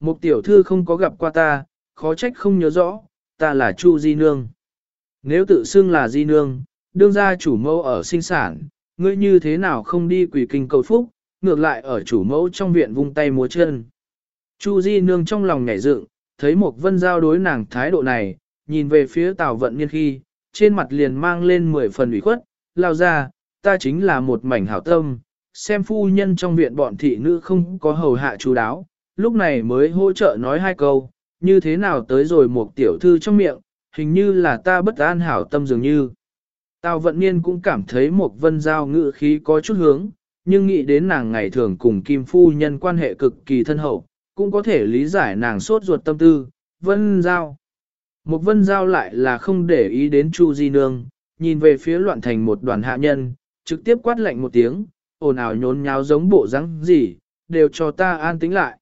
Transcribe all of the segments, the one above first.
Một tiểu thư không có gặp qua ta, khó trách không nhớ rõ, ta là Chu Di Nương. Nếu tự xưng là Di Nương, đương gia chủ mẫu ở sinh sản, ngươi như thế nào không đi quỷ kinh cầu phúc, ngược lại ở chủ mẫu trong viện vung tay múa chân. Chu Di Nương trong lòng nhảy dựng, thấy một vân giao đối nàng thái độ này, nhìn về phía Tào Vận Niên khi, trên mặt liền mang lên mười phần ủy khuất, lao ra, ta chính là một mảnh hảo tâm, xem phu nhân trong viện bọn thị nữ không có hầu hạ chú đáo, lúc này mới hỗ trợ nói hai câu, như thế nào tới rồi một tiểu thư trong miệng, hình như là ta bất an hảo tâm dường như. Tào vận niên cũng cảm thấy một vân giao ngự khí có chút hướng, nhưng nghĩ đến nàng ngày thường cùng Kim Phu Nhân quan hệ cực kỳ thân hậu, cũng có thể lý giải nàng sốt ruột tâm tư, vân giao. Một vân giao lại là không để ý đến Chu Di Nương, nhìn về phía loạn thành một đoàn hạ nhân, trực tiếp quát lạnh một tiếng, ồn ào nhốn nháo giống bộ rắn gì, đều cho ta an tĩnh lại.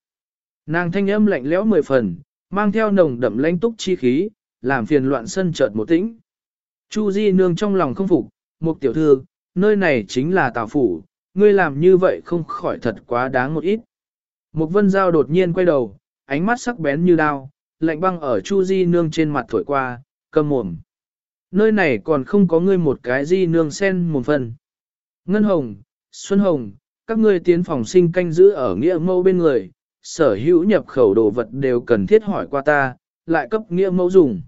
Nàng thanh âm lạnh lẽo mười phần, mang theo nồng đậm lãnh túc chi khí, làm phiền loạn sân chợt một tĩnh. Chu Di Nương trong lòng không phục, một tiểu thư, nơi này chính là tào phủ, ngươi làm như vậy không khỏi thật quá đáng một ít. Một vân giao đột nhiên quay đầu, ánh mắt sắc bén như đao, lạnh băng ở Chu Di Nương trên mặt thổi qua, câm mồm. Nơi này còn không có ngươi một cái Di Nương sen một phần. Ngân Hồng, Xuân Hồng, các ngươi tiến phòng sinh canh giữ ở nghĩa mâu bên người, sở hữu nhập khẩu đồ vật đều cần thiết hỏi qua ta, lại cấp nghĩa mẫu dùng.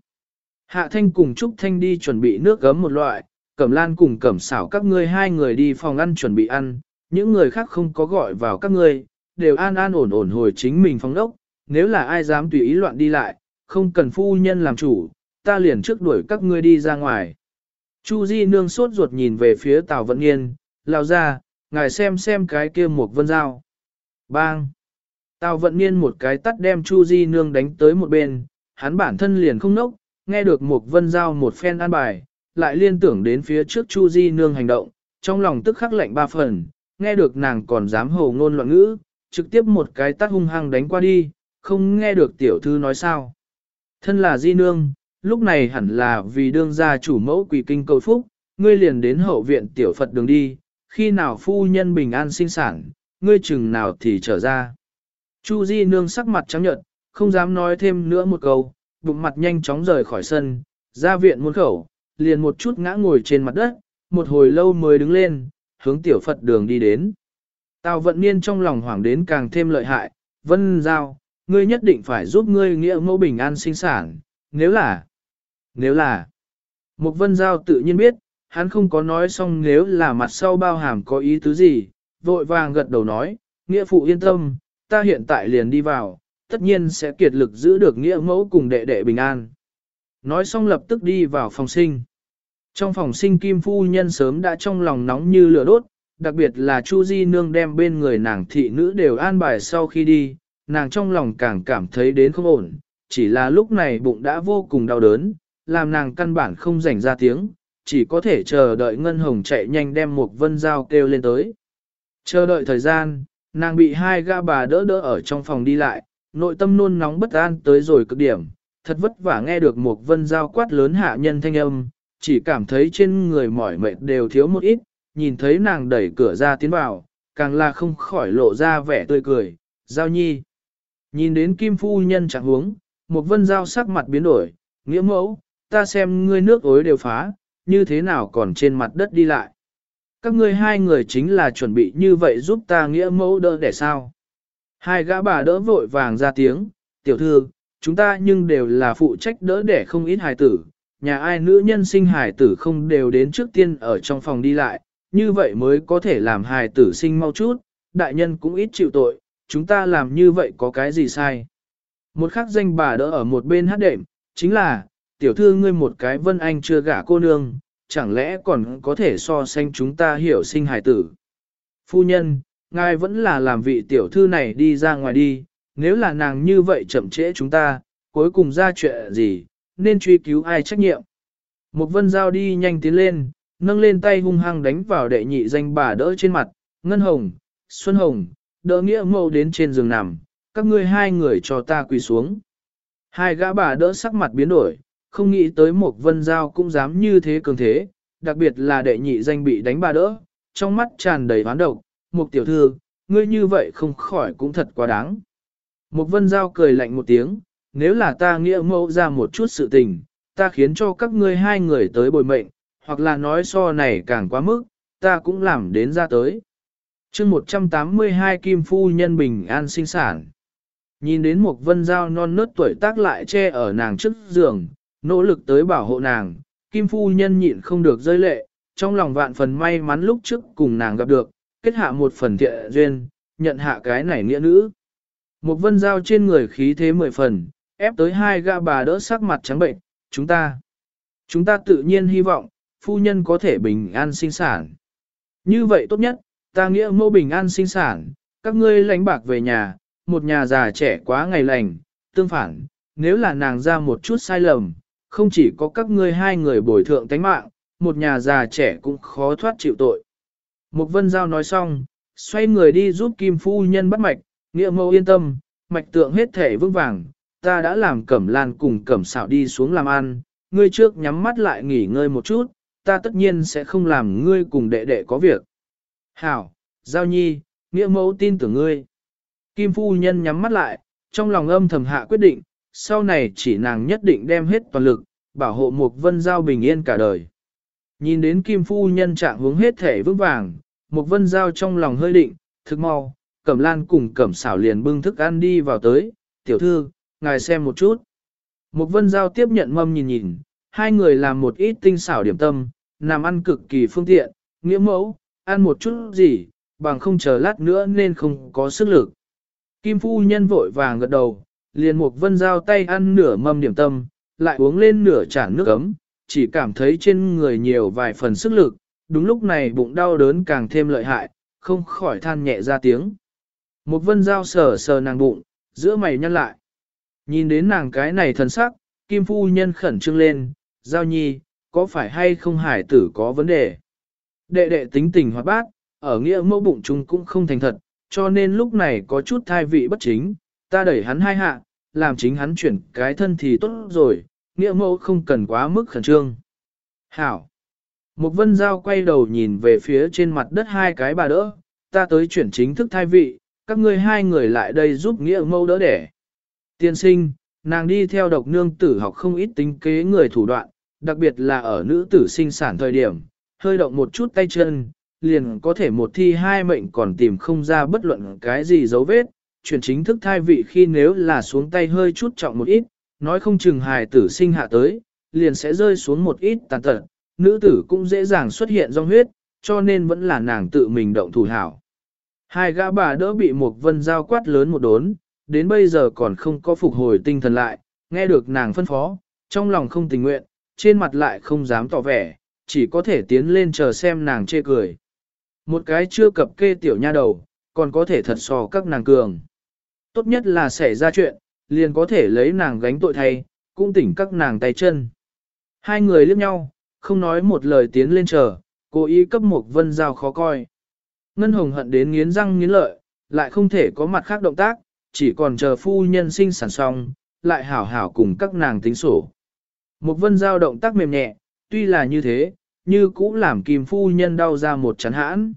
Hạ Thanh cùng Trúc Thanh đi chuẩn bị nước gấm một loại, Cẩm Lan cùng Cẩm xảo các ngươi hai người đi phòng ăn chuẩn bị ăn, những người khác không có gọi vào các ngươi, đều an an ổn ổn hồi chính mình phòng đốc, nếu là ai dám tùy ý loạn đi lại, không cần phu nhân làm chủ, ta liền trước đuổi các ngươi đi ra ngoài. Chu Di nương sốt ruột nhìn về phía Tào Vận Nghiên, lao ra, ngài xem xem cái kia một vân dao. Bang! Tào Vận niên một cái tắt đem Chu Di nương đánh tới một bên, hắn bản thân liền không nốc, nghe được một vân giao một phen an bài, lại liên tưởng đến phía trước Chu Di nương hành động, trong lòng tức khắc lạnh ba phần, nghe được nàng còn dám hồ ngôn loạn ngữ, trực tiếp một cái tát hung hăng đánh qua đi, không nghe được tiểu thư nói sao. Thân là Di nương, lúc này hẳn là vì đương gia chủ mẫu quỷ kinh cầu phúc, ngươi liền đến hậu viện tiểu Phật đường đi, khi nào phu nhân bình an sinh sản, ngươi chừng nào thì trở ra. Chu Di nương sắc mặt trắng nhợt, không dám nói thêm nữa một câu, bụng mặt nhanh chóng rời khỏi sân, ra viện muôn khẩu, liền một chút ngã ngồi trên mặt đất, một hồi lâu mới đứng lên, hướng tiểu Phật đường đi đến. Tào vận niên trong lòng hoảng đến càng thêm lợi hại, vân giao, ngươi nhất định phải giúp ngươi nghĩa mẫu bình an sinh sản, nếu là, nếu là, một vân giao tự nhiên biết, hắn không có nói xong nếu là mặt sau bao hàm có ý tứ gì, vội vàng gật đầu nói, nghĩa phụ yên tâm, ta hiện tại liền đi vào, tất nhiên sẽ kiệt lực giữ được nghĩa mẫu cùng đệ đệ bình an. Nói xong lập tức đi vào phòng sinh. Trong phòng sinh kim phu nhân sớm đã trong lòng nóng như lửa đốt, đặc biệt là Chu Di Nương đem bên người nàng thị nữ đều an bài sau khi đi, nàng trong lòng càng cảm thấy đến không ổn, chỉ là lúc này bụng đã vô cùng đau đớn, làm nàng căn bản không rảnh ra tiếng, chỉ có thể chờ đợi Ngân Hồng chạy nhanh đem một vân dao kêu lên tới. Chờ đợi thời gian, nàng bị hai ga bà đỡ đỡ ở trong phòng đi lại, nội tâm nôn nóng bất an tới rồi cực điểm, thật vất vả nghe được một vân giao quát lớn hạ nhân thanh âm, chỉ cảm thấy trên người mỏi mệt đều thiếu một ít, nhìn thấy nàng đẩy cửa ra tiến vào, càng là không khỏi lộ ra vẻ tươi cười, giao nhi. Nhìn đến kim phu nhân chẳng huống, một vân giao sắc mặt biến đổi, nghĩa mẫu, ta xem ngươi nước ối đều phá, như thế nào còn trên mặt đất đi lại. Các ngươi hai người chính là chuẩn bị như vậy giúp ta nghĩa mẫu đỡ đẻ sao. Hai gã bà đỡ vội vàng ra tiếng, tiểu thư, chúng ta nhưng đều là phụ trách đỡ đẻ không ít hài tử, nhà ai nữ nhân sinh hài tử không đều đến trước tiên ở trong phòng đi lại, như vậy mới có thể làm hài tử sinh mau chút, đại nhân cũng ít chịu tội, chúng ta làm như vậy có cái gì sai. Một khắc danh bà đỡ ở một bên hát đệm, chính là, tiểu thư ngươi một cái vân anh chưa gả cô nương, chẳng lẽ còn có thể so sánh chúng ta hiểu sinh hài tử. Phu nhân, ngài vẫn là làm vị tiểu thư này đi ra ngoài đi, nếu là nàng như vậy chậm trễ chúng ta, cuối cùng ra chuyện gì, nên truy cứu ai trách nhiệm. Một vân giao đi nhanh tiến lên, nâng lên tay hung hăng đánh vào đệ nhị danh bà đỡ trên mặt, Ngân Hồng, Xuân Hồng, đỡ nghĩa mâu đến trên giường nằm, các ngươi hai người cho ta quỳ xuống. Hai gã bà đỡ sắc mặt biến đổi, không nghĩ tới một vân giao cũng dám như thế cường thế, đặc biệt là đệ nhị danh bị đánh ba đỡ, trong mắt tràn đầy hoán độc, một tiểu thư, ngươi như vậy không khỏi cũng thật quá đáng. Một vân giao cười lạnh một tiếng, nếu là ta nghĩa mẫu ra một chút sự tình, ta khiến cho các ngươi hai người tới bồi mệnh, hoặc là nói so này càng quá mức, ta cũng làm đến ra tới. chương 182 Kim Phu Nhân Bình An sinh sản. Nhìn đến một vân dao non nớt tuổi tác lại che ở nàng trước giường, nỗ lực tới bảo hộ nàng, Kim Phu Nhân nhịn không được rơi lệ, trong lòng vạn phần may mắn lúc trước cùng nàng gặp được, kết hạ một phần thiện duyên, nhận hạ cái này nghĩa nữ. Một vân dao trên người khí thế mười phần, ép tới hai gã bà đỡ sắc mặt trắng bệnh, chúng ta. Chúng ta tự nhiên hy vọng, phu nhân có thể bình an sinh sản. Như vậy tốt nhất, ta nghĩa mô bình an sinh sản, các ngươi lãnh bạc về nhà, một nhà già trẻ quá ngày lành, tương phản, nếu là nàng ra một chút sai lầm, không chỉ có các ngươi hai người bồi thượng tánh mạng, một nhà già trẻ cũng khó thoát chịu tội. Mục Vân Giao nói xong, xoay người đi giúp Kim Phu Nhân bắt mạch, nghĩa mẫu yên tâm, mạch tượng hết thể vững vàng, ta đã làm cẩm lan cùng cẩm xảo đi xuống làm ăn, ngươi trước nhắm mắt lại nghỉ ngơi một chút, ta tất nhiên sẽ không làm ngươi cùng đệ đệ có việc. Hảo, Giao Nhi, nghĩa mẫu tin tưởng ngươi. Kim Phu Nhân nhắm mắt lại, trong lòng âm thầm hạ quyết định, sau này chỉ nàng nhất định đem hết toàn lực, bảo hộ Mục Vân Giao bình yên cả đời. Nhìn đến Kim Phu Nhân trạng hướng hết thể vững vàng, Mục Vân Giao trong lòng hơi định, thức mau, Cẩm Lan cùng Cẩm xảo liền bưng thức ăn đi vào tới, tiểu thư, ngài xem một chút. Mục Vân Giao tiếp nhận mâm nhìn nhìn, hai người làm một ít tinh xảo điểm tâm, làm ăn cực kỳ phương tiện, nghĩa mẫu, ăn một chút gì, bằng không chờ lát nữa nên không có sức lực. Kim Phu Nhân vội vàng gật đầu, liền Mục Vân Giao tay ăn nửa mâm điểm tâm, lại uống lên nửa chản nước ấm, chỉ cảm thấy trên người nhiều vài phần sức lực, đúng lúc này bụng đau đớn càng thêm lợi hại, không khỏi than nhẹ ra tiếng. Một vân giao sờ sờ nàng bụng, giữa mày nhăn lại. Nhìn đến nàng cái này thần sắc, kim phu nhân khẩn trương lên, giao nhi, có phải hay không hải tử có vấn đề? Đệ đệ tính tình hoạt bát, ở nghĩa mẫu bụng chúng cũng không thành thật, cho nên lúc này có chút thai vị bất chính, ta đẩy hắn hai hạ, làm chính hắn chuyển cái thân thì tốt rồi, nghĩa mẫu không cần quá mức khẩn trương. Hảo! Một vân giao quay đầu nhìn về phía trên mặt đất hai cái bà đỡ, ta tới chuyển chính thức thai vị, các ngươi hai người lại đây giúp nghĩa mẫu đỡ đẻ. Tiên sinh, nàng đi theo độc nương tử học không ít tính kế người thủ đoạn, đặc biệt là ở nữ tử sinh sản thời điểm, hơi động một chút tay chân, liền có thể một thi hai mệnh còn tìm không ra bất luận cái gì dấu vết, chuyển chính thức thai vị khi nếu là xuống tay hơi chút trọng một ít, nói không chừng hài tử sinh hạ tới, liền sẽ rơi xuống một ít tàn tật, nữ tử cũng dễ dàng xuất hiện trong huyết, cho nên vẫn là nàng tự mình động thủ hảo. Hai gã bà đỡ bị một vân giao quát lớn một đốn, đến bây giờ còn không có phục hồi tinh thần lại, nghe được nàng phân phó, trong lòng không tình nguyện, trên mặt lại không dám tỏ vẻ, chỉ có thể tiến lên chờ xem nàng chê cười. Một cái chưa cập kê tiểu nha đầu, còn có thể thật sò các nàng cường. Tốt nhất là xảy ra chuyện, liền có thể lấy nàng gánh tội thay, cũng tỉnh các nàng tay chân. Hai người liếc nhau, không nói một lời tiến lên chờ, cố ý cấp một vân giao khó coi. Ngân hồng hận đến nghiến răng nghiến lợi, lại không thể có mặt khác động tác, chỉ còn chờ phu nhân sinh sản xong, lại hảo hảo cùng các nàng tính sổ. Một vân giao động tác mềm nhẹ, tuy là như thế, như cũng làm kìm phu nhân đau ra một chán hãn.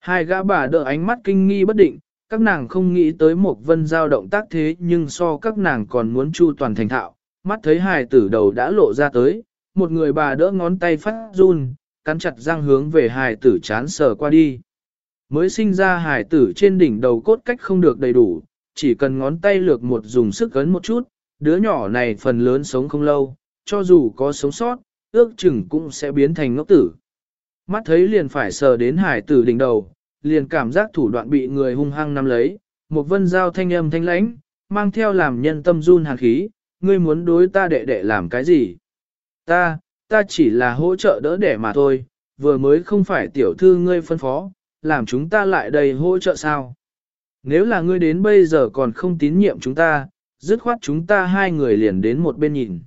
Hai gã bà đỡ ánh mắt kinh nghi bất định, các nàng không nghĩ tới một vân giao động tác thế nhưng so các nàng còn muốn chu toàn thành thạo, mắt thấy hài tử đầu đã lộ ra tới, một người bà đỡ ngón tay phát run, cắn chặt răng hướng về hài tử chán sờ qua đi. Mới sinh ra hài tử trên đỉnh đầu cốt cách không được đầy đủ, chỉ cần ngón tay lược một dùng sức ấn một chút, đứa nhỏ này phần lớn sống không lâu, cho dù có sống sót, ước chừng cũng sẽ biến thành ngốc tử. Mắt thấy liền phải sờ đến hải tử đỉnh đầu, liền cảm giác thủ đoạn bị người hung hăng nắm lấy, một vân dao thanh âm thanh lãnh, mang theo làm nhân tâm run hàn khí, ngươi muốn đối ta đệ đệ làm cái gì? Ta, ta chỉ là hỗ trợ đỡ đẻ mà thôi, vừa mới không phải tiểu thư ngươi phân phó, làm chúng ta lại đây hỗ trợ sao? Nếu là ngươi đến bây giờ còn không tín nhiệm chúng ta, dứt khoát chúng ta hai người liền đến một bên nhìn.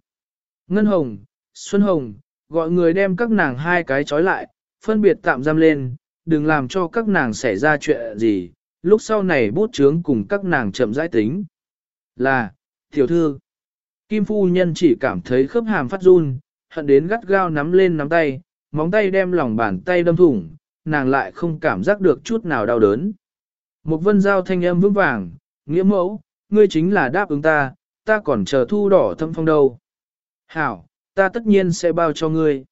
Ngân Hồng, Xuân Hồng, gọi người đem các nàng hai cái trói lại, phân biệt tạm giam lên, đừng làm cho các nàng xảy ra chuyện gì, lúc sau này bút chướng cùng các nàng chậm rãi tính. Là, tiểu thư, Kim Phu Nhân chỉ cảm thấy khớp hàm phát run, hận đến gắt gao nắm lên nắm tay, móng tay đem lòng bàn tay đâm thủng, nàng lại không cảm giác được chút nào đau đớn. Một vân giao thanh âm vững vàng, nghĩa mẫu, ngươi chính là đáp ứng ta, ta còn chờ thu đỏ thâm phong đâu. Hảo, ta tất nhiên sẽ bao cho ngươi.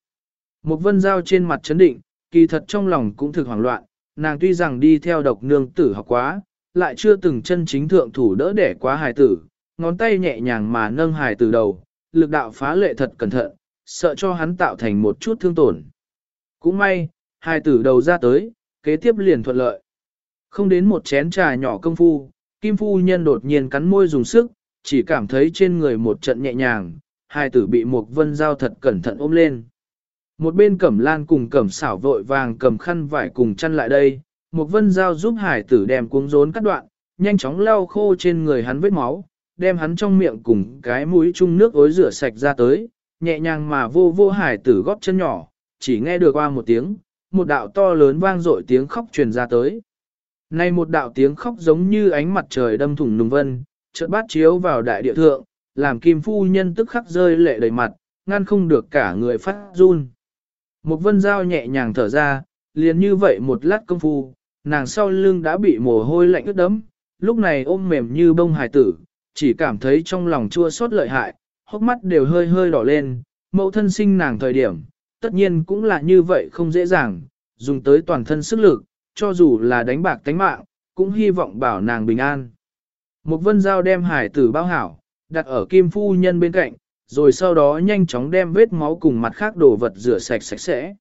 Một vân giao trên mặt chấn định, kỳ thật trong lòng cũng thực hoảng loạn, nàng tuy rằng đi theo độc nương tử học quá, lại chưa từng chân chính thượng thủ đỡ đẻ quá hài tử, ngón tay nhẹ nhàng mà nâng hài tử đầu, lực đạo phá lệ thật cẩn thận, sợ cho hắn tạo thành một chút thương tổn. Cũng may, hài tử đầu ra tới, kế tiếp liền thuận lợi. Không đến một chén trà nhỏ công phu, Kim Phu Nhân đột nhiên cắn môi dùng sức, chỉ cảm thấy trên người một trận nhẹ nhàng, hài tử bị một vân dao thật cẩn thận ôm lên. Một bên cẩm lan cùng cẩm xảo vội vàng cầm khăn vải cùng chăn lại đây, một vân dao giúp hải tử đem cuống rốn cắt đoạn, nhanh chóng lau khô trên người hắn vết máu, đem hắn trong miệng cùng cái mũi chung nước ối rửa sạch ra tới, nhẹ nhàng mà vô vô hải tử góp chân nhỏ, chỉ nghe được qua một tiếng, một đạo to lớn vang dội tiếng khóc truyền ra tới. Nay một đạo tiếng khóc giống như ánh mặt trời đâm thủng nùng vân, chợt bát chiếu vào đại địa thượng, làm kim phu nhân tức khắc rơi lệ đầy mặt, ngăn không được cả người phát run. Một vân dao nhẹ nhàng thở ra, liền như vậy một lát công phu, nàng sau lưng đã bị mồ hôi lạnh ướt đẫm, lúc này ôm mềm như bông hài tử, chỉ cảm thấy trong lòng chua xót lợi hại, hốc mắt đều hơi hơi đỏ lên, mẫu thân sinh nàng thời điểm, tất nhiên cũng là như vậy không dễ dàng, dùng tới toàn thân sức lực, cho dù là đánh bạc tánh mạng, cũng hy vọng bảo nàng bình an. Một vân dao đem hải tử bao hảo, đặt ở kim phu nhân bên cạnh, rồi sau đó nhanh chóng đem vết máu cùng mặt khác đồ vật rửa sạch sạch sẽ.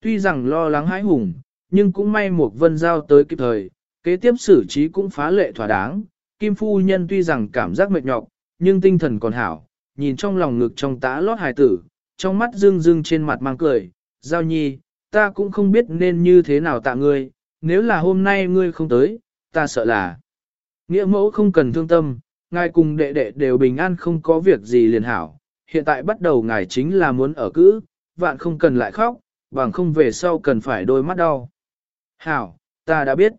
Tuy rằng lo lắng hãi hùng, nhưng cũng may một vân giao tới kịp thời, kế tiếp xử trí cũng phá lệ thỏa đáng. Kim phu nhân tuy rằng cảm giác mệt nhọc, nhưng tinh thần còn hảo, nhìn trong lòng ngực trong tá lót hài tử, trong mắt rưng rưng trên mặt mang cười, giao nhi, ta cũng không biết nên như thế nào tạ ngươi, nếu là hôm nay ngươi không tới, ta sợ là. Nghĩa mẫu không cần thương tâm, ngài cùng đệ đệ đều bình an không có việc gì liền hảo, hiện tại bắt đầu ngài chính là muốn ở cữ, vạn không cần lại khóc, bằng không về sau cần phải đôi mắt đau. Hảo, ta đã biết.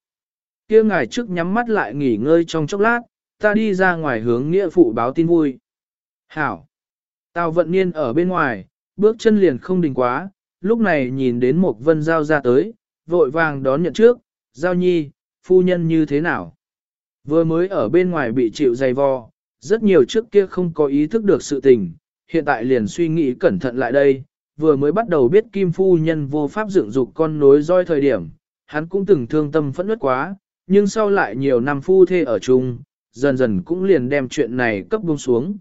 kia ngài trước nhắm mắt lại nghỉ ngơi trong chốc lát, ta đi ra ngoài hướng nghĩa phụ báo tin vui. Hảo. tao vận niên ở bên ngoài, bước chân liền không đình quá, lúc này nhìn đến một vân giao ra tới, vội vàng đón nhận trước, giao nhi, phu nhân như thế nào. Vừa mới ở bên ngoài bị chịu dày vò, rất nhiều trước kia không có ý thức được sự tình, hiện tại liền suy nghĩ cẩn thận lại đây, vừa mới bắt đầu biết kim phu nhân vô pháp dựng dục con nối roi thời điểm, hắn cũng từng thương tâm phẫn nứt quá, nhưng sau lại nhiều năm phu thê ở chung, dần dần cũng liền đem chuyện này cấp buông xuống.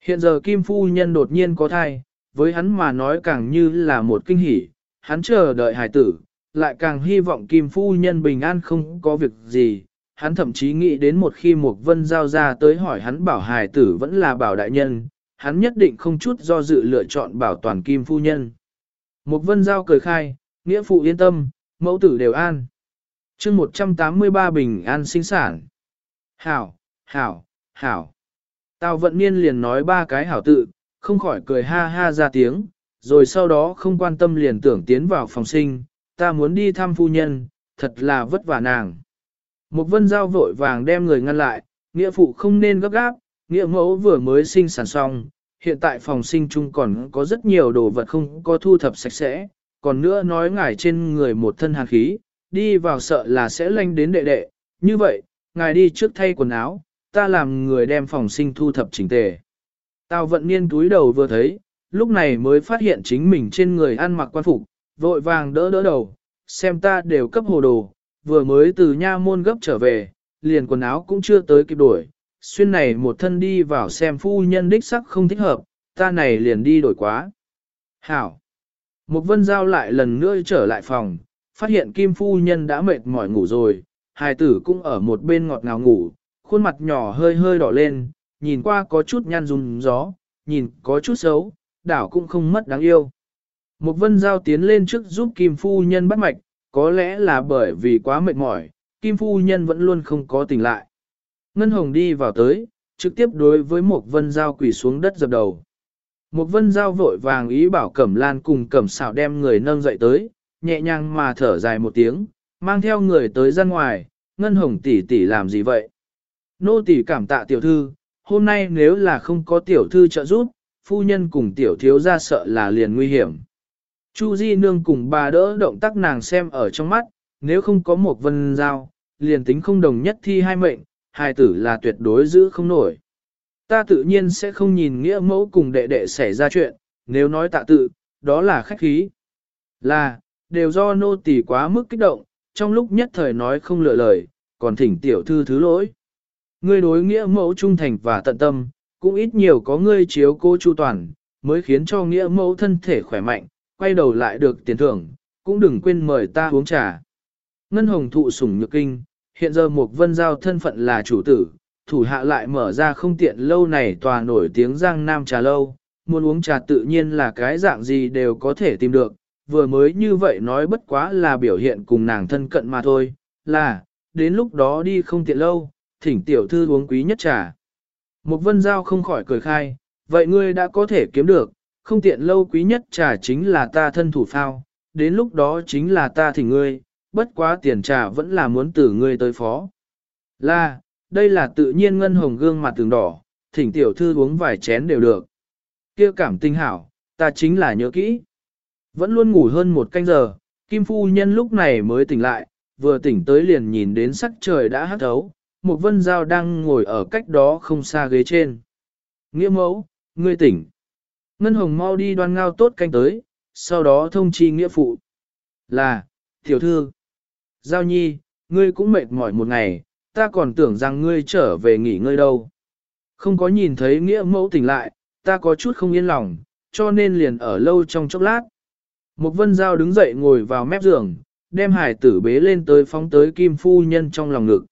Hiện giờ kim phu nhân đột nhiên có thai, với hắn mà nói càng như là một kinh hỉ, hắn chờ đợi hài tử, lại càng hy vọng kim phu nhân bình an không có việc gì. Hắn thậm chí nghĩ đến một khi Mục vân giao ra tới hỏi hắn bảo hài tử vẫn là bảo đại nhân, hắn nhất định không chút do dự lựa chọn bảo toàn kim phu nhân. Mục vân giao cười khai, nghĩa phụ yên tâm, mẫu tử đều an. chương 183 bình an sinh sản. Hảo, hảo, hảo. Tào vận niên liền nói ba cái hảo tự, không khỏi cười ha ha ra tiếng, rồi sau đó không quan tâm liền tưởng tiến vào phòng sinh, ta muốn đi thăm phu nhân, thật là vất vả nàng. Một vân giao vội vàng đem người ngăn lại, nghĩa phụ không nên gấp gáp, nghĩa mẫu vừa mới sinh sản xong, hiện tại phòng sinh chung còn có rất nhiều đồ vật không có thu thập sạch sẽ, còn nữa nói ngài trên người một thân hàn khí, đi vào sợ là sẽ lanh đến đệ đệ, như vậy, ngài đi trước thay quần áo, ta làm người đem phòng sinh thu thập chỉnh tề. Tào vận niên túi đầu vừa thấy, lúc này mới phát hiện chính mình trên người ăn mặc quan phục, vội vàng đỡ đỡ đầu, xem ta đều cấp hồ đồ, vừa mới từ nha môn gấp trở về, liền quần áo cũng chưa tới kịp đổi, xuyên này một thân đi vào xem phu nhân đích sắc không thích hợp, ta này liền đi đổi quá. Hảo! Một vân giao lại lần nữa trở lại phòng, phát hiện kim phu nhân đã mệt mỏi ngủ rồi, hài tử cũng ở một bên ngọt ngào ngủ, khuôn mặt nhỏ hơi hơi đỏ lên, nhìn qua có chút nhăn rùm gió, nhìn có chút xấu, đảo cũng không mất đáng yêu. Một vân giao tiến lên trước giúp Kim Phu Nhân bắt mạch, có lẽ là bởi vì quá mệt mỏi, Kim Phu Nhân vẫn luôn không có tỉnh lại. Ngân Hồng đi vào tới, trực tiếp đối với một vân giao quỳ xuống đất dập đầu. Một vân giao vội vàng ý bảo Cẩm Lan cùng Cẩm xảo đem người nâng dậy tới, nhẹ nhàng mà thở dài một tiếng, mang theo người tới ra ngoài, Ngân Hồng tỷ tỷ làm gì vậy? Nô tỷ cảm tạ tiểu thư, hôm nay nếu là không có tiểu thư trợ giúp, phu nhân cùng tiểu thiếu ra sợ là liền nguy hiểm. Chu Di Nương cùng bà đỡ động tác nàng xem ở trong mắt, nếu không có một vân giao, liền tính không đồng nhất thi hai mệnh, hai tử là tuyệt đối giữ không nổi. Ta tự nhiên sẽ không nhìn nghĩa mẫu cùng đệ đệ xảy ra chuyện, nếu nói tạ tự, đó là khách khí. Là, đều do nô tỳ quá mức kích động, trong lúc nhất thời nói không lựa lời, còn thỉnh tiểu thư thứ lỗi. Ngươi đối nghĩa mẫu trung thành và tận tâm, cũng ít nhiều có ngươi chiếu cô chu toàn, mới khiến cho nghĩa mẫu thân thể khỏe mạnh, quay đầu lại được tiền thưởng, cũng đừng quên mời ta uống trà. Ngân hồng thụ sủng nhược kinh, hiện giờ mục vân giao thân phận là chủ tử, thủ hạ lại mở ra không tiện lâu này tòa nổi tiếng giang nam trà lâu, muốn uống trà tự nhiên là cái dạng gì đều có thể tìm được, vừa mới như vậy nói bất quá là biểu hiện cùng nàng thân cận mà thôi, là, đến lúc đó đi không tiện lâu, thỉnh tiểu thư uống quý nhất trà. mục vân giao không khỏi cười khai, vậy ngươi đã có thể kiếm được, không tiện lâu quý nhất trà chính là ta thân thủ phao, đến lúc đó chính là ta thỉnh ngươi, bất quá tiền trà vẫn là muốn từ ngươi tới phó. Là, đây là tự nhiên ngân hồng gương mặt tường đỏ, thỉnh tiểu thư uống vài chén đều được. kia cảm tinh hảo, ta chính là nhớ kỹ. Vẫn luôn ngủ hơn một canh giờ, Kim Phu Nhân lúc này mới tỉnh lại, vừa tỉnh tới liền nhìn đến sắc trời đã hắt thấu, một vân dao đang ngồi ở cách đó không xa ghế trên. Nghĩa mẫu, ngươi tỉnh. Ngân hồng mau đi đoan ngao tốt canh tới, sau đó thông chi nghĩa phụ. Là, tiểu thư. Giao nhi, ngươi cũng mệt mỏi một ngày, ta còn tưởng rằng ngươi trở về nghỉ ngơi đâu. Không có nhìn thấy nghĩa mẫu tỉnh lại, ta có chút không yên lòng, cho nên liền ở lâu trong chốc lát. Một vân giao đứng dậy ngồi vào mép giường, đem hải tử bế lên tới phóng tới kim phu nhân trong lòng ngực.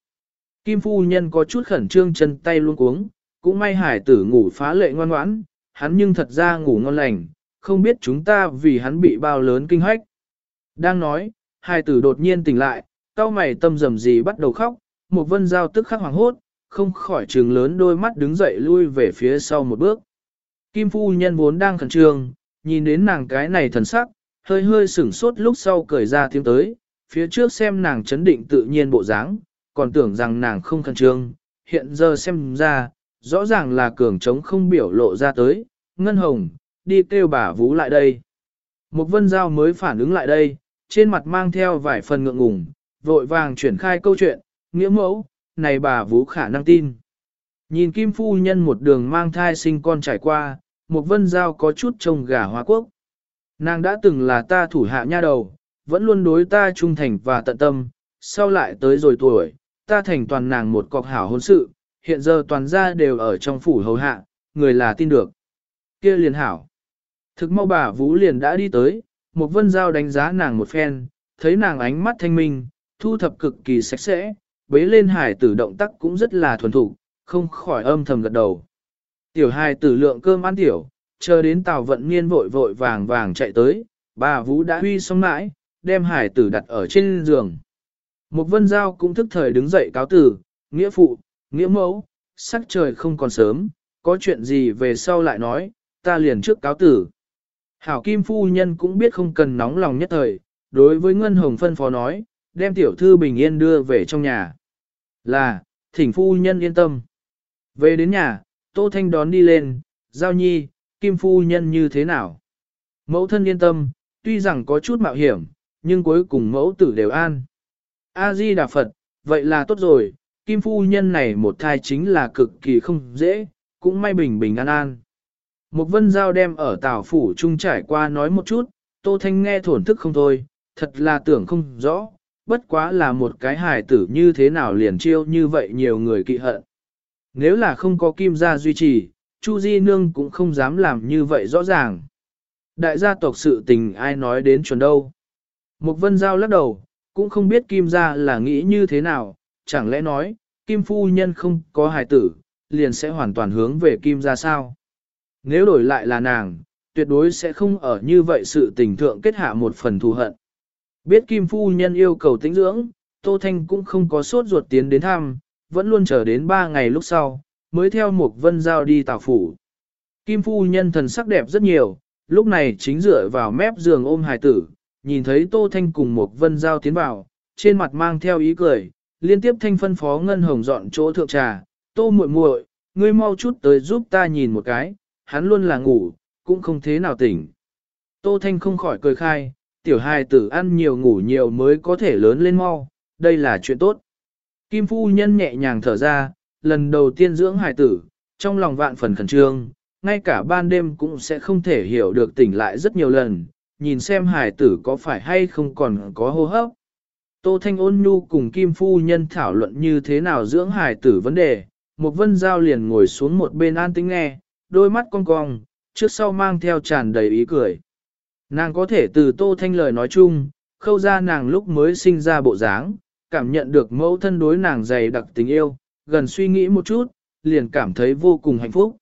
Kim phu nhân có chút khẩn trương chân tay luôn cuống, cũng may hải tử ngủ phá lệ ngoan ngoãn, hắn nhưng thật ra ngủ ngon lành, không biết chúng ta vì hắn bị bao lớn kinh hách. Đang nói, hai tử đột nhiên tỉnh lại, cao mày tâm rầm gì bắt đầu khóc, một vân giao tức khắc hoàng hốt, không khỏi trừng lớn đôi mắt đứng dậy lui về phía sau một bước. Kim phu nhân vốn đang khẩn trương, nhìn đến nàng cái này thần sắc, hơi hơi sửng sốt lúc sau cởi ra tiếng tới, phía trước xem nàng chấn định tự nhiên bộ dáng, còn tưởng rằng nàng không khẩn trương, hiện giờ xem ra, rõ ràng là cường trống không biểu lộ ra tới, ngân hồng, đi kêu bà vú lại đây. Một vân giao mới phản ứng lại đây, trên mặt mang theo vài phần ngượng ngùng, vội vàng chuyển khai câu chuyện, nghĩa mẫu, này bà vú khả năng tin. Nhìn Kim Phu Nhân một đường mang thai sinh con trải qua, một vân giao có chút trông gà hóa quốc. Nàng đã từng là ta thủ hạ nha đầu, vẫn luôn đối ta trung thành và tận tâm, sau lại tới rồi tuổi, ta thành toàn nàng một cọc hảo hôn sự, hiện giờ toàn gia đều ở trong phủ hầu hạ, người là tin được. kia liền hảo. Thực mau bà Vũ liền đã đi tới, một vân giao đánh giá nàng một phen, thấy nàng ánh mắt thanh minh, thu thập cực kỳ sạch sẽ, bế lên hải tử động tác cũng rất là thuần thục, không khỏi âm thầm gật đầu. Tiểu hài tử lượng cơm ăn tiểu, chờ đến tàu vận niên vội vội vàng vàng chạy tới, bà Vũ đã huy xong mãi, đem hải tử đặt ở trên giường. Một vân giao cũng thức thời đứng dậy cáo tử, nghĩa phụ, nghĩa mẫu, sắc trời không còn sớm, có chuyện gì về sau lại nói, ta liền trước cáo tử. Hảo Kim Phu Nhân cũng biết không cần nóng lòng nhất thời, đối với Ngân Hồng phân phó nói, đem tiểu thư bình yên đưa về trong nhà. Là, thỉnh Phu Nhân yên tâm. Về đến nhà, Tô Thanh đón đi lên, Giao Nhi, Kim Phu Nhân như thế nào? Mẫu thân yên tâm, tuy rằng có chút mạo hiểm, nhưng cuối cùng mẫu tử đều an. A-di Đà Phật, vậy là tốt rồi, Kim Phu Nhân này một thai chính là cực kỳ không dễ, cũng may bình bình an an. Một vân giao đem ở tảo phủ trung trải qua nói một chút, Tô Thanh nghe thổn thức không thôi, thật là tưởng không rõ, bất quá là một cái hài tử như thế nào liền chiêu như vậy nhiều người kỵ hận. Nếu là không có kim gia duy trì, Chu Di Nương cũng không dám làm như vậy rõ ràng. Đại gia tộc sự tình ai nói đến chuẩn đâu. Một vân giao lắc đầu, cũng không biết kim gia là nghĩ như thế nào, chẳng lẽ nói, kim phu nhân không có hài tử, liền sẽ hoàn toàn hướng về kim ra sao. Nếu đổi lại là nàng, tuyệt đối sẽ không ở như vậy sự tình thượng kết hạ một phần thù hận. Biết kim phu nhân yêu cầu tĩnh dưỡng, Tô Thanh cũng không có sốt ruột tiến đến thăm, vẫn luôn chờ đến ba ngày lúc sau, mới theo một vân giao đi tào phủ. Kim phu nhân thần sắc đẹp rất nhiều, lúc này chính dựa vào mép giường ôm hài tử, nhìn thấy Tô Thanh cùng một vân giao tiến vào, trên mặt mang theo ý cười, liên tiếp thanh phân phó ngân hồng dọn chỗ thượng trà, Tô muội muội, ngươi mau chút tới giúp ta nhìn một cái, hắn luôn là ngủ, cũng không thế nào tỉnh. Tô Thanh không khỏi cười khai, tiểu hài tử ăn nhiều ngủ nhiều mới có thể lớn lên mau, đây là chuyện tốt. Kim phu nhân nhẹ nhàng thở ra, lần đầu tiên dưỡng hài tử, trong lòng vạn phần khẩn trương, ngay cả ban đêm cũng sẽ không thể hiểu được tỉnh lại rất nhiều lần, nhìn xem hài tử có phải hay không còn có hô hấp. Tô Thanh ôn nhu cùng Kim phu nhân thảo luận như thế nào dưỡng hài tử vấn đề, một vân giao liền ngồi xuống một bên an tĩnh nghe, đôi mắt cong cong, trước sau mang theo tràn đầy ý cười. Nàng có thể từ Tô Thanh lời nói chung, khâu ra nàng lúc mới sinh ra bộ dáng, cảm nhận được mẫu thân đối nàng dày đặc tình yêu, gần suy nghĩ một chút, liền cảm thấy vô cùng hạnh phúc.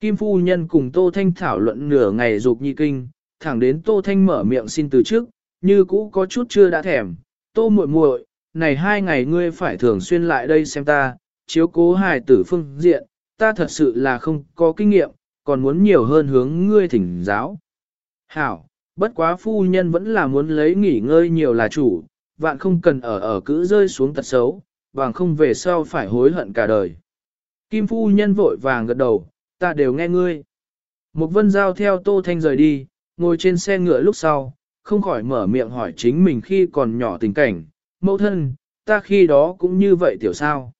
Kim phu nhân cùng Tô Thanh thảo luận nửa ngày dục nhi kinh, thẳng đến Tô Thanh mở miệng xin từ trước, như cũ có chút chưa đã thèm, Tô muội muội, này hai ngày ngươi phải thường xuyên lại đây xem ta, chiếu cố hài tử phương diện, ta thật sự là không có kinh nghiệm, còn muốn nhiều hơn hướng ngươi thỉnh giáo. Hảo, bất quá phu nhân vẫn là muốn lấy nghỉ ngơi nhiều là chủ, vạn không cần ở ở cữ rơi xuống tật xấu, vàng không về sau phải hối hận cả đời. Kim phu nhân vội vàng gật đầu, ta đều nghe ngươi. Một vân giao theo Tô Thanh rời đi, ngồi trên xe ngựa lúc sau, không khỏi mở miệng hỏi chính mình khi còn nhỏ tình cảnh, mẫu thân, ta khi đó cũng như vậy tiểu sao.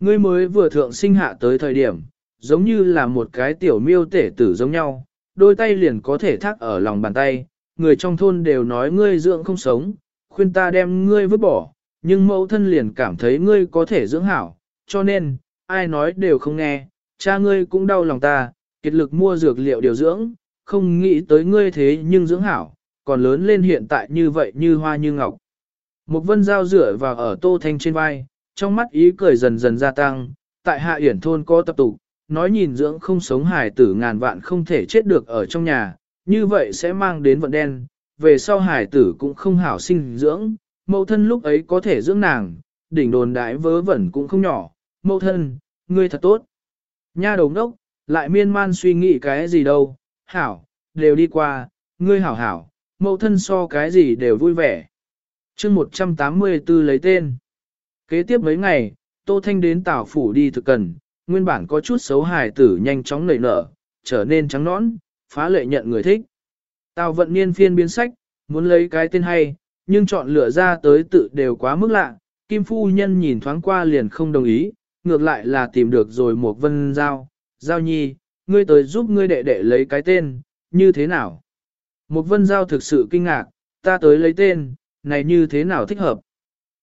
Ngươi mới vừa thượng sinh hạ tới thời điểm, giống như là một cái tiểu miêu tể tử giống nhau, đôi tay liền có thể thác ở lòng bàn tay, người trong thôn đều nói ngươi dưỡng không sống, khuyên ta đem ngươi vứt bỏ, nhưng mẫu thân liền cảm thấy ngươi có thể dưỡng hảo, cho nên, ai nói đều không nghe, cha ngươi cũng đau lòng ta, kiệt lực mua dược liệu điều dưỡng, không nghĩ tới ngươi thế nhưng dưỡng hảo, còn lớn lên hiện tại như vậy như hoa như ngọc. Một vân dao rửa vào ở tô thanh trên vai, trong mắt ý cười dần dần gia tăng, tại hạ yển thôn có tập tục, nói nhìn dưỡng không sống hài tử ngàn vạn không thể chết được ở trong nhà, như vậy sẽ mang đến vận đen, về sau hài tử cũng không hảo sinh dưỡng, mẫu thân lúc ấy có thể dưỡng nàng, đỉnh đồn đại vớ vẩn cũng không nhỏ, mẫu thân, ngươi thật tốt. Nha đầu đốc, lại miên man suy nghĩ cái gì đâu, hảo, đều đi qua, ngươi hảo hảo, mẫu thân so cái gì đều vui vẻ. chương 184 lấy tên. Kế tiếp mấy ngày, Tô Thanh đến tảo phủ đi thực cần, nguyên bản có chút xấu hài tử nhanh chóng nảy nở, trở nên trắng nõn, phá lệ nhận người thích. Tào vận niên phiên biến sách, muốn lấy cái tên hay, nhưng chọn lựa ra tới tự đều quá mức lạ, Kim Phu Nhân nhìn thoáng qua liền không đồng ý, ngược lại là tìm được rồi một vân giao, giao nhi, ngươi tới giúp ngươi đệ đệ lấy cái tên, như thế nào? Một vân giao thực sự kinh ngạc, ta tới lấy tên, này như thế nào thích hợp?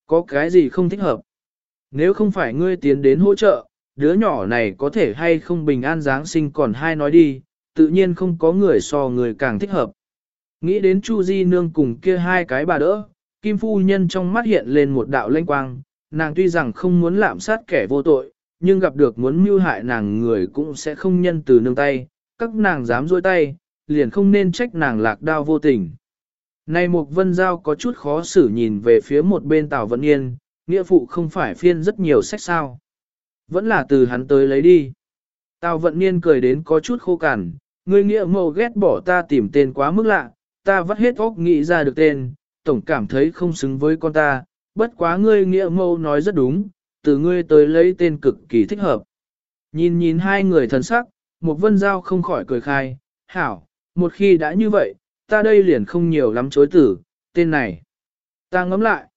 Có cái gì không thích hợp? Nếu không phải ngươi tiến đến hỗ trợ, đứa nhỏ này có thể hay không bình an Giáng sinh còn hai nói đi, tự nhiên không có người so người càng thích hợp. Nghĩ đến Chu Di Nương cùng kia hai cái bà đỡ, Kim Phu Nhân trong mắt hiện lên một đạo lanh quang, nàng tuy rằng không muốn lạm sát kẻ vô tội, nhưng gặp được muốn mưu hại nàng người cũng sẽ không nhân từ nương tay, các nàng dám dôi tay, liền không nên trách nàng lạc đao vô tình. Nay Mục Vân Giao có chút khó xử nhìn về phía một bên Tào Vận Yên, nghĩa phụ không phải phiên rất nhiều sách sao. Vẫn là từ hắn tới lấy đi. Tào Vận Niên cười đến có chút khô cằn, người nghĩa mẫu ghét bỏ ta tìm tên quá mức lạ, ta vắt hết óc nghĩ ra được tên, tổng cảm thấy không xứng với con ta, bất quá ngươi nghĩa mẫu nói rất đúng, từ ngươi tới lấy tên cực kỳ thích hợp. Nhìn nhìn hai người thần sắc, một vân giao không khỏi cười khai, hảo, một khi đã như vậy, ta đây liền không nhiều lắm chối tử, tên này. Ta ngẫm lại.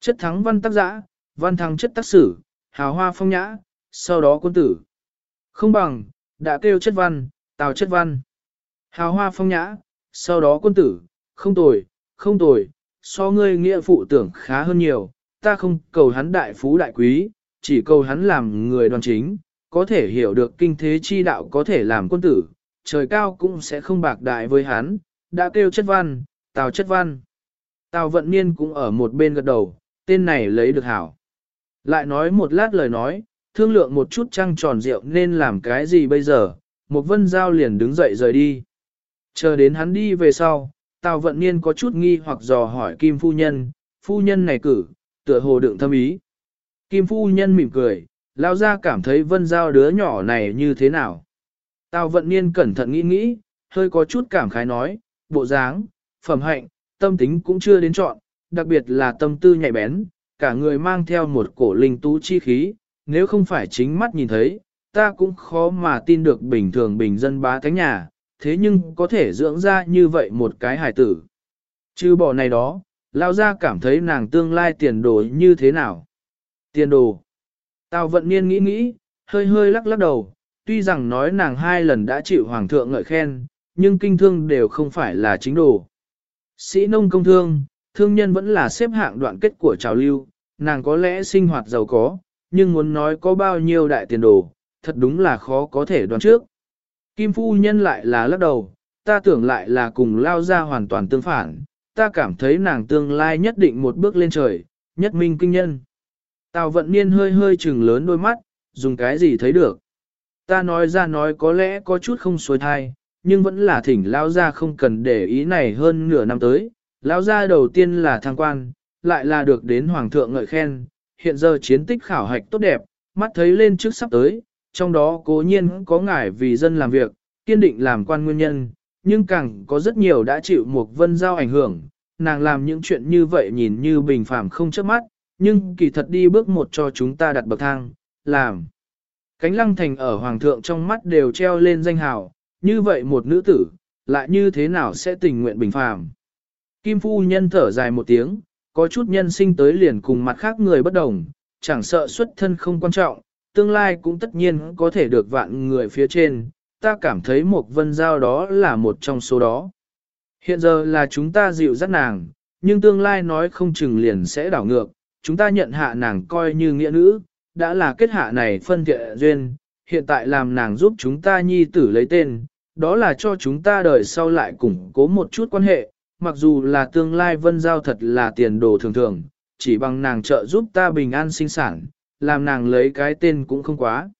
Chất thắng văn tác giã, văn thắng chất tác sử, hào hoa phong nhã, sau đó quân tử. Không bằng, đã kêu chất văn, tào chất văn. Hào hoa phong nhã, sau đó quân tử, không tồi, không tồi, so ngươi nghĩa phụ tưởng khá hơn nhiều, ta không cầu hắn đại phú đại quý, chỉ cầu hắn làm người đoàn chính, có thể hiểu được kinh thế chi đạo có thể làm quân tử, trời cao cũng sẽ không bạc đại với hắn, đã kêu chất văn, tào chất văn. Tào vận niên cũng ở một bên gật đầu, tên này lấy được hảo. Lại nói một lát lời nói, thương lượng một chút trăng tròn rượu nên làm cái gì bây giờ, một vân giao liền đứng dậy rời đi. Chờ đến hắn đi về sau, Tào Vận Niên có chút nghi hoặc dò hỏi Kim Phu Nhân, Phu Nhân này cử, tựa hồ đựng thâm ý. Kim Phu Nhân mỉm cười, lao ra cảm thấy vân giao đứa nhỏ này như thế nào. Tào Vận Niên cẩn thận nghĩ nghĩ, hơi có chút cảm khái nói, bộ dáng, phẩm hạnh, tâm tính cũng chưa đến chọn, đặc biệt là tâm tư nhạy bén, cả người mang theo một cổ linh tú chi khí, nếu không phải chính mắt nhìn thấy, ta cũng khó mà tin được bình thường bình dân bá thánh nhà, thế nhưng có thể dưỡng ra như vậy một cái hài tử. Chứ bỏ này đó, lao ra cảm thấy nàng tương lai tiền đồ như thế nào. Tiền đồ. Tào vận niên nghĩ nghĩ, hơi hơi lắc lắc đầu, tuy rằng nói nàng hai lần đã chịu hoàng thượng ngợi khen, nhưng kinh thương đều không phải là chính đồ. Sĩ nông công thương, thương nhân vẫn là xếp hạng đoạn kết của trào lưu, nàng có lẽ sinh hoạt giàu có, nhưng muốn nói có bao nhiêu đại tiền đồ, thật đúng là khó có thể đoán trước. Kim phu nhân lại là lắc đầu, ta tưởng lại là cùng lao ra hoàn toàn tương phản, ta cảm thấy nàng tương lai nhất định một bước lên trời, nhất minh kinh nhân. Tào vận niên hơi hơi trừng lớn đôi mắt, dùng cái gì thấy được. Ta nói ra nói có lẽ có chút không xuôi thai, nhưng vẫn là thỉnh lão gia không cần để ý này hơn nửa năm tới. Lão gia đầu tiên là thăng quan, lại là được đến hoàng thượng ngợi khen, hiện giờ chiến tích khảo hạch tốt đẹp, mắt thấy lên trước sắp tới, trong đó cố nhiên có ngài vì dân làm việc, kiên định làm quan nguyên nhân, nhưng càng có rất nhiều đã chịu một vân giao ảnh hưởng, nàng làm những chuyện như vậy nhìn như bình phàm không chớp mắt, nhưng kỳ thật đi bước một cho chúng ta đặt bậc thang, làm. Cánh lăng thành ở hoàng thượng trong mắt đều treo lên danh hào, như vậy một nữ tử, lại như thế nào sẽ tình nguyện bình phàm. Kim phu nhân thở dài một tiếng, có chút nhân sinh tới liền cùng mặt khác người bất đồng, chẳng sợ xuất thân không quan trọng, tương lai cũng tất nhiên có thể được vạn người phía trên, ta cảm thấy một vân giao đó là một trong số đó. Hiện giờ là chúng ta dịu dắt nàng, nhưng tương lai nói không chừng liền sẽ đảo ngược, chúng ta nhận hạ nàng coi như nghĩa nữ, đã là kết hạ này phân thiện duyên, hiện tại làm nàng giúp chúng ta nhi tử lấy tên, đó là cho chúng ta đời sau lại củng cố một chút quan hệ, mặc dù là tương lai vân giao thật là tiền đồ thường thường, chỉ bằng nàng trợ giúp ta bình an sinh sản, làm nàng lấy cái tên cũng không quá.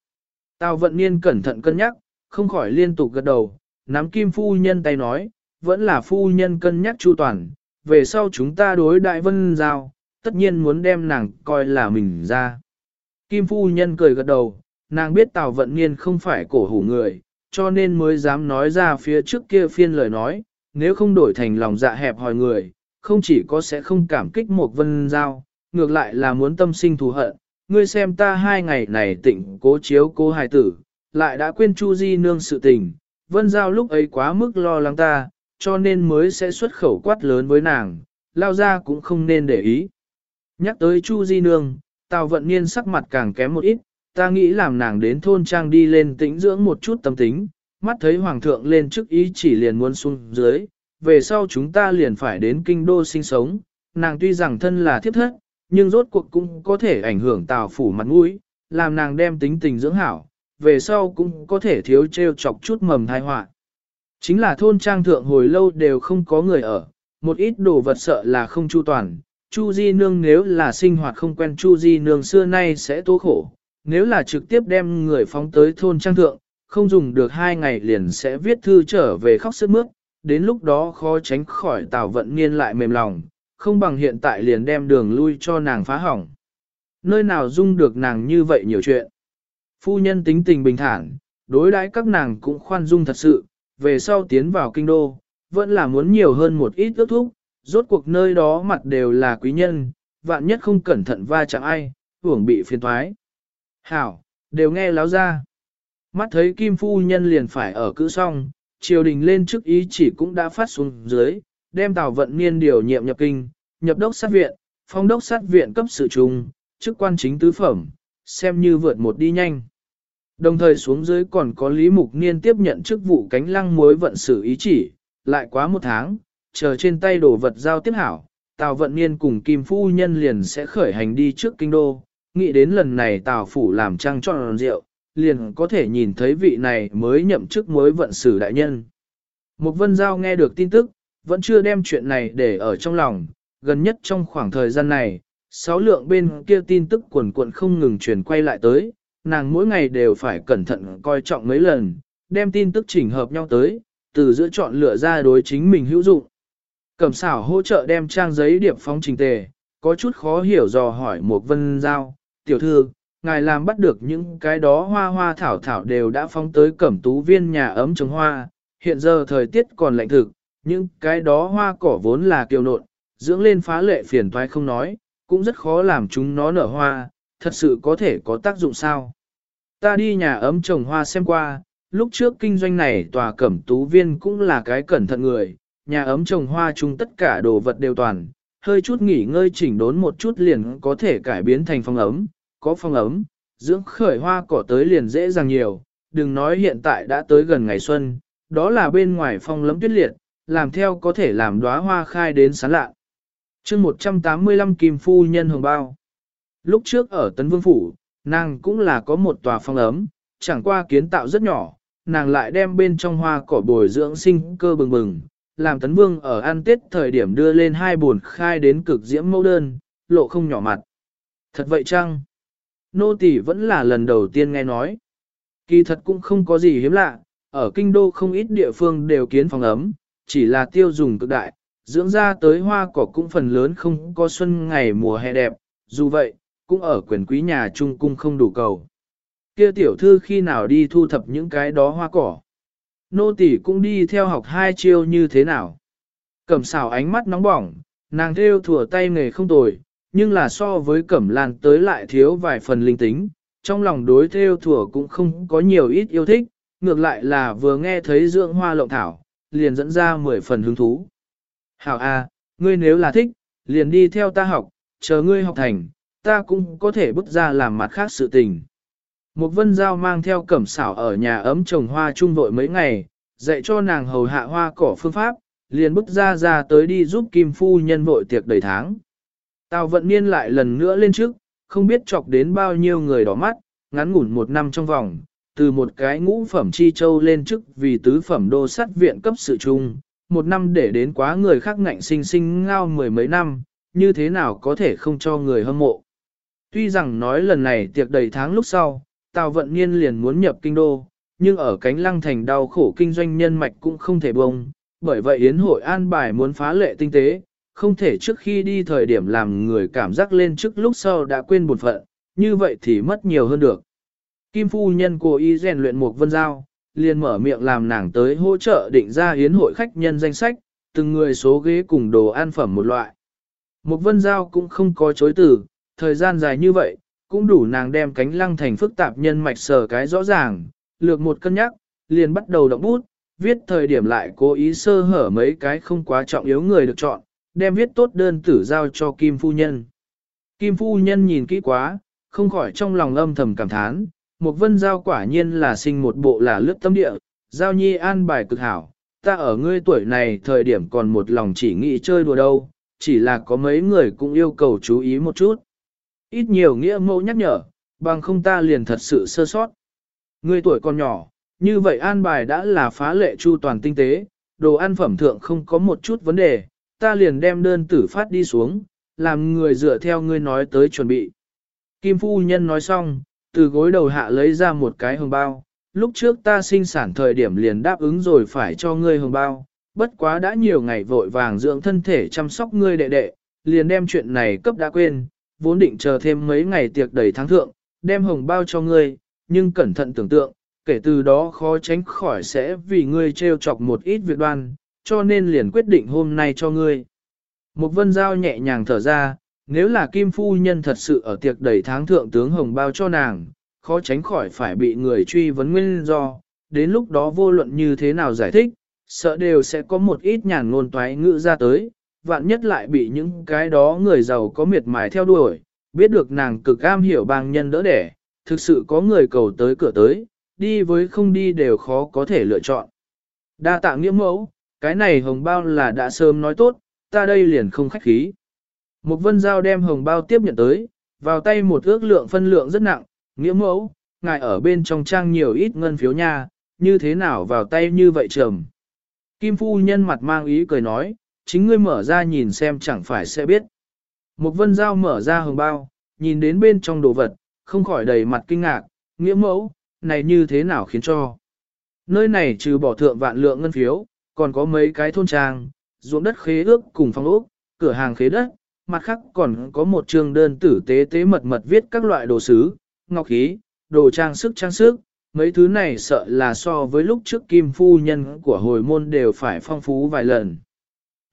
Tào vận niên cẩn thận cân nhắc, không khỏi liên tục gật đầu, nắm kim phu nhân tay nói, vẫn là phu nhân cân nhắc chu toàn, về sau chúng ta đối đại vân giao, tất nhiên muốn đem nàng coi là mình ra. Kim phu nhân cười gật đầu, nàng biết Tào Vận Niên không phải cổ hủ người, cho nên mới dám nói ra phía trước kia phiên lời nói, nếu không đổi thành lòng dạ hẹp hòi người, không chỉ có sẽ không cảm kích một vân giao, ngược lại là muốn tâm sinh thù hận. Ngươi xem ta hai ngày này tỉnh cố chiếu cô hài tử, lại đã quên Chu Di nương sự tình, vân giao lúc ấy quá mức lo lắng ta, cho nên mới sẽ xuất khẩu quát lớn với nàng, lao ra cũng không nên để ý. Nhắc tới Chu Di nương, Tào vận niên sắc mặt càng kém một ít, ta nghĩ làm nàng đến thôn trang đi lên tĩnh dưỡng một chút tâm tính, mắt thấy hoàng thượng lên trước ý chỉ liền muốn xuống dưới, về sau chúng ta liền phải đến kinh đô sinh sống, nàng tuy rằng thân là thiếp thất, nhưng rốt cuộc cũng có thể ảnh hưởng tào phủ mặt mũi, làm nàng đem tính tình dưỡng hảo, về sau cũng có thể thiếu treo chọc chút mầm thai họa. Chính là thôn trang thượng hồi lâu đều không có người ở, một ít đồ vật sợ là không chu toàn, Chu Di Nương nếu là sinh hoạt không quen Chu Di Nương xưa nay sẽ tố khổ, nếu là trực tiếp đem người phóng tới thôn trang thượng, không dùng được hai ngày liền sẽ viết thư trở về khóc sức mướt, đến lúc đó khó tránh khỏi tào vận niên lại mềm lòng, không bằng hiện tại liền đem đường lui cho nàng phá hỏng. Nơi nào dung được nàng như vậy nhiều chuyện. Phu nhân tính tình bình thản, đối đãi các nàng cũng khoan dung thật sự, về sau tiến vào kinh đô, vẫn là muốn nhiều hơn một ít ước thúc, rốt cuộc nơi đó mặt đều là quý nhân, vạn nhất không cẩn thận va chạm ai, hưởng bị phiền thoái. Hảo, đều nghe láo ra. Mắt thấy Kim Phu Nhân liền phải ở cữ xong, triều đình lên trước ý chỉ cũng đã phát xuống dưới, đem Tào Vận Niên điều nhiệm nhập kinh, nhập đốc sát viện, phong đốc sát viện cấp sự trùng, chức quan chính tứ phẩm, xem như vượt một đi nhanh. Đồng thời xuống dưới còn có Lý Mục Niên tiếp nhận chức vụ cánh lăng mối vận xử ý chỉ, lại quá một tháng, chờ trên tay đồ vật giao tiếp hảo, Tào Vận Niên cùng Kim Phu Nhân liền sẽ khởi hành đi trước kinh đô, nghĩ đến lần này Tào Phủ làm trang tròn rượu, liền có thể nhìn thấy vị này mới nhậm chức mới vận sử đại nhân. mục vân giao nghe được tin tức, vẫn chưa đem chuyện này để ở trong lòng, gần nhất trong khoảng thời gian này, sáu lượng bên kia tin tức quần quận không ngừng truyền quay lại tới, nàng mỗi ngày đều phải cẩn thận coi trọng mấy lần, đem tin tức chỉnh hợp nhau tới, từ giữa chọn lựa ra đối chính mình hữu dụng. Cẩm xảo hỗ trợ đem trang giấy điệp phóng trình tề, có chút khó hiểu dò hỏi một vân giao, tiểu thư, ngài làm bắt được những cái đó hoa hoa thảo thảo đều đã phóng tới cẩm tú viên nhà ấm trồng hoa, hiện giờ thời tiết còn lạnh thực, những cái đó hoa cỏ vốn là kiều nộn, dưỡng lên phá lệ phiền toái không nói, cũng rất khó làm chúng nó nở hoa, thật sự có thể có tác dụng sao. Ta đi nhà ấm trồng hoa xem qua, lúc trước kinh doanh này tòa cẩm tú viên cũng là cái cẩn thận người, nhà ấm trồng hoa chung tất cả đồ vật đều toàn, hơi chút nghỉ ngơi chỉnh đốn một chút liền có thể cải biến thành phòng ấm, có phong ấm, dưỡng khởi hoa cỏ tới liền dễ dàng nhiều, đừng nói hiện tại đã tới gần ngày xuân, đó là bên ngoài phong lấm tuyết liệt, làm theo có thể làm đóa hoa khai đến sáng lạ. chương 185 Kim Phu Nhân Hồng Bao. Lúc trước ở Tấn Vương Phủ, nàng cũng là có một tòa phong ấm, chẳng qua kiến tạo rất nhỏ, nàng lại đem bên trong hoa cỏ bồi dưỡng sinh cơ bừng bừng, làm Tấn Vương ở ăn tết thời điểm đưa lên hai buồn khai đến cực diễm mẫu đơn, lộ không nhỏ mặt. Thật vậy chăng? Nô tỳ vẫn là lần đầu tiên nghe nói. Kỳ thật cũng không có gì hiếm lạ, ở kinh đô không ít địa phương đều kiến phòng ấm, chỉ là tiêu dùng cực đại, dưỡng ra tới hoa cỏ cũng phần lớn không có xuân ngày mùa hè đẹp, dù vậy, cũng ở quyền quý nhà trung cung không đủ cầu. Kia tiểu thư khi nào đi thu thập những cái đó hoa cỏ. Nô tỷ cũng đi theo học hai chiêu như thế nào. Cẩm xào ánh mắt nóng bỏng, nàng theo thủa tay nghề không tồi, nhưng là so với cẩm lan tới lại thiếu vài phần linh tính, trong lòng đối theo thủa cũng không có nhiều ít yêu thích, ngược lại là vừa nghe thấy dưỡng hoa lộng thảo, liền dẫn ra mười phần hứng thú. Hảo A, ngươi nếu là thích, liền đi theo ta học, chờ ngươi học thành, ta cũng có thể bước ra làm mặt khác sự tình. Một vân giao mang theo cẩm xảo ở nhà ấm trồng hoa chung vội mấy ngày, dạy cho nàng hầu hạ hoa cỏ phương pháp, liền bước ra ra tới đi giúp Kim Phu nhân vội tiệc đầy tháng. Tào vận niên lại lần nữa lên trước, không biết chọc đến bao nhiêu người đỏ mắt, ngắn ngủn một năm trong vòng, từ một cái ngũ phẩm chi châu lên chức vì tứ phẩm đô sát viện cấp sự chung, một năm để đến quá người khác ngạnh sinh sinh ngao mười mấy năm, như thế nào có thể không cho người hâm mộ. Tuy rằng nói lần này tiệc đầy tháng lúc sau, Tào Vận Niên liền muốn nhập kinh đô, nhưng ở cánh lăng thành đau khổ kinh doanh nhân mạch cũng không thể bông, bởi vậy Yến hội an bài muốn phá lệ tinh tế, không thể trước khi đi thời điểm làm người cảm giác lên trước lúc sau đã quên buồn phận, như vậy thì mất nhiều hơn được. Kim phu nhân cố ý rèn luyện một vân giao, liền mở miệng làm nàng tới hỗ trợ định ra yến hội khách nhân danh sách, từng người số ghế cùng đồ ăn phẩm một loại. Một vân giao cũng không có chối từ, thời gian dài như vậy, cũng đủ nàng đem cánh lăng thành phức tạp nhân mạch sở cái rõ ràng, lược một cân nhắc, liền bắt đầu động bút, viết thời điểm lại cố ý sơ hở mấy cái không quá trọng yếu người được chọn, đem viết tốt đơn tử giao cho Kim Phu Nhân. Kim Phu Nhân nhìn kỹ quá, không khỏi trong lòng âm thầm cảm thán, một vân giao quả nhiên là sinh một bộ là lướt tâm địa, giao nhi an bài cực hảo, ta ở ngươi tuổi này thời điểm còn một lòng chỉ nghĩ chơi đùa đâu, chỉ là có mấy người cũng yêu cầu chú ý một chút. Ít nhiều nghĩa mẫu nhắc nhở, bằng không ta liền thật sự sơ sót. Ngươi tuổi còn nhỏ, như vậy an bài đã là phá lệ chu toàn tinh tế, đồ ăn phẩm thượng không có một chút vấn đề, ta liền đem đơn tử phát đi xuống, làm người dựa theo ngươi nói tới chuẩn bị. Kim phu nhân nói xong, từ gối đầu hạ lấy ra một cái hồng bao, lúc trước ta sinh sản thời điểm liền đáp ứng rồi phải cho ngươi hồng bao, bất quá đã nhiều ngày vội vàng dưỡng thân thể chăm sóc ngươi đệ đệ, liền đem chuyện này cấp đã quên, vốn định chờ thêm mấy ngày tiệc đầy tháng thượng, đem hồng bao cho ngươi, nhưng cẩn thận tưởng tượng, kể từ đó khó tránh khỏi sẽ vì ngươi trêu chọc một ít việc đoan, cho nên liền quyết định hôm nay cho ngươi. Một vân giao nhẹ nhàng thở ra, nếu là Kim Phu Nhân thật sự ở tiệc đầy tháng thượng tướng hồng bao cho nàng, khó tránh khỏi phải bị người truy vấn nguyên do, đến lúc đó vô luận như thế nào giải thích, sợ đều sẽ có một ít nhàn ngôn toái ngữ ra tới, vạn nhất lại bị những cái đó người giàu có miệt mài theo đuổi, biết được nàng cực am hiểu bang nhân đỡ đẻ, thực sự có người cầu tới cửa tới, đi với không đi đều khó có thể lựa chọn. Đa tạ nghĩa mẫu, cái này hồng bao là đã sớm nói tốt, ta đây liền không khách khí. Một vân giao đem hồng bao tiếp nhận tới, vào tay một ước lượng phân lượng rất nặng, nghĩa mẫu, ngài ở bên trong trang nhiều ít ngân phiếu nha, như thế nào vào tay như vậy trầm. Kim phu nhân mặt mang ý cười nói, chính ngươi mở ra nhìn xem chẳng phải sẽ biết. Một vân giao mở ra hồng bao, nhìn đến bên trong đồ vật, không khỏi đầy mặt kinh ngạc, nghĩa mẫu, này như thế nào khiến cho. Nơi này trừ bỏ thượng vạn lượng ngân phiếu, còn có mấy cái thôn trang, ruộng đất khế ước cùng phong ốc, cửa hàng khế đất, mặt khác còn có một trường đơn tử tế tế mật mật viết các loại đồ sứ, ngọc khí, đồ trang sức trang sức, mấy thứ này sợ là so với lúc trước kim phu nhân của hồi môn đều phải phong phú vài lần.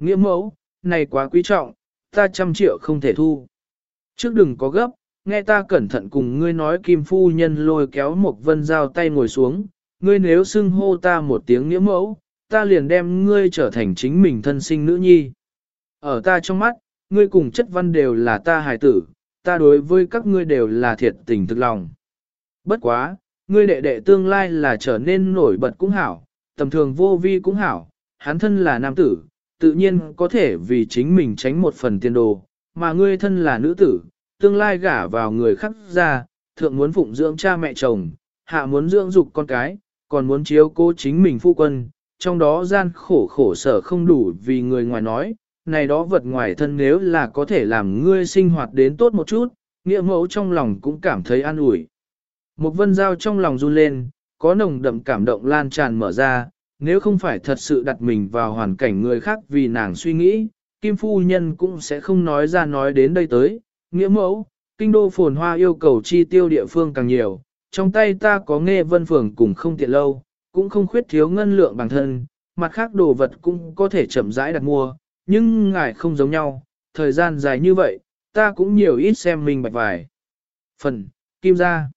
Nghĩa mẫu, này quá quý trọng, ta trăm triệu không thể thu. Trước đừng có gấp, nghe ta cẩn thận cùng ngươi nói kim phu nhân lôi kéo một vân dao tay ngồi xuống, ngươi nếu xưng hô ta một tiếng nghĩa mẫu, ta liền đem ngươi trở thành chính mình thân sinh nữ nhi. Ở ta trong mắt, ngươi cùng chất văn đều là ta hài tử, ta đối với các ngươi đều là thiệt tình thực lòng. Bất quá, ngươi đệ đệ tương lai là trở nên nổi bật cũng hảo, tầm thường vô vi cũng hảo, hắn thân là nam tử, tự nhiên có thể vì chính mình tránh một phần tiền đồ, mà ngươi thân là nữ tử, tương lai gả vào người khác ra, thượng muốn phụng dưỡng cha mẹ chồng, hạ muốn dưỡng dục con cái, còn muốn chiếu cố chính mình phu quân, trong đó gian khổ khổ sở không đủ vì người ngoài nói, này đó vật ngoài thân nếu là có thể làm ngươi sinh hoạt đến tốt một chút, nghĩa mẫu trong lòng cũng cảm thấy an ủi. Một vân dao trong lòng run lên, có nồng đậm cảm động lan tràn mở ra, nếu không phải thật sự đặt mình vào hoàn cảnh người khác vì nàng suy nghĩ, Kim Phu Nhân cũng sẽ không nói ra nói đến đây tới, nghĩa mẫu, kinh đô phồn hoa yêu cầu chi tiêu địa phương càng nhiều, trong tay ta có nghe vân phường cùng không tiện lâu, cũng không khuyết thiếu ngân lượng bản thân, mặt khác đồ vật cũng có thể chậm rãi đặt mua, nhưng ngài không giống nhau, thời gian dài như vậy, ta cũng nhiều ít xem mình bạch vài. Phần, kim ra,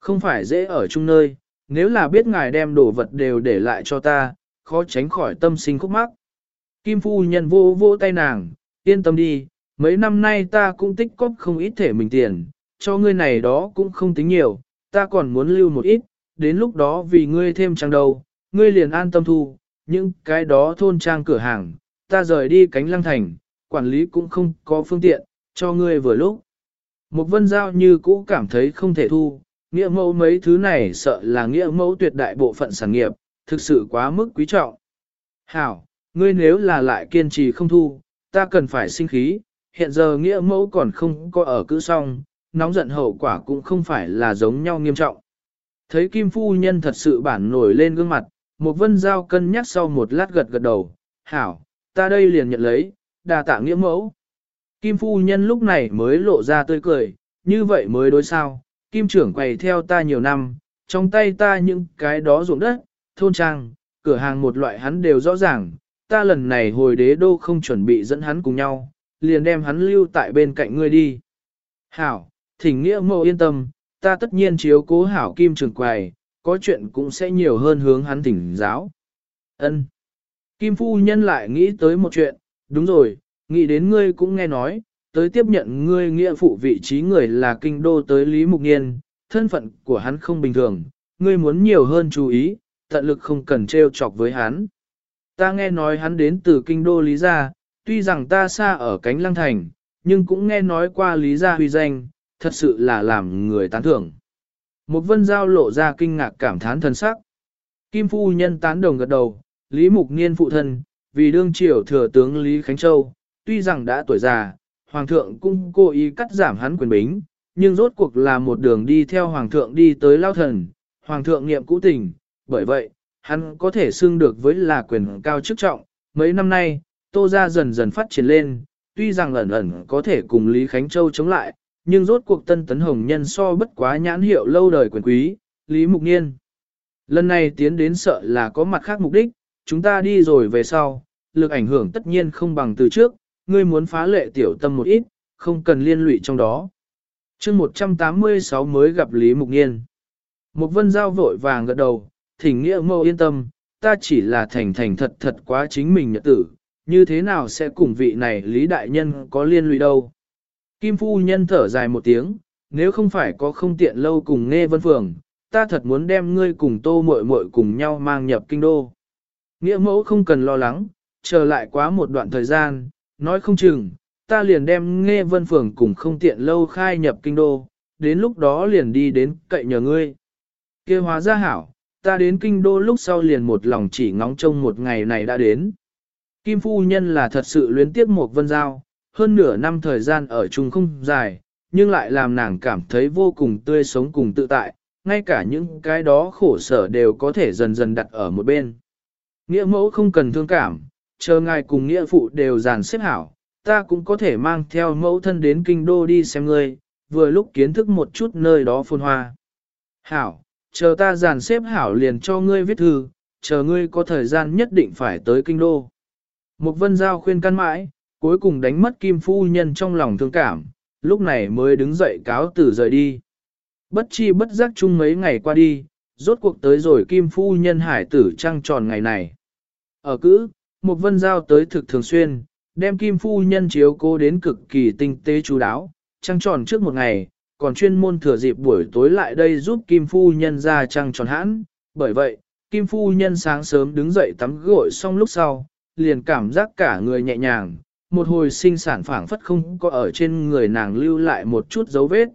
không phải dễ ở chung nơi, nếu là biết ngài đem đồ vật đều để lại cho ta, khó tránh khỏi tâm sinh khúc mắc. Kim phu nhân vô vô tay nàng, yên tâm đi, mấy năm nay ta cũng tích cóp không ít thể mình tiền, cho ngươi này đó cũng không tính nhiều, ta còn muốn lưu một ít, đến lúc đó vì ngươi thêm trang đầu, ngươi liền an tâm thu, những cái đó thôn trang cửa hàng, ta rời đi cánh lăng thành, quản lý cũng không có phương tiện, cho ngươi vừa lúc. Một vân giao như cũ cảm thấy không thể thu, nghĩa mẫu mấy thứ này sợ là nghĩa mẫu tuyệt đại bộ phận sản nghiệp, thực sự quá mức quý trọng. Hảo, ngươi nếu là lại kiên trì không thu, ta cần phải sinh khí, hiện giờ nghĩa mẫu còn không có ở cữ xong, nóng giận hậu quả cũng không phải là giống nhau nghiêm trọng. Thấy Kim Phu Nhân thật sự bản nổi lên gương mặt, một vân giao cân nhắc sau một lát gật gật đầu, hảo, ta đây liền nhận lấy, đà tạ nghĩa mẫu. Kim Phu Nhân lúc này mới lộ ra tươi cười, như vậy mới đối sao, Kim trưởng quầy theo ta nhiều năm, trong tay ta những cái đó ruộng đất, thôn trang, cửa hàng một loại hắn đều rõ ràng, ta lần này hồi đế đô không chuẩn bị dẫn hắn cùng nhau, liền đem hắn lưu tại bên cạnh ngươi đi. Hảo, thỉnh nghĩa mộ yên tâm, ta tất nhiên chiếu cố hảo kim trưởng quầy, có chuyện cũng sẽ nhiều hơn hướng hắn thỉnh giáo. Ân. Kim phu nhân lại nghĩ tới một chuyện, đúng rồi, nghĩ đến ngươi cũng nghe nói, tới tiếp nhận ngươi nghĩa phụ vị trí người là kinh đô tới Lý Mục Niên, thân phận của hắn không bình thường, ngươi muốn nhiều hơn chú ý, tận lực không cần trêu chọc với hắn. Ta nghe nói hắn đến từ kinh đô Lý Gia, tuy rằng ta xa ở cánh lăng thành, nhưng cũng nghe nói qua Lý Gia huy danh, thật sự là làm người tán thưởng. Một vân giao lộ ra kinh ngạc cảm thán thân sắc. Kim phu nhân tán đồng gật đầu, Lý Mục Niên phụ thân, vì đương triều thừa tướng Lý Khánh Châu, tuy rằng đã tuổi già, Hoàng thượng cũng cố ý cắt giảm hắn quyền bính, nhưng rốt cuộc là một đường đi theo Hoàng thượng đi tới lao thần, Hoàng thượng niệm cũ tình, bởi vậy, hắn có thể xưng được với là quyền cao chức trọng. Mấy năm nay, Tô Gia dần dần phát triển lên, tuy rằng ẩn ẩn có thể cùng Lý Khánh Châu chống lại, nhưng rốt cuộc tân tấn hồng nhân so bất quá nhãn hiệu lâu đời quyền quý, Lý Mục Niên. Lần này tiến đến sợ là có mặt khác mục đích, chúng ta đi rồi về sau, lực ảnh hưởng tất nhiên không bằng từ trước, ngươi muốn phá lệ tiểu tâm một ít, không cần liên lụy trong đó. chương 186 mới gặp Lý Mục Niên. Mục vân giao vội vàng gật đầu, thỉnh nghĩa mâu yên tâm, ta chỉ là thành thành thật thật quá chính mình nhật tử, như thế nào sẽ cùng vị này Lý Đại Nhân có liên lụy đâu. Kim Phu Nhân thở dài một tiếng, nếu không phải có không tiện lâu cùng nghe vân phường, ta thật muốn đem ngươi cùng tô muội muội cùng nhau mang nhập kinh đô. Nghĩa mẫu không cần lo lắng, chờ lại quá một đoạn thời gian, nói không chừng, ta liền đem nghe vân phường cùng không tiện lâu khai nhập kinh đô, đến lúc đó liền đi đến cậy nhờ ngươi. kia hóa ra hảo, ta đến kinh đô lúc sau liền một lòng chỉ ngóng trông một ngày này đã đến. Kim phu nhân là thật sự luyến tiếc một vân giao, hơn nửa năm thời gian ở chung không dài, nhưng lại làm nàng cảm thấy vô cùng tươi sống cùng tự tại, ngay cả những cái đó khổ sở đều có thể dần dần đặt ở một bên. Nghĩa mẫu không cần thương cảm, chờ ngài cùng nghĩa phụ đều dàn xếp hảo, ta cũng có thể mang theo mẫu thân đến kinh đô đi xem ngươi, vừa lúc kiến thức một chút nơi đó phồn hoa. Hảo, chờ ta dàn xếp hảo liền cho ngươi viết thư, chờ ngươi có thời gian nhất định phải tới kinh đô. Một vân giao khuyên căn mãi, cuối cùng đánh mất kim phu nhân trong lòng thương cảm, lúc này mới đứng dậy cáo tử rời đi. Bất chi bất giác chung mấy ngày qua đi, rốt cuộc tới rồi kim phu nhân hải tử trăng tròn ngày này. Ở cữ, một vân giao tới thực thường xuyên, đem kim phu nhân chiếu cố đến cực kỳ tinh tế chú đáo, trăng tròn trước một ngày, còn chuyên môn thừa dịp buổi tối lại đây giúp Kim Phu Nhân ra trăng tròn hãn. Bởi vậy, Kim Phu Nhân sáng sớm đứng dậy tắm gội xong lúc sau, liền cảm giác cả người nhẹ nhàng, một hồi sinh sản phảng phất không có ở trên người nàng lưu lại một chút dấu vết.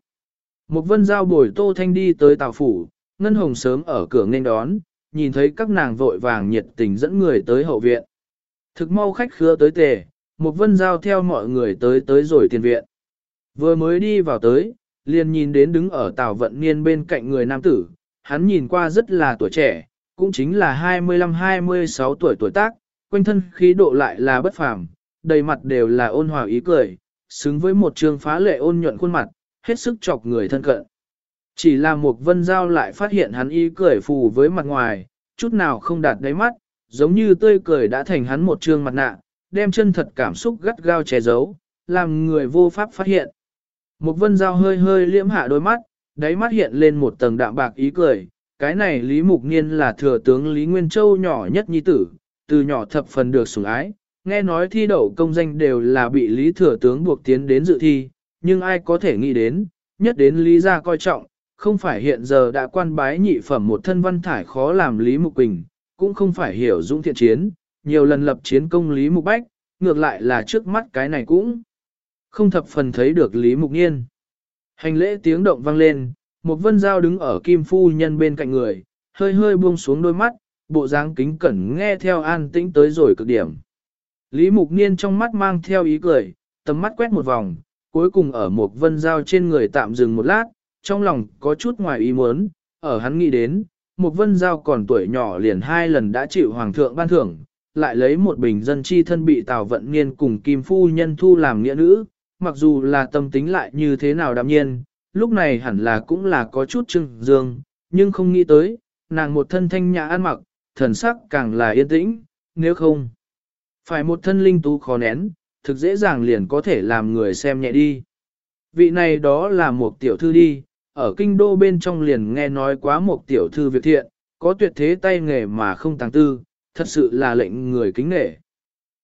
Một vân giao bồi Tô Thanh đi tới tàu phủ, Ngân Hồng sớm ở cửa nên đón, nhìn thấy các nàng vội vàng nhiệt tình dẫn người tới hậu viện. Thực mau khách khứa tới tề, một vân giao theo mọi người tới tới rồi tiền viện. Vừa mới đi vào tới, liền nhìn đến đứng ở tàu vận niên bên cạnh người nam tử, hắn nhìn qua rất là tuổi trẻ, cũng chính là 25-26 tuổi tuổi tác, quanh thân khí độ lại là bất phàm, đầy mặt đều là ôn hòa ý cười, xứng với một trường phá lệ ôn nhuận khuôn mặt, hết sức chọc người thân cận. Chỉ là một vân giao lại phát hiện hắn ý cười phù với mặt ngoài, chút nào không đạt đáy mắt, giống như tươi cười đã thành hắn một trương mặt nạ, đem chân thật cảm xúc gắt gao che giấu, làm người vô pháp phát hiện. Một vân giao hơi hơi liễm hạ đôi mắt, đáy mắt hiện lên một tầng đạm bạc ý cười, cái này Lý Mục Niên là thừa tướng Lý Nguyên Châu nhỏ nhất nhi tử, từ nhỏ thập phần được sủng ái, nghe nói thi đậu công danh đều là bị Lý Thừa Tướng buộc tiến đến dự thi, nhưng ai có thể nghĩ đến, nhất đến Lý gia coi trọng, không phải hiện giờ đã quan bái nhị phẩm một thân văn thải khó làm Lý Mục Quỳnh, cũng không phải hiểu dũng thiện chiến, nhiều lần lập chiến công Lý Mục Bách, ngược lại là trước mắt cái này cũng không thập phần thấy được Lý Mục Niên. Hành lễ tiếng động vang lên, một vân giao đứng ở kim phu nhân bên cạnh người, hơi hơi buông xuống đôi mắt, bộ dáng kính cẩn nghe theo an tĩnh tới rồi cực điểm. Lý Mục Niên trong mắt mang theo ý cười, tầm mắt quét một vòng, cuối cùng ở một vân giao trên người tạm dừng một lát, trong lòng có chút ngoài ý muốn, ở hắn nghĩ đến, một vân giao còn tuổi nhỏ liền hai lần đã chịu hoàng thượng ban thưởng, lại lấy một bình dân chi thân bị Tào Vận Niên cùng Kim Phu Nhân thu làm nghĩa nữ, mặc dù là tâm tính lại như thế nào đạm nhiên, lúc này hẳn là cũng là có chút trưng dương, nhưng không nghĩ tới, nàng một thân thanh nhã ăn mặc, thần sắc càng là yên tĩnh, nếu không, phải một thân linh tú khó nén, thực dễ dàng liền có thể làm người xem nhẹ đi. Vị này đó là một tiểu thư đi, ở kinh đô bên trong liền nghe nói quá một tiểu thư việc thiện, có tuyệt thế tay nghề mà không tàng tư, thật sự là lệnh người kính nể.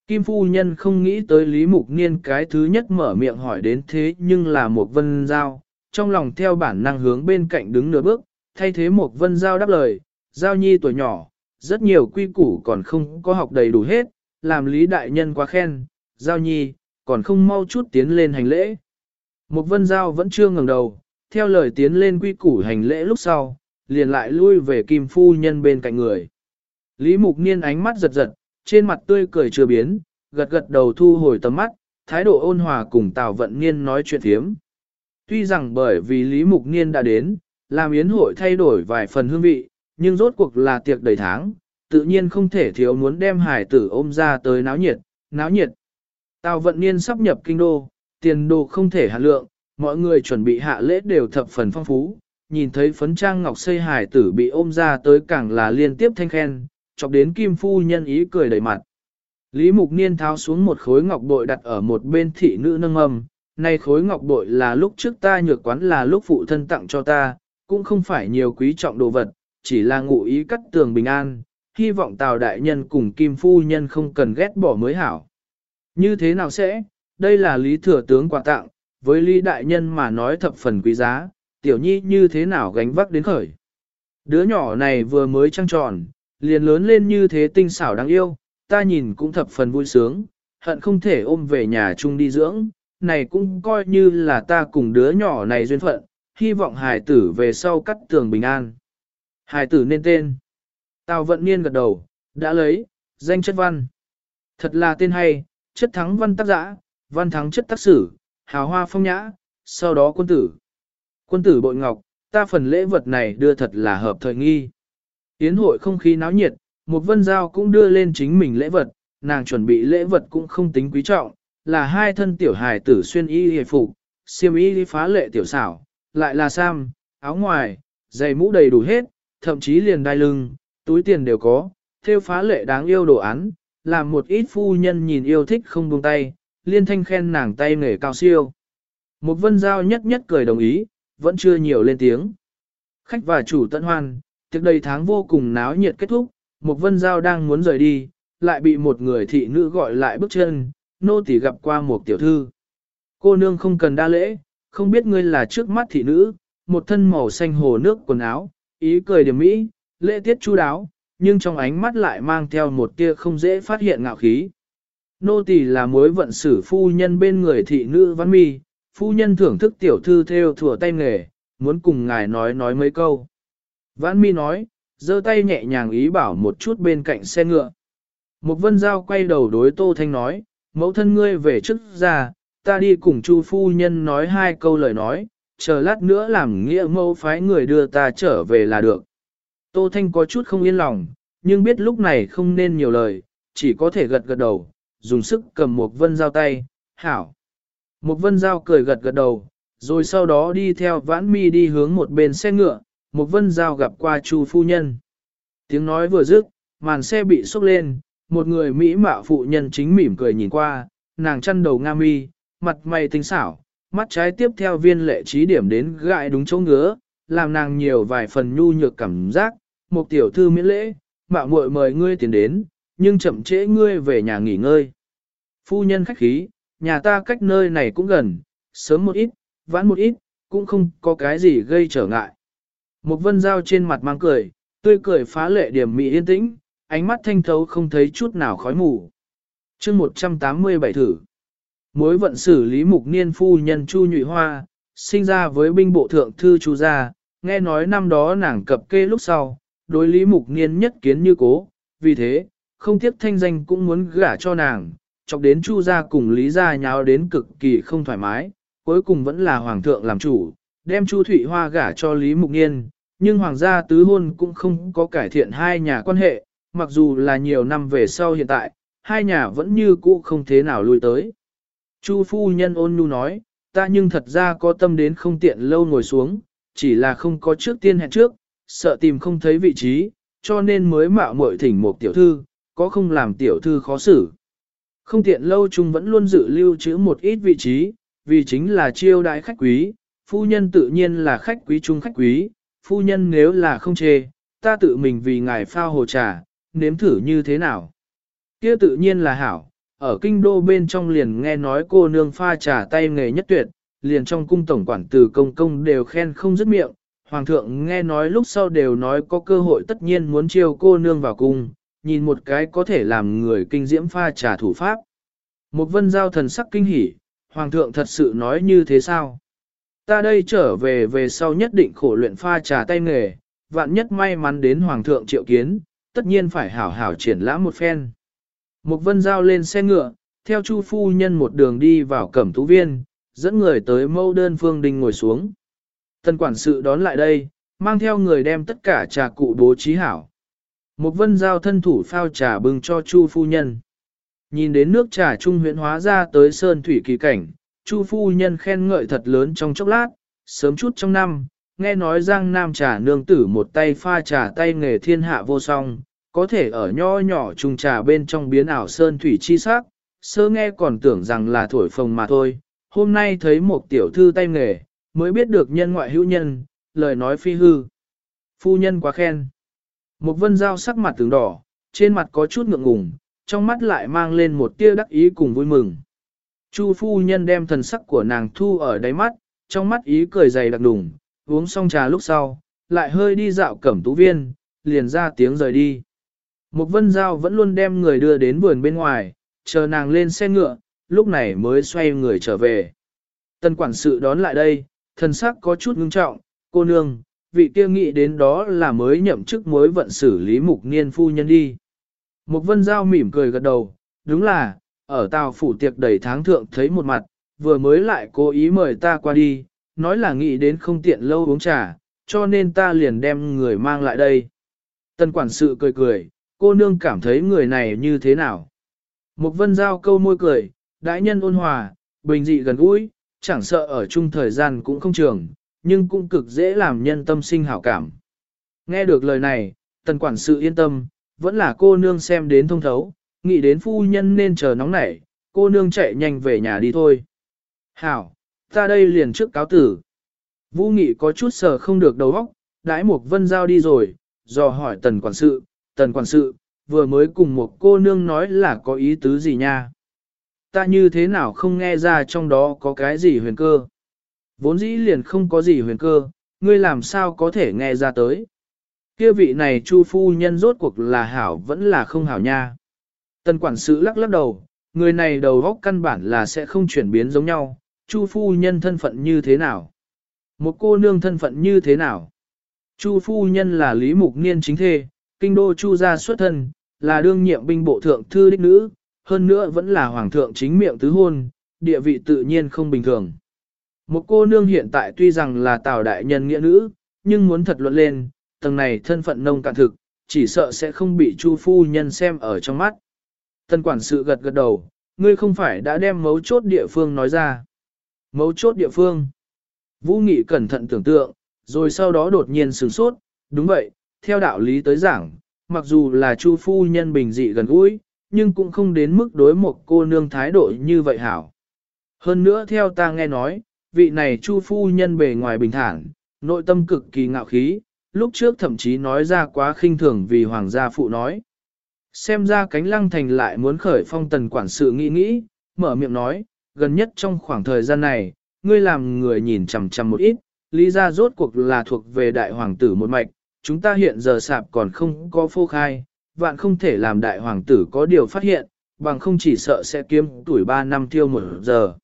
Kim phu nhân không nghĩ tới Lý Mục Niên cái thứ nhất mở miệng hỏi đến thế nhưng là một vân giao, trong lòng theo bản năng hướng bên cạnh đứng nửa bước, thay thế một vân giao đáp lời, giao nhi tuổi nhỏ, rất nhiều quy củ còn không có học đầy đủ hết, làm Lý Đại Nhân quá khen, giao nhi, còn không mau chút tiến lên hành lễ. Một vân giao vẫn chưa ngừng đầu, theo lời tiến lên quy củ hành lễ lúc sau, liền lại lui về kim phu nhân bên cạnh người. Lý Mục Niên ánh mắt giật giật, trên mặt tươi cười chưa biến, gật gật đầu thu hồi tầm mắt, thái độ ôn hòa cùng Tào Vận Niên nói chuyện thiếm. Tuy rằng bởi vì Lý Mục Niên đã đến, làm yến hội thay đổi vài phần hương vị, nhưng rốt cuộc là tiệc đầy tháng, tự nhiên không thể thiếu muốn đem hải tử ôm ra tới náo nhiệt, náo nhiệt. Tào Vận Niên sắp nhập kinh đô, tiền đồ không thể hạ lượng, mọi người chuẩn bị hạ lễ đều thập phần phong phú, nhìn thấy phấn trang ngọc xây hải tử bị ôm ra tới càng là liên tiếp thanh khen, chọc đến kim phu nhân ý cười đầy mặt. Lý Mục Niên tháo xuống một khối ngọc bội đặt ở một bên thị nữ nâng âm, này khối ngọc bội là lúc trước ta nhược quán là lúc phụ thân tặng cho ta, cũng không phải nhiều quý trọng đồ vật, chỉ là ngụ ý cắt tường bình an, hy vọng Tào Đại Nhân cùng Kim Phu Nhân không cần ghét bỏ mới hảo. Như thế nào sẽ, đây là Lý Thừa Tướng quà tặng, với Lý Đại Nhân mà nói thập phần quý giá, tiểu nhi như thế nào gánh vác đến khởi. Đứa nhỏ này vừa mới trăng tròn, liền lớn lên như thế tinh xảo đáng yêu, ta nhìn cũng thập phần vui sướng, hận không thể ôm về nhà chung đi dưỡng, này cũng coi như là ta cùng đứa nhỏ này duyên phận, hy vọng hài tử về sau cắt tường bình an. Hài tử nên tên. Tào vận niên gật đầu, đã lấy, danh chất văn. Thật là tên hay, chất thắng văn tác giả văn thắng chất tác sử, hào hoa phong nhã, sau đó quân tử. Quân tử bội ngọc, ta phần lễ vật này đưa thật là hợp thời nghi. Yến hội không khí náo nhiệt, một vân giao cũng đưa lên chính mình lễ vật, nàng chuẩn bị lễ vật cũng không tính quý trọng, là hai thân tiểu hài tử xuyên y hề phục, xiêm y phá lệ tiểu xảo, lại là sam, áo ngoài, giày mũ đầy đủ hết, thậm chí liền đai lưng, túi tiền đều có, theo phá lệ đáng yêu đồ án, làm một ít phu nhân nhìn yêu thích không buông tay, liên thanh khen nàng tay nghề cao siêu. Một vân giao nhất nhất cười đồng ý, vẫn chưa nhiều lên tiếng. Khách và chủ tận hoan, tiệc đầy tháng vô cùng náo nhiệt kết thúc, một vân giao đang muốn rời đi, lại bị một người thị nữ gọi lại bước chân, nô tỳ gặp qua một tiểu thư. Cô nương không cần đa lễ, không biết ngươi là trước mắt thị nữ, một thân màu xanh hồ nước quần áo, ý cười điểm mỹ, lễ tiết chu đáo, nhưng trong ánh mắt lại mang theo một tia không dễ phát hiện ngạo khí. Nô tỳ là mối vận sử phu nhân bên người thị nữ văn mi, phu nhân thưởng thức tiểu thư theo thủa tay nghề, muốn cùng ngài nói nói mấy câu. Văn mi nói, giơ tay nhẹ nhàng ý bảo một chút bên cạnh xe ngựa. Một vân giao quay đầu đối Tô Thanh nói, mẫu thân ngươi về trước ra, ta đi cùng Chu phu nhân nói hai câu lời nói, chờ lát nữa làm nghĩa mẫu phái người đưa ta trở về là được. Tô Thanh có chút không yên lòng, nhưng biết lúc này không nên nhiều lời, chỉ có thể gật gật đầu, dùng sức cầm một vân dao tay, hảo. Một vân dao cười gật gật đầu, rồi sau đó đi theo vãn mi đi hướng một bên xe ngựa, một vân dao gặp qua chu phu nhân. Tiếng nói vừa dứt, màn xe bị sốc lên, một người Mỹ mạo phụ nhân chính mỉm cười nhìn qua, nàng chăn đầu nga mi, mặt mày tinh xảo, mắt trái tiếp theo viên lệ trí điểm đến gại đúng chỗ ngứa, làm nàng nhiều vài phần nhu nhược cảm giác, một tiểu thư miễn lễ, mạo muội mời ngươi tiến đến, nhưng chậm trễ ngươi về nhà nghỉ ngơi. Phu nhân khách khí, nhà ta cách nơi này cũng gần, sớm một ít, vãn một ít, cũng không có cái gì gây trở ngại. Một vân dao trên mặt mang cười, tươi cười phá lệ điểm mị yên tĩnh, ánh mắt thanh thấu không thấy chút nào khói mù. chương 187 thử. Mối vận xử lý mục niên phu nhân Chu Nhụy Hoa, sinh ra với binh bộ thượng thư Chu gia, nghe nói năm đó nàng cập kê lúc sau, đối lý mục niên nhất kiến như cố, vì thế, không tiếc thanh danh cũng muốn gả cho nàng, chọc đến Chu gia cùng Lý gia nháo đến cực kỳ không thoải mái, cuối cùng vẫn là hoàng thượng làm chủ, đem Chu Thụy Hoa gả cho Lý Mục Niên, nhưng hoàng gia tứ hôn cũng không có cải thiện hai nhà quan hệ, mặc dù là nhiều năm về sau hiện tại, hai nhà vẫn như cũ không thế nào lui tới. Chu phu nhân ôn nhu nói, ta nhưng thật ra có tâm đến không tiện lâu ngồi xuống, chỉ là không có trước tiên hẹn trước, sợ tìm không thấy vị trí, cho nên mới mạo muội thỉnh một tiểu thư, có không làm tiểu thư khó xử. Không tiện lâu chung vẫn luôn dự lưu trữ một ít vị trí, vì chính là chiêu đại khách quý, phu nhân tự nhiên là khách quý chung khách quý, phu nhân nếu là không chê, ta tự mình vì ngài phao hồ trà, nếm thử như thế nào. Kia tự nhiên là hảo, ở kinh đô bên trong liền nghe nói cô nương pha trà tay nghề nhất tuyệt, liền trong cung tổng quản từ công công đều khen không dứt miệng, hoàng thượng nghe nói lúc sau đều nói có cơ hội tất nhiên muốn chiêu cô nương vào cung, nhìn một cái có thể làm người kinh diễm pha trà thủ pháp. Một vân giao thần sắc kinh hỉ, hoàng thượng thật sự nói như thế sao? Ta đây trở về về sau nhất định khổ luyện pha trà tay nghề, vạn nhất may mắn đến hoàng thượng triệu kiến, tất nhiên phải hảo hảo triển lãm một phen. Một vân giao lên xe ngựa, theo chu phu nhân một đường đi vào cẩm tú viên, dẫn người tới mâu đơn phương đình ngồi xuống. Tân quản sự đón lại đây, mang theo người đem tất cả trà cụ bố trí hảo. Một vân giao thân thủ phao trà bưng cho chu phu nhân. Nhìn đến nước trà trung huyễn hóa ra tới sơn thủy kỳ cảnh, chu phu nhân khen ngợi thật lớn trong chốc lát, sớm chút trong năm, nghe nói Giang Nam trà nương tử một tay pha trà tay nghề thiên hạ vô song, có thể ở nho nhỏ trùng trà bên trong biến ảo sơn thủy chi sắc, sơ nghe còn tưởng rằng là thổi phồng mà thôi, hôm nay thấy một tiểu thư tay nghề, mới biết được nhân ngoại hữu nhân, lời nói phi hư. Phu nhân quá khen. Một vân giao sắc mặt tướng đỏ, trên mặt có chút ngượng ngùng, trong mắt lại mang lên một tia đắc ý cùng vui mừng. Chu phu nhân đem thần sắc của nàng thu ở đáy mắt, trong mắt ý cười dày đặc đùng, uống xong trà lúc sau, lại hơi đi dạo cẩm tú viên, liền ra tiếng rời đi. Một vân giao vẫn luôn đem người đưa đến vườn bên ngoài, chờ nàng lên xe ngựa, lúc này mới xoay người trở về. Tân quản sự đón lại đây, thần sắc có chút ngưng trọng, cô nương, vị kia nghĩ đến đó là mới nhậm chức mối vận xử lý mục niên phu nhân đi. Mục vân giao mỉm cười gật đầu, đúng là, ở tàu phủ tiệc đầy tháng thượng thấy một mặt, vừa mới lại cố ý mời ta qua đi, nói là nghĩ đến không tiện lâu uống trà, cho nên ta liền đem người mang lại đây. Tân quản sự cười cười, cô nương cảm thấy người này như thế nào? Mục vân giao câu môi cười, đại nhân ôn hòa, bình dị gần gũi, chẳng sợ ở chung thời gian cũng không trường, nhưng cũng cực dễ làm nhân tâm sinh hảo cảm. Nghe được lời này, tần quản sự yên tâm, vẫn là cô nương xem đến thông thấu, nghĩ đến phu nhân nên chờ nóng nảy, cô nương chạy nhanh về nhà đi thôi. Hảo, ta đây liền trước cáo tử. Vũ Nghị có chút sờ không được đầu óc, đãi một vân giao đi rồi, dò hỏi tần quản sự, tần quản sự, vừa mới cùng một cô nương nói là có ý tứ gì nha. Ta như thế nào không nghe ra trong đó có cái gì huyền cơ. Vốn dĩ liền không có gì huyền cơ, ngươi làm sao có thể nghe ra tới. Kia vị này chu phu nhân rốt cuộc là hảo vẫn là không hảo nha. Tần quản sự lắc lắc đầu, người này đầu góc căn bản là sẽ không chuyển biến giống nhau, chu phu nhân thân phận như thế nào. Một cô nương thân phận như thế nào. Chu phu nhân là Lý Mục Niên chính thê, kinh đô chu gia xuất thân, là đương nhiệm binh bộ thượng thư đích nữ, hơn nữa vẫn là hoàng thượng chính miệng tứ hôn, địa vị tự nhiên không bình thường. Một cô nương hiện tại tuy rằng là tào đại nhân nghĩa nữ, nhưng muốn thật luận lên, tầng này thân phận nông cạn thực, chỉ sợ sẽ không bị chu phu nhân xem ở trong mắt. Tân quản sự gật gật đầu, ngươi không phải đã đem mấu chốt địa phương nói ra. Mấu chốt địa phương. Vũ Nghị cẩn thận tưởng tượng, rồi sau đó đột nhiên sửng sốt, đúng vậy, theo đạo lý tới giảng, mặc dù là chu phu nhân bình dị gần gũi, nhưng cũng không đến mức đối một cô nương thái độ như vậy hảo. Hơn nữa theo ta nghe nói, vị này chu phu nhân bề ngoài bình thản, nội tâm cực kỳ ngạo khí, lúc trước thậm chí nói ra quá khinh thường vì hoàng gia phụ nói. Xem ra cánh lăng thành lại muốn khởi phong tần quản sự nghĩ nghĩ, mở miệng nói, gần nhất trong khoảng thời gian này, ngươi làm người nhìn chằm chằm một ít, lý ra rốt cuộc là thuộc về đại hoàng tử một mạch, chúng ta hiện giờ sạp còn không có phô khai, vạn không thể làm đại hoàng tử có điều phát hiện, bằng không chỉ sợ sẽ kiếm tuổi 3 năm tiêu một giờ.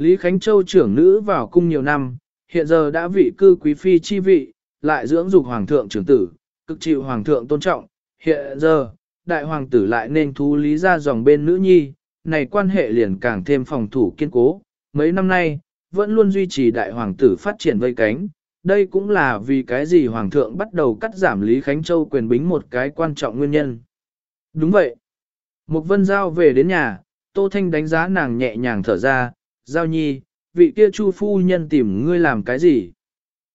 Lý Khánh Châu trưởng nữ vào cung nhiều năm, hiện giờ đã vị cư quý phi chi vị, lại dưỡng dục hoàng thượng trưởng tử, cực chịu hoàng thượng tôn trọng, hiện giờ, đại hoàng tử lại nên thú lý ra dòng bên nữ nhi, này quan hệ liền càng thêm phòng thủ kiên cố, mấy năm nay, vẫn luôn duy trì đại hoàng tử phát triển vây cánh, đây cũng là vì cái gì hoàng thượng bắt đầu cắt giảm Lý Khánh Châu quyền bính một cái quan trọng nguyên nhân. Đúng vậy. Mục vân giao về đến nhà, Tô Thanh đánh giá nàng nhẹ nhàng thở ra, giao nhi, vị kia chu phu nhân tìm ngươi làm cái gì?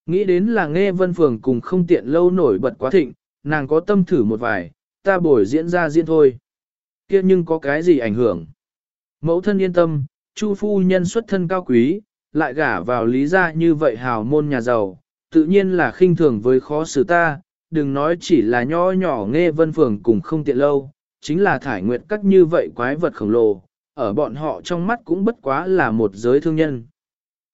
Nghĩ đến là nghe vân phường cùng không tiện lâu nổi bật quá thịnh, nàng có tâm thử một vài, ta bồi diễn ra diễn thôi. Kia nhưng có cái gì ảnh hưởng? Mẫu thân yên tâm, chu phu nhân xuất thân cao quý, lại gả vào lý gia như vậy hào môn nhà giàu, tự nhiên là khinh thường với khó xử ta, đừng nói chỉ là nho nhỏ nghe vân phường cùng không tiện lâu, chính là thải nguyệt các như vậy quái vật khổng lồ, ở bọn họ trong mắt cũng bất quá là một giới thương nhân.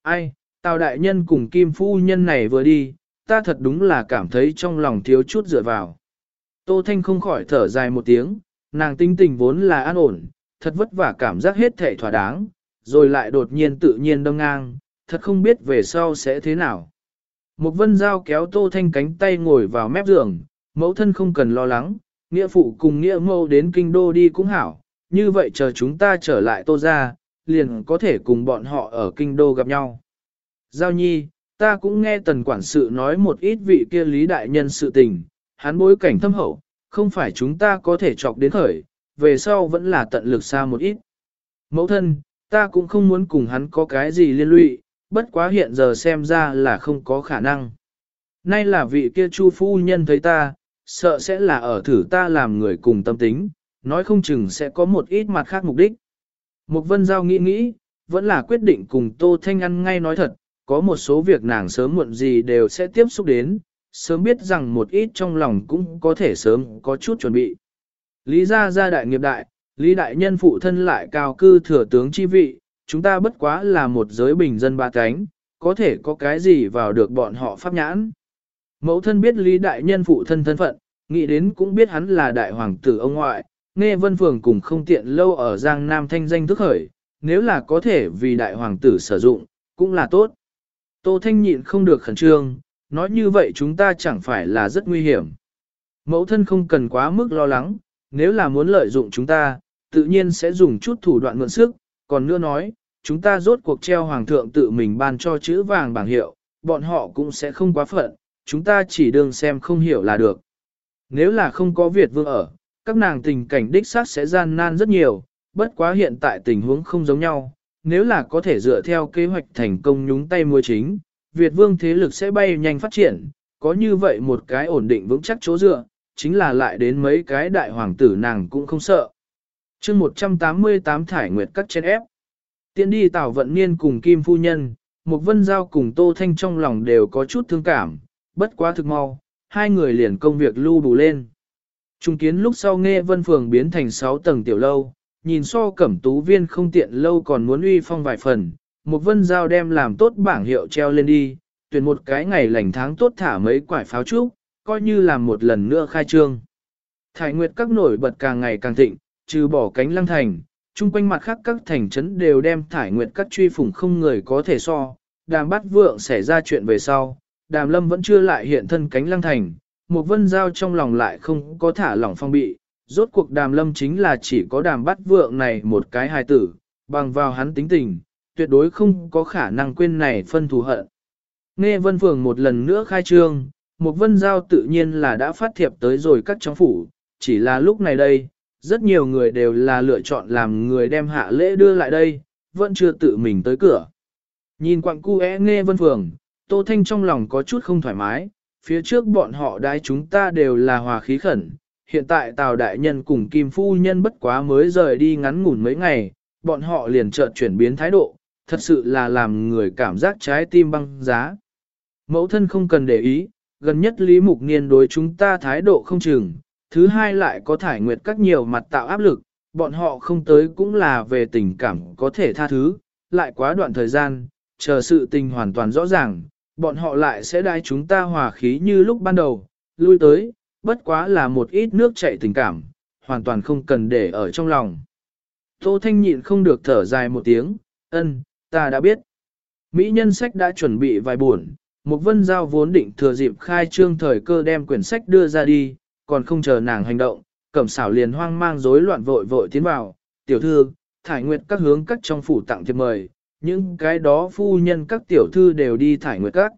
Ai, tào đại nhân cùng kim phu nhân này vừa đi, ta thật đúng là cảm thấy trong lòng thiếu chút dựa vào. Tô Thanh không khỏi thở dài một tiếng, nàng tinh tình vốn là an ổn, thật vất vả cảm giác hết thể thỏa đáng, rồi lại đột nhiên tự nhiên đâm ngang, thật không biết về sau sẽ thế nào. Một vân dao kéo Tô Thanh cánh tay ngồi vào mép giường, mẫu thân không cần lo lắng, nghĩa phụ cùng nghĩa mâu đến kinh đô đi cũng hảo, như vậy chờ chúng ta trở lại Tô ra, liền có thể cùng bọn họ ở kinh đô gặp nhau. Giao nhi, ta cũng nghe tần quản sự nói một ít vị kia lý đại nhân sự tình, hắn bối cảnh thâm hậu, không phải chúng ta có thể chọc đến khởi, về sau vẫn là tận lực xa một ít. Mẫu thân, ta cũng không muốn cùng hắn có cái gì liên lụy, bất quá hiện giờ xem ra là không có khả năng. Nay là vị kia chu phu nhân thấy ta, sợ sẽ là ở thử ta làm người cùng tâm tính, nói không chừng sẽ có một ít mặt khác mục đích. Mục vân giao nghĩ nghĩ, vẫn là quyết định cùng Tô Thanh ăn ngay nói thật, có một số việc nàng sớm muộn gì đều sẽ tiếp xúc đến, sớm biết rằng một ít trong lòng cũng có thể sớm có chút chuẩn bị. Lý gia gia đại nghiệp đại, Lý đại nhân phụ thân lại cao cư thừa tướng chi vị, chúng ta bất quá là một giới bình dân ba cánh, có thể có cái gì vào được bọn họ pháp nhãn. Mẫu thân biết Lý đại nhân phụ thân thân phận, nghĩ đến cũng biết hắn là đại hoàng tử ông ngoại, nghe vân phường cùng không tiện lâu ở Giang Nam thanh danh thức khởi, nếu là có thể vì đại hoàng tử sử dụng, cũng là tốt. Tô Thanh nhịn không được khẩn trương, nói như vậy chúng ta chẳng phải là rất nguy hiểm. Mẫu thân không cần quá mức lo lắng, nếu là muốn lợi dụng chúng ta, tự nhiên sẽ dùng chút thủ đoạn mượn sức, còn nữa nói, chúng ta rốt cuộc treo hoàng thượng tự mình ban cho chữ vàng bảng hiệu, bọn họ cũng sẽ không quá phận, chúng ta chỉ đương xem không hiểu là được. Nếu là không có Việt vương ở, các nàng tình cảnh đích xác sẽ gian nan rất nhiều, bất quá hiện tại tình huống không giống nhau, nếu là có thể dựa theo kế hoạch thành công nhúng tay mua chính, Việt vương thế lực sẽ bay nhanh phát triển, có như vậy một cái ổn định vững chắc chỗ dựa, chính là lại đến mấy cái đại hoàng tử nàng cũng không sợ. chương 188 thải nguyệt các trên ép. Tiến đi tảo vận niên cùng Kim Phu Nhân, một vân giao cùng Tô Thanh trong lòng đều có chút thương cảm, bất quá thực mau, hai người liền công việc lưu đủ lên. Trung kiến lúc sau nghe vân phường biến thành 6 tầng tiểu lâu, nhìn so cẩm tú viên không tiện lâu còn muốn uy phong vài phần, một vân giao đem làm tốt bảng hiệu treo lên đi, tuyển một cái ngày lành tháng tốt thả mấy quải pháo trúc, coi như làm một lần nữa khai trương. Thải nguyệt các nổi bật càng ngày càng thịnh, trừ bỏ cánh lăng thành, chung quanh mặt khác các thành trấn đều đem thải nguyệt các truy phủng không người có thể so. Đàm bắt vượng xảy ra chuyện về sau, đàm lâm vẫn chưa lại hiện thân cánh lăng thành, một vân giao trong lòng lại không có thả lỏng phong bị. Rốt cuộc đàm lâm chính là chỉ có đàm bắt vượng này một cái hài tử, bằng vào hắn tính tình, tuyệt đối không có khả năng quên này phân thù hận. Nghe vân phường một lần nữa khai trương, một vân giao tự nhiên là đã phát thiệp tới rồi các chóng phủ, chỉ là lúc này đây, rất nhiều người đều là lựa chọn làm người đem hạ lễ đưa lại đây, vẫn chưa tự mình tới cửa. Nhìn quặng cu é nghe vân phường, Tô Thanh trong lòng có chút không thoải mái, phía trước bọn họ đái chúng ta đều là hòa khí khẩn, hiện tại Tào Đại Nhân cùng Kim Phu Nhân bất quá mới rời đi ngắn ngủn mấy ngày, bọn họ liền chợt chuyển biến thái độ, thật sự là làm người cảm giác trái tim băng giá. Mẫu thân không cần để ý, gần nhất Lý Mục Niên đối chúng ta thái độ không chừng, thứ hai lại có thải nguyệt các nhiều mặt tạo áp lực, bọn họ không tới cũng là về tình cảm có thể tha thứ, lại quá đoạn thời gian, chờ sự tình hoàn toàn rõ ràng, bọn họ lại sẽ đai chúng ta hòa khí như lúc ban đầu, lui tới, bất quá là một ít nước chảy tình cảm, hoàn toàn không cần để ở trong lòng. Tô Thanh nhịn không được thở dài một tiếng, ân, ta đã biết. Mỹ nhân sách đã chuẩn bị vài buồn, một vân giao vốn định thừa dịp khai trương thời cơ đem quyển sách đưa ra đi, còn không chờ nàng hành động, cẩm xảo liền hoang mang rối loạn vội vội tiến vào, tiểu thư, thải nguyệt các hướng các trong phủ tặng thiệp mời, những cái đó phu nhân các tiểu thư đều đi thải nguyệt các.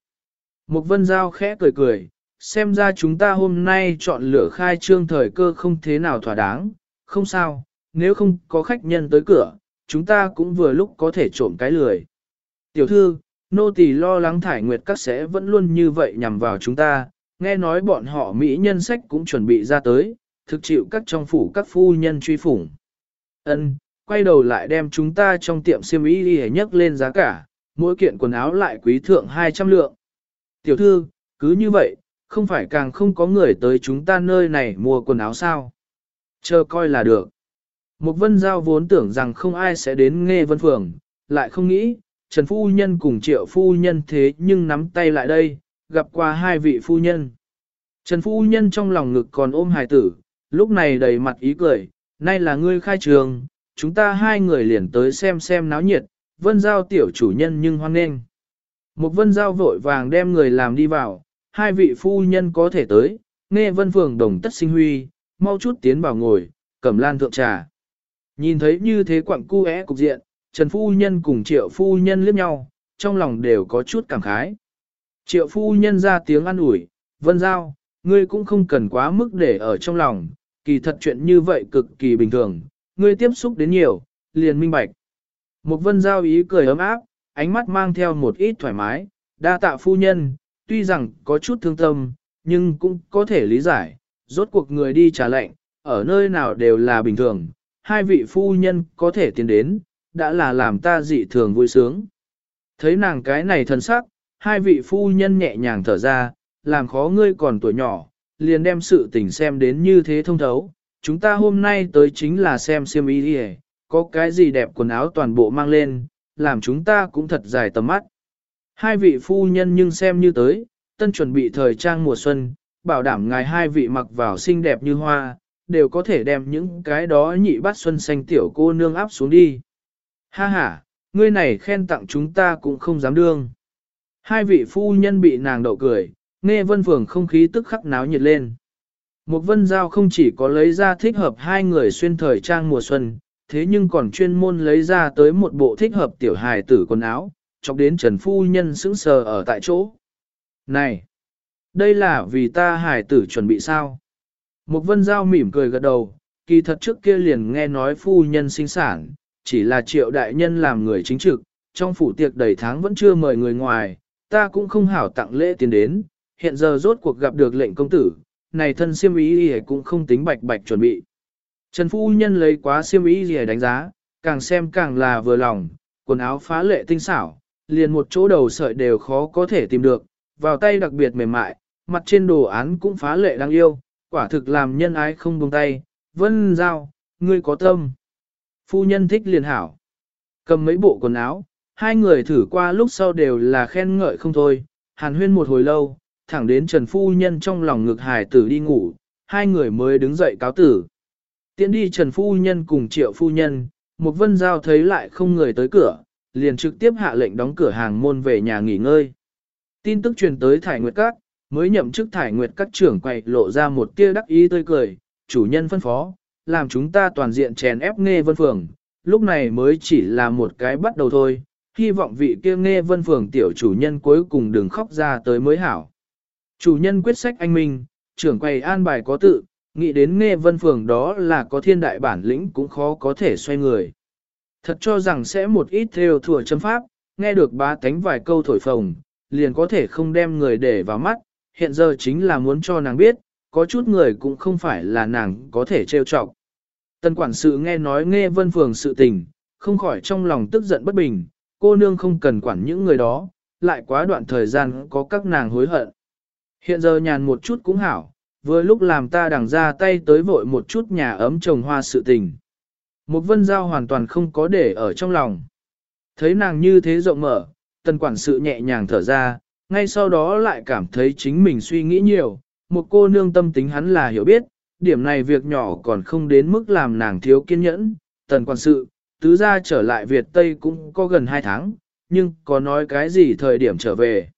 Một vân giao khẽ cười cười, xem ra chúng ta hôm nay chọn lựa khai trương thời cơ không thế nào thỏa đáng, không sao, nếu không có khách nhân tới cửa, chúng ta cũng vừa lúc có thể trộm cái lười. Tiểu thư, nô tỳ lo lắng thải nguyệt các sẽ vẫn luôn như vậy nhằm vào chúng ta, nghe nói bọn họ Mỹ nhân sách cũng chuẩn bị ra tới, thực chịu các trong phủ các phu nhân truy phủng. Ân, quay đầu lại đem chúng ta trong tiệm xiêm y đi nhấc lên giá cả, mỗi kiện quần áo lại quý thượng 200 lượng. Tiểu thư, cứ như vậy, không phải càng không có người tới chúng ta nơi này mua quần áo sao. Chờ coi là được. Một vân giao vốn tưởng rằng không ai sẽ đến nghe vân phường, lại không nghĩ, Trần Phu Nhân cùng Triệu Phu Nhân thế nhưng nắm tay lại đây, gặp qua hai vị phu nhân. Trần phu nhân trong lòng ngực còn ôm hài tử, lúc này đầy mặt ý cười, nay là ngươi khai trường, chúng ta hai người liền tới xem xem náo nhiệt, vân giao tiểu chủ nhân nhưng hoan nghênh. Một vân giao vội vàng đem người làm đi vào, hai vị phu nhân có thể tới, nghe vân phường đồng tất sinh huy, mau chút tiến vào ngồi, cầm lan thượng trà. Nhìn thấy như thế quặng cu é cục diện, Trần phu nhân cùng triệu phu nhân liếc nhau, trong lòng đều có chút cảm khái. Triệu phu nhân ra tiếng an ủi, vân giao, ngươi cũng không cần quá mức để ở trong lòng, kỳ thật chuyện như vậy cực kỳ bình thường, ngươi tiếp xúc đến nhiều, liền minh bạch. Một vân giao ý cười ấm áp, ánh mắt mang theo một ít thoải mái, đa tạ phu nhân, tuy rằng có chút thương tâm, nhưng cũng có thể lý giải, rốt cuộc người đi trả lệnh, ở nơi nào đều là bình thường, hai vị phu nhân có thể tiến đến, đã là làm ta dị thường vui sướng. Thấy nàng cái này thân sắc, hai vị phu nhân nhẹ nhàng thở ra, làm khó ngươi còn tuổi nhỏ, liền đem sự tình xem đến như thế thông thấu. Chúng ta hôm nay tới chính là xem xem ý đi có cái gì đẹp quần áo toàn bộ mang lên, làm chúng ta cũng thật dài tầm mắt. Hai vị phu nhân nhưng xem như tới, tân chuẩn bị thời trang mùa xuân, bảo đảm ngài hai vị mặc vào xinh đẹp như hoa, đều có thể đem những cái đó nhị bát xuân xanh tiểu cô nương áp xuống đi. Ha ha, ngươi này khen tặng chúng ta cũng không dám đương. Hai vị phu nhân bị nàng đậu cười, nghe vân phường không khí tức khắc náo nhiệt lên. Một vân giao không chỉ có lấy ra thích hợp hai người xuyên thời trang mùa xuân, thế nhưng còn chuyên môn lấy ra tới một bộ thích hợp tiểu hài tử quần áo, chọc đến Trần Phu Nhân sững sờ ở tại chỗ. Này! Đây là vì ta hài tử chuẩn bị sao? Một vân giao mỉm cười gật đầu, kỳ thật trước kia liền nghe nói Phu Nhân sinh sản, chỉ là triệu đại nhân làm người chính trực, trong phủ tiệc đầy tháng vẫn chưa mời người ngoài, ta cũng không hảo tặng lễ tiền đến, hiện giờ rốt cuộc gặp được lệnh công tử, này thân siêm ý gì cũng không tính bạch bạch chuẩn bị. Trần Phu Nhân lấy quá siêm ý gì đánh giá, càng xem càng là vừa lòng, quần áo phá lệ tinh xảo, liền một chỗ đầu sợi đều khó có thể tìm được, vào tay đặc biệt mềm mại, mặt trên đồ án cũng phá lệ đáng yêu, quả thực làm nhân ái không buông tay, vân giao, ngươi có tâm. Phu nhân thích liền hảo. Cầm mấy bộ quần áo, Hai người thử qua lúc sau đều là khen ngợi không thôi, hàn huyên một hồi lâu, thẳng đến Trần Phu Nhân trong lòng ngực hải tử đi ngủ, hai người mới đứng dậy cáo tử. Tiến đi Trần Phu Nhân cùng Triệu Phu Nhân, một vân giao thấy lại không người tới cửa, liền trực tiếp hạ lệnh đóng cửa hàng môn về nhà nghỉ ngơi. Tin tức truyền tới Thải Nguyệt Các, mới nhậm chức Thải Nguyệt Các trưởng quậy lộ ra một tia đắc ý tươi cười, chủ nhân phân phó, làm chúng ta toàn diện chèn ép nghe vân phường, lúc này mới chỉ là một cái bắt đầu thôi, hy vọng vị kia nghe vân phường tiểu chủ nhân cuối cùng đừng khóc ra tới mới hảo. Chủ nhân quyết sách anh Minh, trưởng quầy an bài có tự, nghĩ đến nghe vân phường đó là có thiên đại bản lĩnh cũng khó có thể xoay người. Thật cho rằng sẽ một ít theo thừa châm pháp, nghe được bá tánh vài câu thổi phồng, liền có thể không đem người để vào mắt, hiện giờ chính là muốn cho nàng biết, có chút người cũng không phải là nàng có thể trêu chọc. Tân quản sự nghe nói nghe vân phường sự tình, không khỏi trong lòng tức giận bất bình, cô nương không cần quản những người đó, lại quá đoạn thời gian có các nàng hối hận. Hiện giờ nhàn một chút cũng hảo, vừa lúc làm ta đằng ra tay tới vội một chút nhà ấm trồng hoa sự tình. Một vân giao hoàn toàn không có để ở trong lòng. Thấy nàng như thế rộng mở, tần quản sự nhẹ nhàng thở ra, ngay sau đó lại cảm thấy chính mình suy nghĩ nhiều, một cô nương tâm tính hắn là hiểu biết, điểm này việc nhỏ còn không đến mức làm nàng thiếu kiên nhẫn, tần quản sự, tứ ra trở lại Việt Tây cũng có gần 2 tháng, nhưng có nói cái gì thời điểm trở về.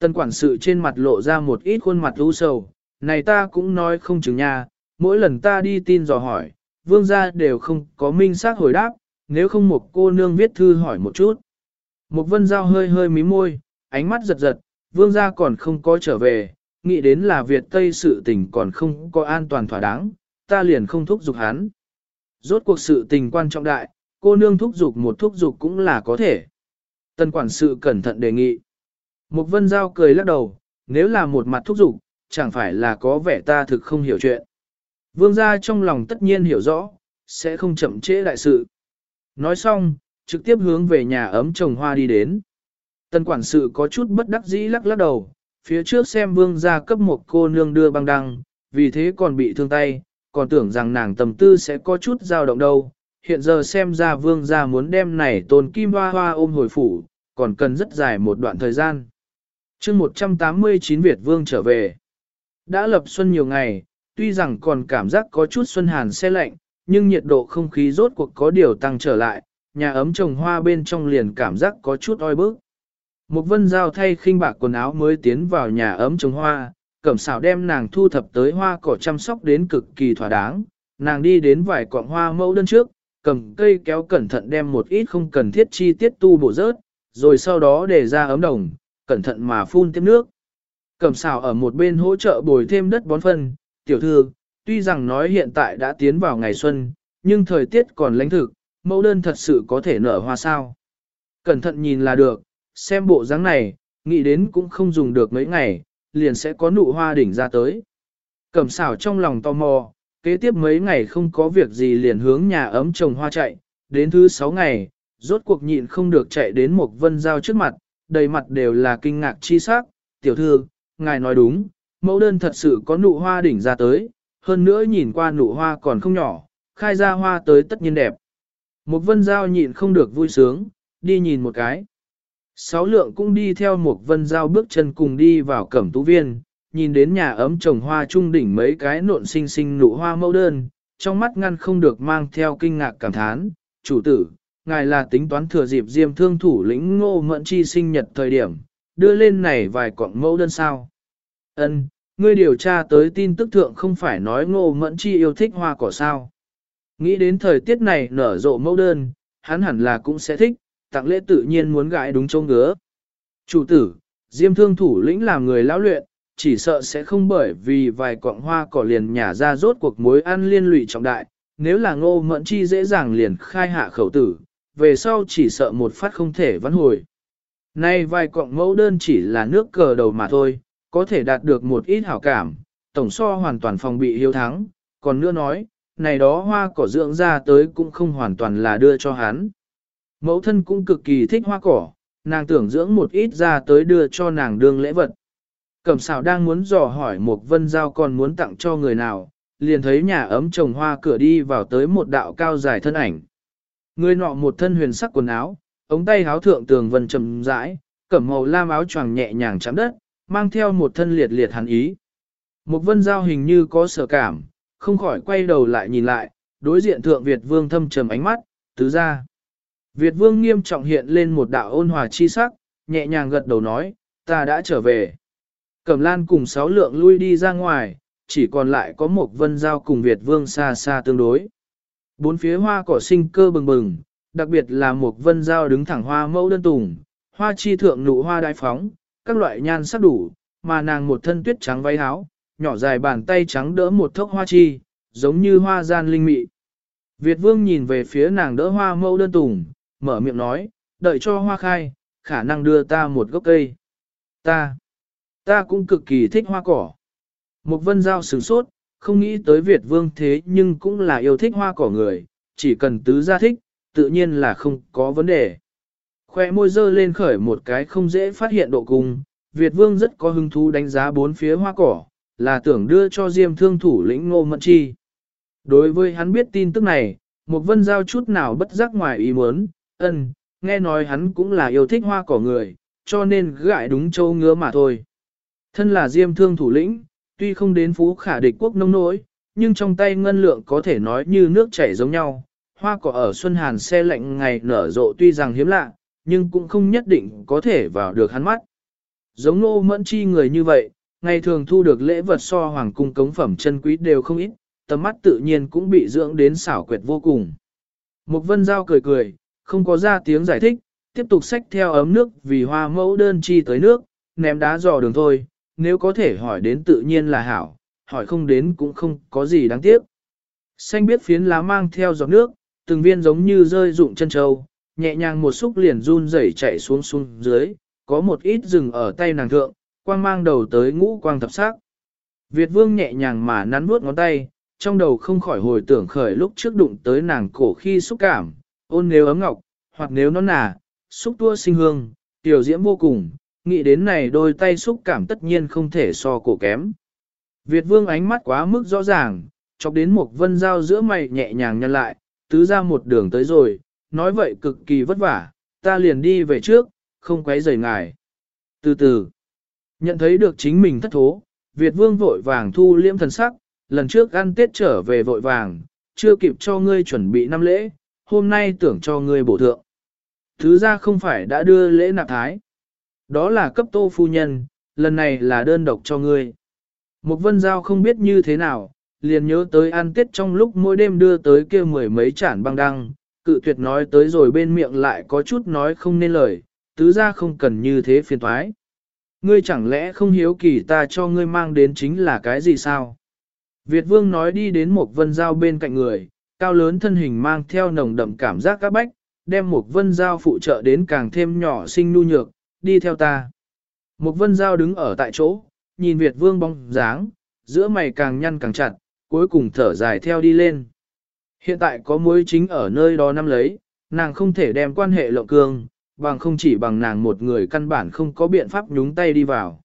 Tần quản sự trên mặt lộ ra một ít khuôn mặt u sầu, này ta cũng nói không chừng nha, mỗi lần ta đi tin dò hỏi, vương gia đều không có minh xác hồi đáp, nếu không một cô nương viết thư hỏi một chút. Một vân giao hơi hơi mí môi, ánh mắt giật giật, vương gia còn không có trở về, nghĩ đến là Việt Tây sự tình còn không có an toàn thỏa đáng, ta liền không thúc giục hắn. Rốt cuộc sự tình quan trọng đại, cô nương thúc giục một thúc giục cũng là có thể. Tân quản sự cẩn thận đề nghị. Mục vân giao cười lắc đầu, nếu là một mặt thúc giục, chẳng phải là có vẻ ta thực không hiểu chuyện. Vương gia trong lòng tất nhiên hiểu rõ, sẽ không chậm trễ đại sự. Nói xong, trực tiếp hướng về nhà ấm trồng hoa đi đến. Tân quản sự có chút bất đắc dĩ lắc lắc đầu, phía trước xem vương gia cấp một cô nương đưa băng đăng, vì thế còn bị thương tay, còn tưởng rằng nàng tầm tư sẽ có chút dao động đâu. Hiện giờ xem ra vương gia muốn đem này tôn kim hoa hoa ôm hồi phủ, còn cần rất dài một đoạn thời gian chương 189 Việt vương trở về. Đã lập xuân nhiều ngày, tuy rằng còn cảm giác có chút xuân hàn xe lạnh, nhưng nhiệt độ không khí rốt cuộc có điều tăng trở lại, nhà ấm trồng hoa bên trong liền cảm giác có chút oi bức. Một vân giao thay khinh bạc quần áo mới tiến vào nhà ấm trồng hoa, cẩm xảo đem nàng thu thập tới hoa cỏ chăm sóc đến cực kỳ thỏa đáng, nàng đi đến vài cọng hoa mẫu đơn trước, cầm cây kéo cẩn thận đem một ít không cần thiết chi tiết tu bổ rớt, rồi sau đó để ra ấm đồng, cẩn thận mà phun thêm nước. Cẩm xào ở một bên hỗ trợ bồi thêm đất bón phân, tiểu thư, tuy rằng nói hiện tại đã tiến vào ngày xuân, nhưng thời tiết còn lãnh thực, mẫu đơn thật sự có thể nở hoa sao. Cẩn thận nhìn là được, xem bộ dáng này, nghĩ đến cũng không dùng được mấy ngày, liền sẽ có nụ hoa đỉnh ra tới. Cẩm xảo trong lòng tò mò, kế tiếp mấy ngày không có việc gì liền hướng nhà ấm trồng hoa chạy, đến thứ sáu ngày, rốt cuộc nhịn không được chạy đến một vân giao trước mặt, đầy mặt đều là kinh ngạc chi sắc, tiểu thư, ngài nói đúng, mẫu đơn thật sự có nụ hoa đỉnh ra tới, hơn nữa nhìn qua nụ hoa còn không nhỏ, khai ra hoa tới tất nhiên đẹp. Một vân giao nhịn không được vui sướng, đi nhìn một cái. Sáu lượng cũng đi theo một vân giao bước chân cùng đi vào cẩm tú viên, nhìn đến nhà ấm trồng hoa trung đỉnh mấy cái nộn xinh xinh nụ hoa mẫu đơn, trong mắt ngăn không được mang theo kinh ngạc cảm thán, chủ tử, ngài là tính toán thừa dịp diêm thương thủ lĩnh ngô mẫn chi sinh nhật thời điểm, đưa lên này vài cọng mẫu đơn sao. Ân, ngươi điều tra tới tin tức thượng không phải nói ngô mẫn chi yêu thích hoa cỏ sao. Nghĩ đến thời tiết này nở rộ mẫu đơn, hắn hẳn là cũng sẽ thích, tặng lễ tự nhiên muốn gãi đúng châu ngứa. Chủ tử, diêm thương thủ lĩnh làm người lão luyện, chỉ sợ sẽ không bởi vì vài cọng hoa cỏ liền nhả ra rốt cuộc mối ăn liên lụy trọng đại, nếu là ngô mẫn chi dễ dàng liền khai hạ khẩu tử, về sau chỉ sợ một phát không thể vãn hồi. Nay vài cọng mẫu đơn chỉ là nước cờ đầu mà thôi, có thể đạt được một ít hảo cảm, tổng so hoàn toàn phòng bị hiếu thắng, còn nữa nói, này đó hoa cỏ dưỡng ra tới cũng không hoàn toàn là đưa cho hắn. Mẫu thân cũng cực kỳ thích hoa cỏ, nàng tưởng dưỡng một ít ra tới đưa cho nàng đương lễ vật. Cẩm xảo đang muốn dò hỏi một vân giao còn muốn tặng cho người nào, liền thấy nhà ấm trồng hoa cửa đi vào tới một đạo cao dài thân ảnh. Người nọ một thân huyền sắc quần áo, ống tay háo thượng tường vân trầm rãi, cẩm màu lam áo choàng nhẹ nhàng chạm đất, mang theo một thân liệt liệt hàn ý. Một vân giao hình như có sở cảm, không khỏi quay đầu lại nhìn lại, đối diện thượng Việt vương thâm trầm ánh mắt, tứ ra. Việt vương nghiêm trọng hiện lên một đạo ôn hòa chi sắc, nhẹ nhàng gật đầu nói, ta đã trở về. Cẩm lan cùng sáu lượng lui đi ra ngoài, chỉ còn lại có một vân giao cùng Việt vương xa xa tương đối. Bốn phía hoa cỏ sinh cơ bừng bừng, đặc biệt là một vân giao đứng thẳng hoa mẫu đơn tùng, hoa chi thượng nụ hoa đại phóng, các loại nhan sắc đủ, mà nàng một thân tuyết trắng váy áo, nhỏ dài bàn tay trắng đỡ một thốc hoa chi, giống như hoa gian linh mị. Việt vương nhìn về phía nàng đỡ hoa mẫu đơn tùng, mở miệng nói, đợi cho hoa khai, khả năng đưa ta một gốc cây. Ta, ta cũng cực kỳ thích hoa cỏ. Một vân giao sửng sốt, không nghĩ tới Việt vương thế nhưng cũng là yêu thích hoa cỏ người, chỉ cần tứ gia thích, tự nhiên là không có vấn đề. Khoe môi dơ lên khởi một cái không dễ phát hiện độ cung, Việt vương rất có hứng thú đánh giá bốn phía hoa cỏ, là tưởng đưa cho Diêm thương thủ lĩnh Ngô Mẫn Chi. Đối với hắn biết tin tức này, một vân giao chút nào bất giác ngoài ý muốn, ân, nghe nói hắn cũng là yêu thích hoa cỏ người, cho nên gại đúng châu ngứa mà thôi. Thân là Diêm thương thủ lĩnh, tuy không đến phú khả địch quốc nông nỗi, nhưng trong tay ngân lượng có thể nói như nước chảy giống nhau. Hoa cỏ ở Xuân Hàn xe lạnh ngày nở rộ tuy rằng hiếm lạ, nhưng cũng không nhất định có thể vào được hắn mắt. Giống nô mẫn chi người như vậy, ngày thường thu được lễ vật so hoàng cung cống phẩm chân quý đều không ít, tầm mắt tự nhiên cũng bị dưỡng đến xảo quyệt vô cùng. Mục vân giao cười cười, không có ra tiếng giải thích, tiếp tục xách theo ấm nước vì hoa mẫu đơn chi tới nước, ném đá dò đường thôi, nếu có thể hỏi đến tự nhiên là hảo, hỏi không đến cũng không có gì đáng tiếc. Xanh biết phiến lá mang theo giọt nước, từng viên giống như rơi rụng chân châu, nhẹ nhàng một xúc liền run rẩy chạy xuống xuống dưới, có một ít rừng ở tay nàng thượng, quang mang đầu tới ngũ quang thập sắc. Việt vương nhẹ nhàng mà nắn nuốt ngón tay, trong đầu không khỏi hồi tưởng khởi lúc trước đụng tới nàng cổ khi xúc cảm, ôn nếu ấm ngọc, hoặc nếu nó nà, xúc tua sinh hương, tiểu diễm vô cùng, nghĩ đến này đôi tay xúc cảm tất nhiên không thể so cổ kém. Việt vương ánh mắt quá mức rõ ràng, chọc đến một vân dao giữa mày nhẹ nhàng nhân lại, tứ ra một đường tới rồi, nói vậy cực kỳ vất vả, ta liền đi về trước, không quấy rầy ngài. Từ từ, nhận thấy được chính mình thất thố, Việt vương vội vàng thu liễm thần sắc, lần trước ăn tết trở về vội vàng, chưa kịp cho ngươi chuẩn bị năm lễ, hôm nay tưởng cho ngươi bổ thượng. Thứ ra không phải đã đưa lễ nạp thái. Đó là cấp tô phu nhân, lần này là đơn độc cho ngươi. Một vân giao không biết như thế nào, liền nhớ tới ăn tết trong lúc mỗi đêm đưa tới kia mười mấy chản băng đăng, cự tuyệt nói tới rồi bên miệng lại có chút nói không nên lời, tứ ra không cần như thế phiền thoái. Ngươi chẳng lẽ không hiếu kỳ ta cho ngươi mang đến chính là cái gì sao? Việt vương nói đi đến một vân giao bên cạnh người, cao lớn thân hình mang theo nồng đậm cảm giác các bách, đem một vân giao phụ trợ đến càng thêm nhỏ sinh nu nhược, đi theo ta. Một vân giao đứng ở tại chỗ, nhìn Việt vương bóng dáng, giữa mày càng nhăn càng chặt, cuối cùng thở dài theo đi lên. Hiện tại có mối chính ở nơi đó năm lấy, nàng không thể đem quan hệ lộng cương, bằng không chỉ bằng nàng một người căn bản không có biện pháp nhúng tay đi vào.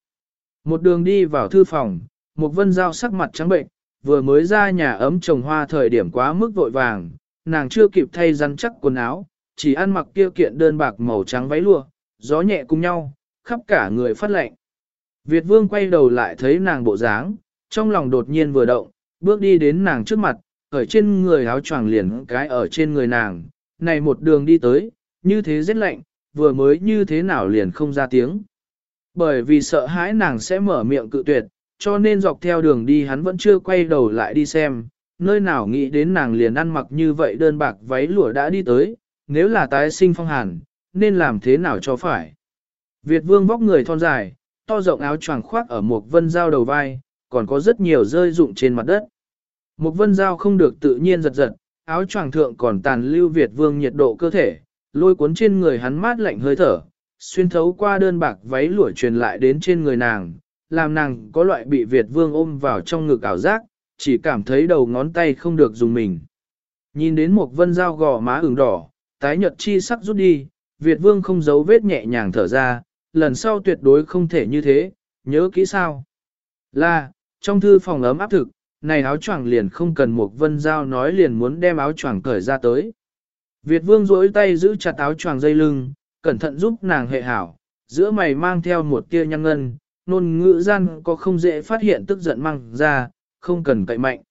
Một đường đi vào thư phòng, một vân giao sắc mặt trắng bệnh, vừa mới ra nhà ấm trồng hoa thời điểm quá mức vội vàng, nàng chưa kịp thay rắn chắc quần áo, chỉ ăn mặc kia kiện đơn bạc màu trắng váy lụa, gió nhẹ cùng nhau, khắp cả người phát lạnh. Việt vương quay đầu lại thấy nàng bộ dáng, trong lòng đột nhiên vừa động, bước đi đến nàng trước mặt, ở trên người áo choàng liền cái ở trên người nàng, này một đường đi tới, như thế rất lạnh, vừa mới như thế nào liền không ra tiếng. Bởi vì sợ hãi nàng sẽ mở miệng cự tuyệt, cho nên dọc theo đường đi hắn vẫn chưa quay đầu lại đi xem, nơi nào nghĩ đến nàng liền ăn mặc như vậy đơn bạc váy lụa đã đi tới, nếu là tái sinh phong hàn, nên làm thế nào cho phải. Việt vương vóc người thon dài, to rộng áo choàng khoác ở một vân dao đầu vai, còn có rất nhiều rơi rụng trên mặt đất. Một vân dao không được tự nhiên giật giật, áo choàng thượng còn tàn lưu Việt vương nhiệt độ cơ thể, lôi cuốn trên người hắn mát lạnh hơi thở, xuyên thấu qua đơn bạc váy lụa truyền lại đến trên người nàng, làm nàng có loại bị Việt vương ôm vào trong ngực ảo giác, chỉ cảm thấy đầu ngón tay không được dùng mình. Nhìn đến một vân dao gò má ửng đỏ, tái nhợt chi sắc rút đi, Việt vương không giấu vết nhẹ nhàng thở ra, lần sau tuyệt đối không thể như thế, nhớ kỹ sao. Là, trong thư phòng ấm áp thực, này áo choàng liền không cần một vân Giao nói liền muốn đem áo choàng cởi ra tới. Việt vương duỗi tay giữ chặt áo choàng dây lưng, cẩn thận giúp nàng hệ hảo, giữa mày mang theo một tia nhăn ngân, nôn ngữ gian có không dễ phát hiện tức giận mang ra, không cần cậy mạnh.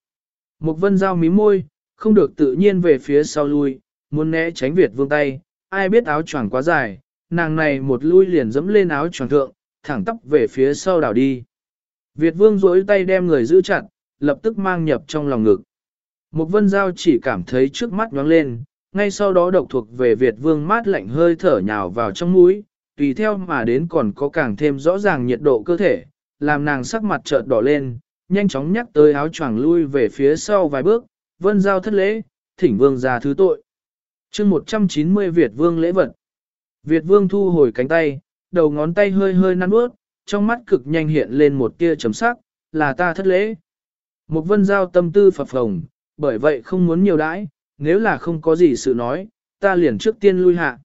Một vân Giao mí môi, không được tự nhiên về phía sau lui, muốn né tránh Việt vương tay, ai biết áo choàng quá dài, nàng này một lui liền dẫm lên áo choàng thượng, thẳng tóc về phía sau đảo đi. Việt vương duỗi tay đem người giữ chặt, lập tức mang nhập trong lòng ngực. Một vân giao chỉ cảm thấy trước mắt nhoáng lên, ngay sau đó độc thuộc về Việt vương mát lạnh hơi thở nhào vào trong mũi, tùy theo mà đến còn có càng thêm rõ ràng nhiệt độ cơ thể, làm nàng sắc mặt chợt đỏ lên, nhanh chóng nhắc tới áo choàng lui về phía sau vài bước, vân giao thất lễ, thỉnh vương ra thứ tội chương 190 Việt vương lễ vật. Việt vương thu hồi cánh tay, đầu ngón tay hơi hơi năn bước, trong mắt cực nhanh hiện lên một tia chấm sắc, là ta thất lễ. Một vân giao tâm tư phập phồng, bởi vậy không muốn nhiều đãi, nếu là không có gì sự nói, ta liền trước tiên lui hạ.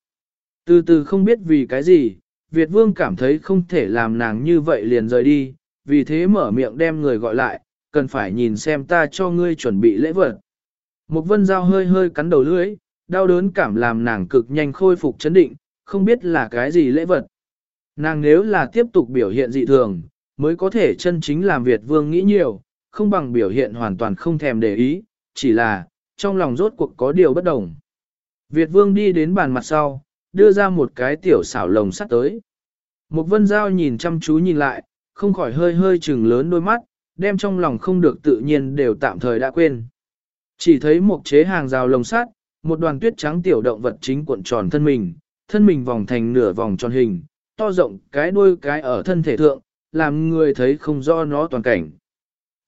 Từ từ không biết vì cái gì, Việt Vương cảm thấy không thể làm nàng như vậy liền rời đi, vì thế mở miệng đem người gọi lại, cần phải nhìn xem ta cho ngươi chuẩn bị lễ vật. Một vân Giao hơi hơi cắn đầu lưỡi, đau đớn cảm làm nàng cực nhanh khôi phục chấn định, không biết là cái gì lễ vật. Nàng nếu là tiếp tục biểu hiện dị thường, mới có thể chân chính làm Việt Vương nghĩ nhiều, không bằng biểu hiện hoàn toàn không thèm để ý, chỉ là, trong lòng rốt cuộc có điều bất đồng. Việt Vương đi đến bàn mặt sau, đưa ra một cái tiểu xảo lồng sắt tới. Một vân giao nhìn chăm chú nhìn lại, không khỏi hơi hơi chừng lớn đôi mắt, đem trong lòng không được tự nhiên đều tạm thời đã quên. Chỉ thấy một chế hàng rào lồng sắt, một đoàn tuyết trắng tiểu động vật chính cuộn tròn thân mình, thân mình vòng thành nửa vòng tròn hình, to rộng cái đuôi cái ở thân thể thượng, làm người thấy không rõ nó toàn cảnh.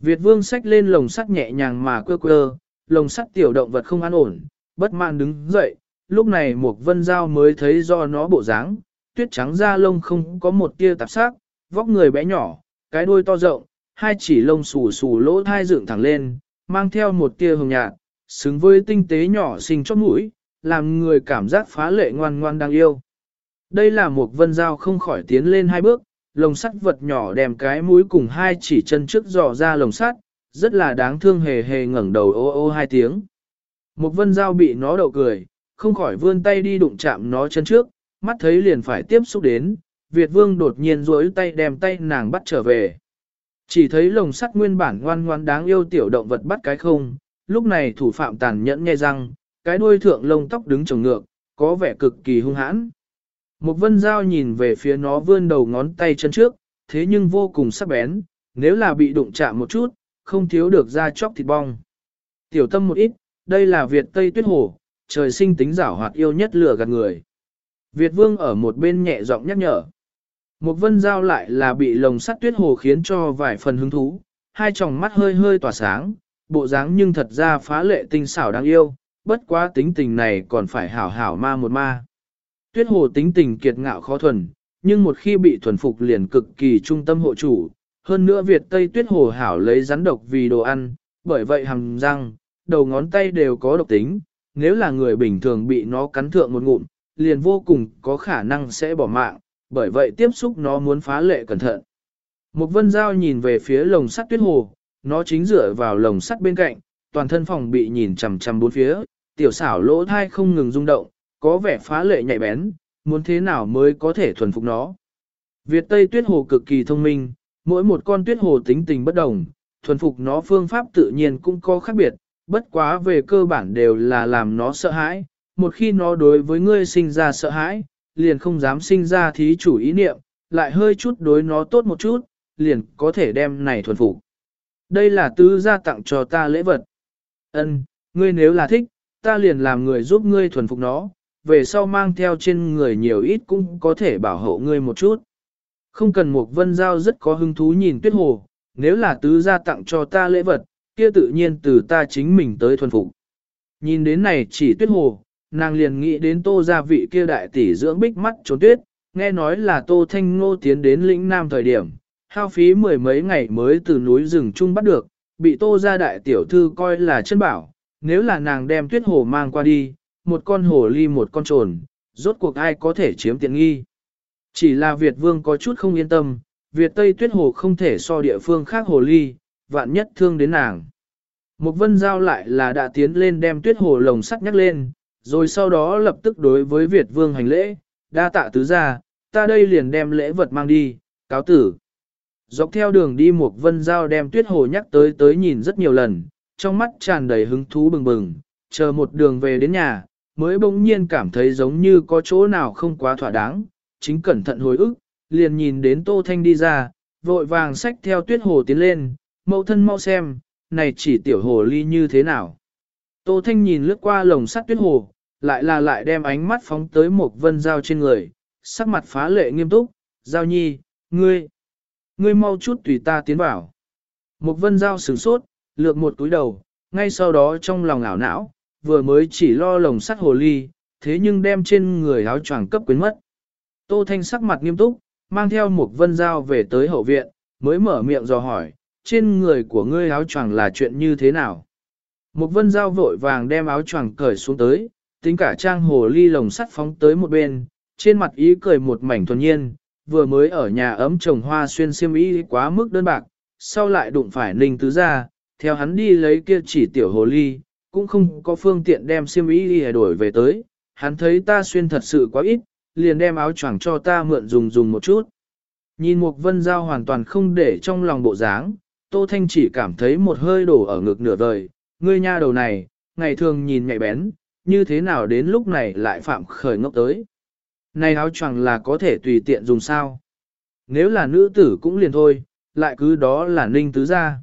Việt vương xách lên lồng sắt nhẹ nhàng mà quơ quơ, lồng sắt tiểu động vật không an ổn, bất mãn đứng dậy, lúc này một vân dao mới thấy do nó bộ dáng, tuyết trắng da lông không có một tia tạp sắc, vóc người bé nhỏ, cái đuôi to rộng, hai chỉ lông xù xù lỗ thai dựng thẳng lên, mang theo một tia hồng nhạt, xứng với tinh tế nhỏ xinh chót mũi, làm người cảm giác phá lệ ngoan ngoan đang yêu. Đây là một vân dao không khỏi tiến lên hai bước, lồng sắt vật nhỏ đem cái mũi cùng hai chỉ chân trước dò ra lồng sắt, rất là đáng thương hề hề ngẩng đầu ô ô hai tiếng. Một vân dao bị nó đậu cười, không khỏi vươn tay đi đụng chạm nó chân trước, mắt thấy liền phải tiếp xúc đến, Việt vương đột nhiên duỗi tay đem tay nàng bắt trở về. Chỉ thấy lồng sắt nguyên bản ngoan ngoan đáng yêu tiểu động vật bắt cái không, lúc này thủ phạm tàn nhẫn nghe răng, cái đuôi thượng lông tóc đứng trồng ngược, có vẻ cực kỳ hung hãn. Một vân dao nhìn về phía nó vươn đầu ngón tay chân trước, thế nhưng vô cùng sắc bén, nếu là bị đụng chạm một chút, không thiếu được ra chóc thịt bong. Tiểu tâm một ít, đây là Việt Tây Tuyết Hồ, trời sinh tính giảo hoạt yêu nhất lửa gạt người. Việt Vương ở một bên nhẹ giọng nhắc nhở. Một vân giao lại là bị lồng sắt tuyết hồ khiến cho vài phần hứng thú, hai tròng mắt hơi hơi tỏa sáng, bộ dáng nhưng thật ra phá lệ tinh xảo đáng yêu, bất quá tính tình này còn phải hảo hảo ma một ma. Tuyết hồ tính tình kiệt ngạo khó thuần, nhưng một khi bị thuần phục liền cực kỳ trung tâm hộ chủ, hơn nữa Việt Tây tuyết hồ hảo lấy rắn độc vì đồ ăn, bởi vậy hàm răng, đầu ngón tay đều có độc tính, nếu là người bình thường bị nó cắn thượng một ngụm, liền vô cùng có khả năng sẽ bỏ mạng, bởi vậy tiếp xúc nó muốn phá lệ cẩn thận. Một vân dao nhìn về phía lồng sắt tuyết hồ, nó chính dựa vào lồng sắt bên cạnh, toàn thân phòng bị nhìn chằm chằm bốn phía, tiểu xảo lỗ thai không ngừng rung động, có vẻ phá lệ nhạy bén, muốn thế nào mới có thể thuần phục nó. Việt Tây tuyết hồ cực kỳ thông minh, mỗi một con tuyết hồ tính tình bất đồng, thuần phục nó phương pháp tự nhiên cũng có khác biệt, bất quá về cơ bản đều là làm nó sợ hãi, một khi nó đối với ngươi sinh ra sợ hãi, liền không dám sinh ra thí chủ ý niệm, lại hơi chút đối nó tốt một chút, liền có thể đem này thuần phục. Đây là tứ gia tặng cho ta lễ vật. Ân, ngươi nếu là thích, ta liền làm người giúp ngươi thuần phục nó, về sau mang theo trên người nhiều ít cũng có thể bảo hộ ngươi một chút. Không cần một vân giao rất có hứng thú nhìn tuyết hồ, nếu là tứ gia tặng cho ta lễ vật, kia tự nhiên từ ta chính mình tới thuần phục. Nhìn đến này chỉ tuyết hồ, nàng liền nghĩ đến tô gia vị kia đại tỷ dưỡng bích mắt trốn tuyết, nghe nói là tô thanh ngô tiến đến lĩnh nam thời điểm, hao phí mười mấy ngày mới từ núi rừng chung bắt được, bị tô gia đại tiểu thư coi là chân bảo, nếu là nàng đem tuyết hồ mang qua đi, một con hồ ly một con trồn, rốt cuộc ai có thể chiếm tiện nghi. Chỉ là Việt vương có chút không yên tâm, Việt Tây tuyết hồ không thể so địa phương khác hồ ly, vạn nhất thương đến nàng. Một vân giao lại là đã tiến lên đem tuyết hồ lồng sắt nhắc lên, rồi sau đó lập tức đối với Việt vương hành lễ, đa tạ tứ gia, ta đây liền đem lễ vật mang đi, cáo tử. Dọc theo đường đi một vân giao đem tuyết hồ nhắc tới tới nhìn rất nhiều lần, trong mắt tràn đầy hứng thú bừng bừng, chờ một đường về đến nhà, mới bỗng nhiên cảm thấy giống như có chỗ nào không quá thỏa đáng, chính cẩn thận hồi ức, liền nhìn đến Tô Thanh đi ra, vội vàng xách theo tuyết hồ tiến lên, mẫu thân mau xem, này chỉ tiểu hồ ly như thế nào. Tô Thanh nhìn lướt qua lồng sắt tuyết hồ, lại là lại đem ánh mắt phóng tới một vân dao trên người, sắc mặt phá lệ nghiêm túc, giao nhi, ngươi, ngươi mau chút tùy ta tiến vào. Một vân dao sửng sốt, lược một túi đầu, ngay sau đó trong lòng ảo não, vừa mới chỉ lo lồng sắt hồ ly, thế nhưng đem trên người áo choàng cấp quyến mất. Tô Thanh sắc mặt nghiêm túc, mang theo một vân dao về tới hậu viện, mới mở miệng dò hỏi, trên người của ngươi áo choàng là chuyện như thế nào? Một vân dao vội vàng đem áo choàng cởi xuống tới, tính cả trang hồ ly lồng sắt phóng tới một bên, trên mặt ý cười một mảnh thuần nhiên, vừa mới ở nhà ấm trồng hoa xuyên xiêm y quá mức đơn bạc, sau lại đụng phải ninh tứ ra, theo hắn đi lấy kia chỉ tiểu hồ ly, cũng không có phương tiện đem xiêm y đổi về tới, hắn thấy ta xuyên thật sự quá ít, liền đem áo choàng cho ta mượn dùng dùng một chút. Nhìn một vân giao hoàn toàn không để trong lòng bộ dáng, Tô Thanh chỉ cảm thấy một hơi đổ ở ngực nửa đời, ngươi nha đầu này, ngày thường nhìn nhạy bén, như thế nào đến lúc này lại phạm khởi ngốc tới. Này áo choàng là có thể tùy tiện dùng sao. Nếu là nữ tử cũng liền thôi, lại cứ đó là ninh tứ gia.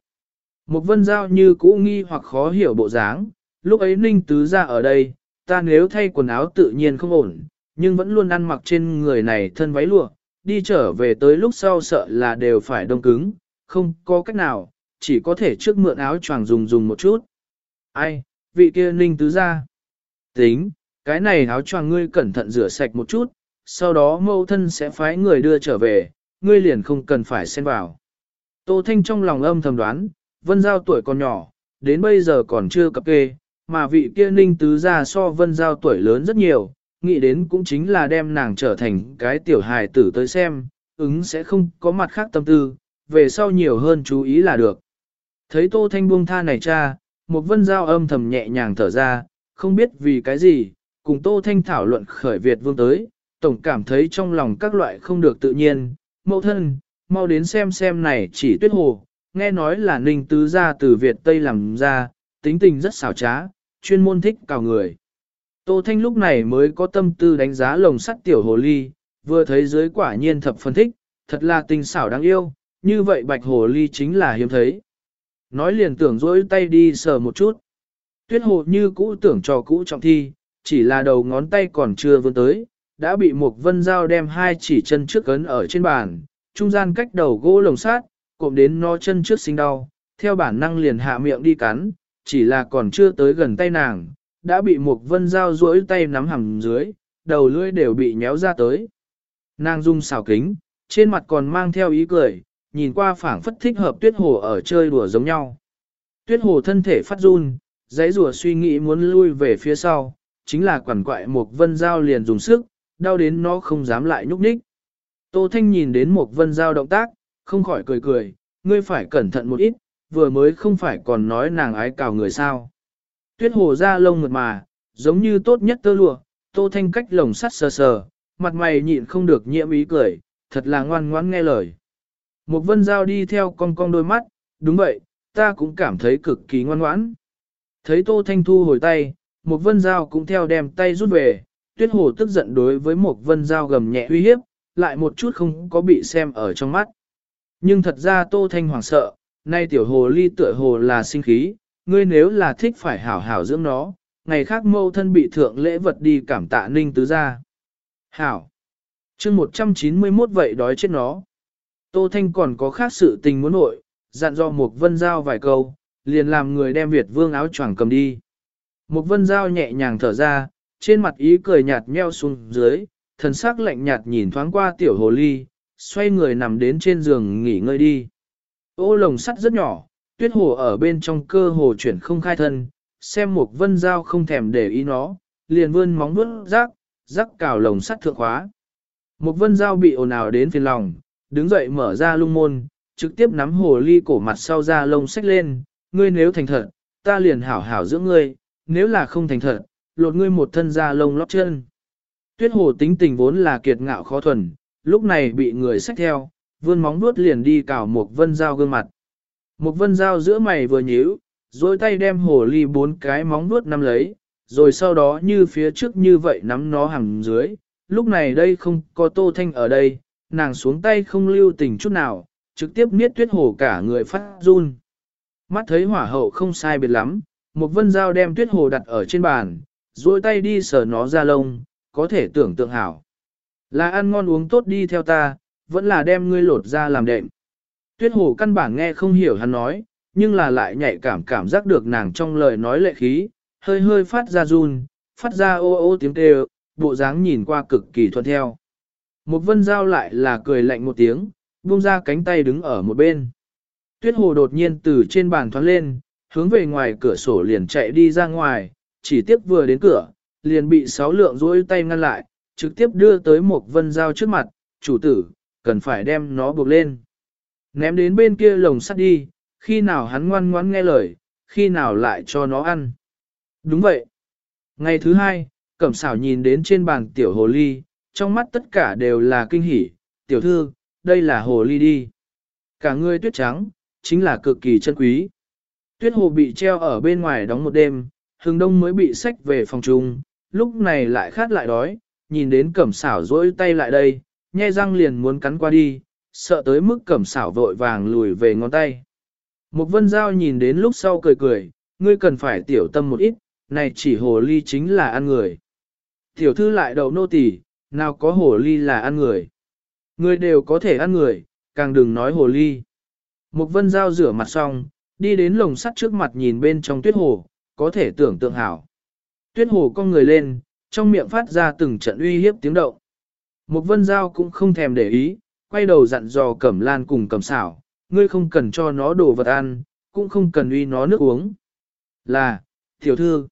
Một vân giao như cũ nghi hoặc khó hiểu bộ dáng, lúc ấy ninh tứ gia ở đây, ta nếu thay quần áo tự nhiên không ổn, nhưng vẫn luôn ăn mặc trên người này thân váy lụa, đi trở về tới lúc sau sợ là đều phải đông cứng, không có cách nào, chỉ có thể trước mượn áo choàng dùng dùng một chút. Ai, vị kia ninh tứ gia. Tính, cái này áo choàng ngươi cẩn thận rửa sạch một chút, sau đó mẫu thân sẽ phái người đưa trở về, ngươi liền không cần phải xen vào. Tô Thanh trong lòng âm thầm đoán, Vân Giao tuổi còn nhỏ, đến bây giờ còn chưa cập kê, mà vị kia ninh tứ gia so Vân Giao tuổi lớn rất nhiều, nghĩ đến cũng chính là đem nàng trở thành cái tiểu hài tử tới xem, ứng sẽ không có mặt khác tâm tư, về sau nhiều hơn chú ý là được. Thấy Tô Thanh buông tha này cha, một Vân Giao âm thầm nhẹ nhàng thở ra, không biết vì cái gì, cùng Tô Thanh thảo luận khởi Việt vương tới, tổng cảm thấy trong lòng các loại không được tự nhiên, mẫu thân, mau đến xem xem này chỉ tuyết hồ, nghe nói là ninh tứ gia từ Việt Tây làm ra, tính tình rất xảo trá, chuyên môn thích cào người. Tô Thanh lúc này mới có tâm tư đánh giá lồng sắt tiểu hồ ly, vừa thấy dưới quả nhiên thập phân thích, thật là tình xảo đáng yêu, như vậy bạch hồ ly chính là hiếm thấy. Nói liền tưởng dỗi tay đi sờ một chút. Tuyết hồ như cũ tưởng cho cũ trọng thi, chỉ là đầu ngón tay còn chưa vươn tới, đã bị một vân dao đem hai chỉ chân trước cấn ở trên bàn, trung gian cách đầu gỗ lồng sát, cộm đến nó chân trước sinh đau, theo bản năng liền hạ miệng đi cắn, chỉ là còn chưa tới gần tay nàng, đã bị một vân dao duỗi tay nắm hầm dưới, đầu lưỡi đều bị nhéo ra tới. Nàng dung xào kính, trên mặt còn mang theo ý cười, nhìn qua phảng phất thích hợp tuyết hồ ở chơi đùa giống nhau. Tuyết hồ thân thể phát run, giấy rùa suy nghĩ muốn lui về phía sau, chính là quằn quại một vân dao liền dùng sức, đau đến nó không dám lại nhúc nhích. Tô Thanh nhìn đến một vân Giao động tác, không khỏi cười cười, ngươi phải cẩn thận một ít, vừa mới không phải còn nói nàng ái cào người sao. Tuyết hồ da lông mượt mà, giống như tốt nhất tơ lụa, Tô Thanh cách lồng sắt sờ sờ, mặt mày nhịn không được nhiễm ý cười, thật là ngoan ngoãn nghe lời. Một vân Giao đi theo con con đôi mắt, đúng vậy, ta cũng cảm thấy cực kỳ ngoan ngoãn. Thấy Tô Thanh thu hồi tay, một vân Giao cũng theo đem tay rút về, tuyết hồ tức giận đối với một vân dao gầm nhẹ uy hiếp, lại một chút không có bị xem ở trong mắt. Nhưng thật ra Tô Thanh hoảng sợ, nay tiểu hồ ly tựa hồ là sinh khí, ngươi nếu là thích phải hảo hảo dưỡng nó, ngày khác mâu thân bị thượng lễ vật đi cảm tạ ninh tứ ra. Hảo! chương 191 vậy đói chết nó. Tô Thanh còn có khác sự tình muốn nội, dặn dò một vân giao vài câu, liền làm người đem Việt vương áo choàng cầm đi. Một vân giao nhẹ nhàng thở ra, trên mặt ý cười nhạt nheo xuống dưới, thần sắc lạnh nhạt nhìn thoáng qua tiểu hồ ly, xoay người nằm đến trên giường nghỉ ngơi đi. Ô lồng sắt rất nhỏ, tuyết hồ ở bên trong cơ hồ chuyển không khai thân, xem một vân dao không thèm để ý nó, liền vươn móng vuốt rác, rắc cào lồng sắt thượng khóa. Một vân dao bị ồn ào đến phiền lòng, đứng dậy mở ra lung môn, trực tiếp nắm hồ ly cổ mặt sau ra lông xách lên, ngươi nếu thành thật, ta liền hảo hảo giữa ngươi, nếu là không thành thật, lột ngươi một thân da lông lót chân. Tuyết hồ tính tình vốn là kiệt ngạo khó thuần, lúc này bị người xách theo, vươn móng vuốt liền đi cào một vân dao gương mặt. Một vân dao giữa mày vừa nhíu, rồi tay đem hồ ly bốn cái móng vuốt nắm lấy, rồi sau đó như phía trước như vậy nắm nó hằng dưới. Lúc này đây không có tô thanh ở đây, nàng xuống tay không lưu tình chút nào, trực tiếp niết tuyết hồ cả người phát run. Mắt thấy hỏa hậu không sai biệt lắm, một vân dao đem tuyết hồ đặt ở trên bàn, duỗi tay đi sờ nó ra lông, có thể tưởng tượng hảo. Là ăn ngon uống tốt đi theo ta, vẫn là đem ngươi lột ra làm đệm. Tuyết hồ căn bản nghe không hiểu hắn nói, nhưng là lại nhạy cảm cảm giác được nàng trong lời nói lệ khí, hơi hơi phát ra run, phát ra ô ô tiếng kêu, bộ dáng nhìn qua cực kỳ thuận theo. Một vân giao lại là cười lạnh một tiếng, buông ra cánh tay đứng ở một bên. Tuyết hồ đột nhiên từ trên bàn thoáng lên, hướng về ngoài cửa sổ liền chạy đi ra ngoài, chỉ tiếp vừa đến cửa, liền bị sáu lượng rối tay ngăn lại, trực tiếp đưa tới một vân dao trước mặt, chủ tử, cần phải đem nó buộc lên. Ném đến bên kia lồng sắt đi, khi nào hắn ngoan ngoãn nghe lời, khi nào lại cho nó ăn. Đúng vậy. Ngày thứ hai, cẩm xảo nhìn đến trên bàn tiểu hồ ly, trong mắt tất cả đều là kinh hỉ, tiểu thư, đây là hồ ly đi. Cả người tuyết trắng, chính là cực kỳ chân quý. Tuyết hồ bị treo ở bên ngoài đóng một đêm, hừng đông mới bị xách về phòng trung, lúc này lại khát lại đói, nhìn đến cẩm xảo rỗi tay lại đây, nhe răng liền muốn cắn qua đi, sợ tới mức cẩm xảo vội vàng lùi về ngón tay. Một vân giao nhìn đến lúc sau cười cười, ngươi cần phải tiểu tâm một ít, này chỉ hồ ly chính là ăn người. Tiểu thư lại đầu nô tỳ, nào có hồ ly là ăn người. Người đều có thể ăn người, càng đừng nói hồ ly. Một vân giao rửa mặt xong, đi đến lồng sắt trước mặt nhìn bên trong tuyết hồ, có thể tưởng tượng hảo. Tuyết hồ con người lên, trong miệng phát ra từng trận uy hiếp tiếng động. Một vân giao cũng không thèm để ý, quay đầu dặn dò cẩm lan cùng cẩm xảo, ngươi không cần cho nó đồ vật ăn, cũng không cần uy nó nước uống. Là, tiểu thư,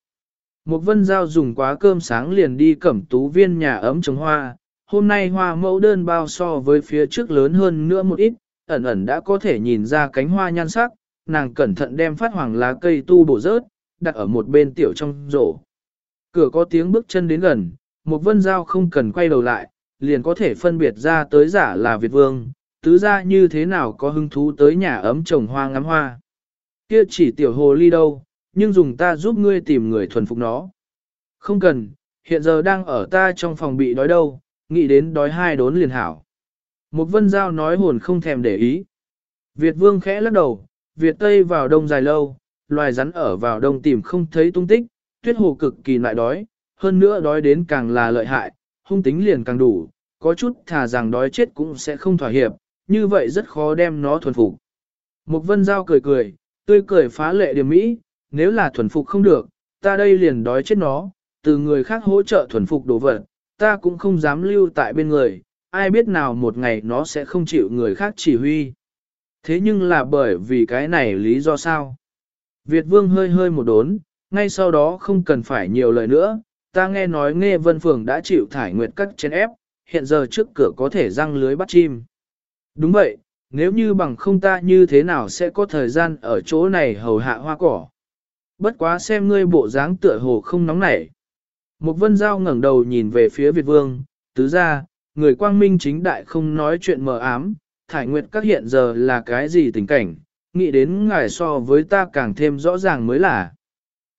một vân giao dùng quá cơm sáng liền đi cẩm tú viên nhà ấm trồng hoa, hôm nay hoa mẫu đơn bao so với phía trước lớn hơn nữa một ít, ẩn ẩn đã có thể nhìn ra cánh hoa nhan sắc, nàng cẩn thận đem phát hoàng lá cây tu bổ rớt, đặt ở một bên tiểu trong rổ. Cửa có tiếng bước chân đến gần, một vân giao không cần quay đầu lại, liền có thể phân biệt ra tới giả là Việt Vương, tứ ra như thế nào có hứng thú tới nhà ấm trồng hoa ngắm hoa. Kia chỉ tiểu hồ ly đâu, nhưng dùng ta giúp ngươi tìm người thuần phục nó. Không cần, hiện giờ đang ở ta trong phòng bị đói đâu, nghĩ đến đói hai đốn liền hảo. Một vân giao nói hồn không thèm để ý. Việt vương khẽ lắc đầu, Việt Tây vào đông dài lâu, loài rắn ở vào đông tìm không thấy tung tích, tuyết hồ cực kỳ lại đói, hơn nữa đói đến càng là lợi hại, hung tính liền càng đủ, có chút thà rằng đói chết cũng sẽ không thỏa hiệp, như vậy rất khó đem nó thuần phục. Mục vân giao cười cười, tươi cười phá lệ điểm mỹ, nếu là thuần phục không được, ta đây liền đói chết nó, từ người khác hỗ trợ thuần phục đồ vật, ta cũng không dám lưu tại bên người, ai biết nào một ngày nó sẽ không chịu người khác chỉ huy. Thế nhưng là bởi vì cái này lý do sao? Việt vương hơi hơi một đốn, ngay sau đó không cần phải nhiều lời nữa, ta nghe nói nghe vân phường đã chịu thải nguyệt cắt chén ép, hiện giờ trước cửa có thể răng lưới bắt chim. Đúng vậy, nếu như bằng không ta như thế nào sẽ có thời gian ở chỗ này hầu hạ hoa cỏ. Bất quá xem ngươi bộ dáng tựa hồ không nóng nảy. Một vân giao ngẩng đầu nhìn về phía Việt Vương, tứ ra, người quang minh chính đại không nói chuyện mờ ám, thải nguyệt các hiện giờ là cái gì tình cảnh, nghĩ đến ngài so với ta càng thêm rõ ràng mới là.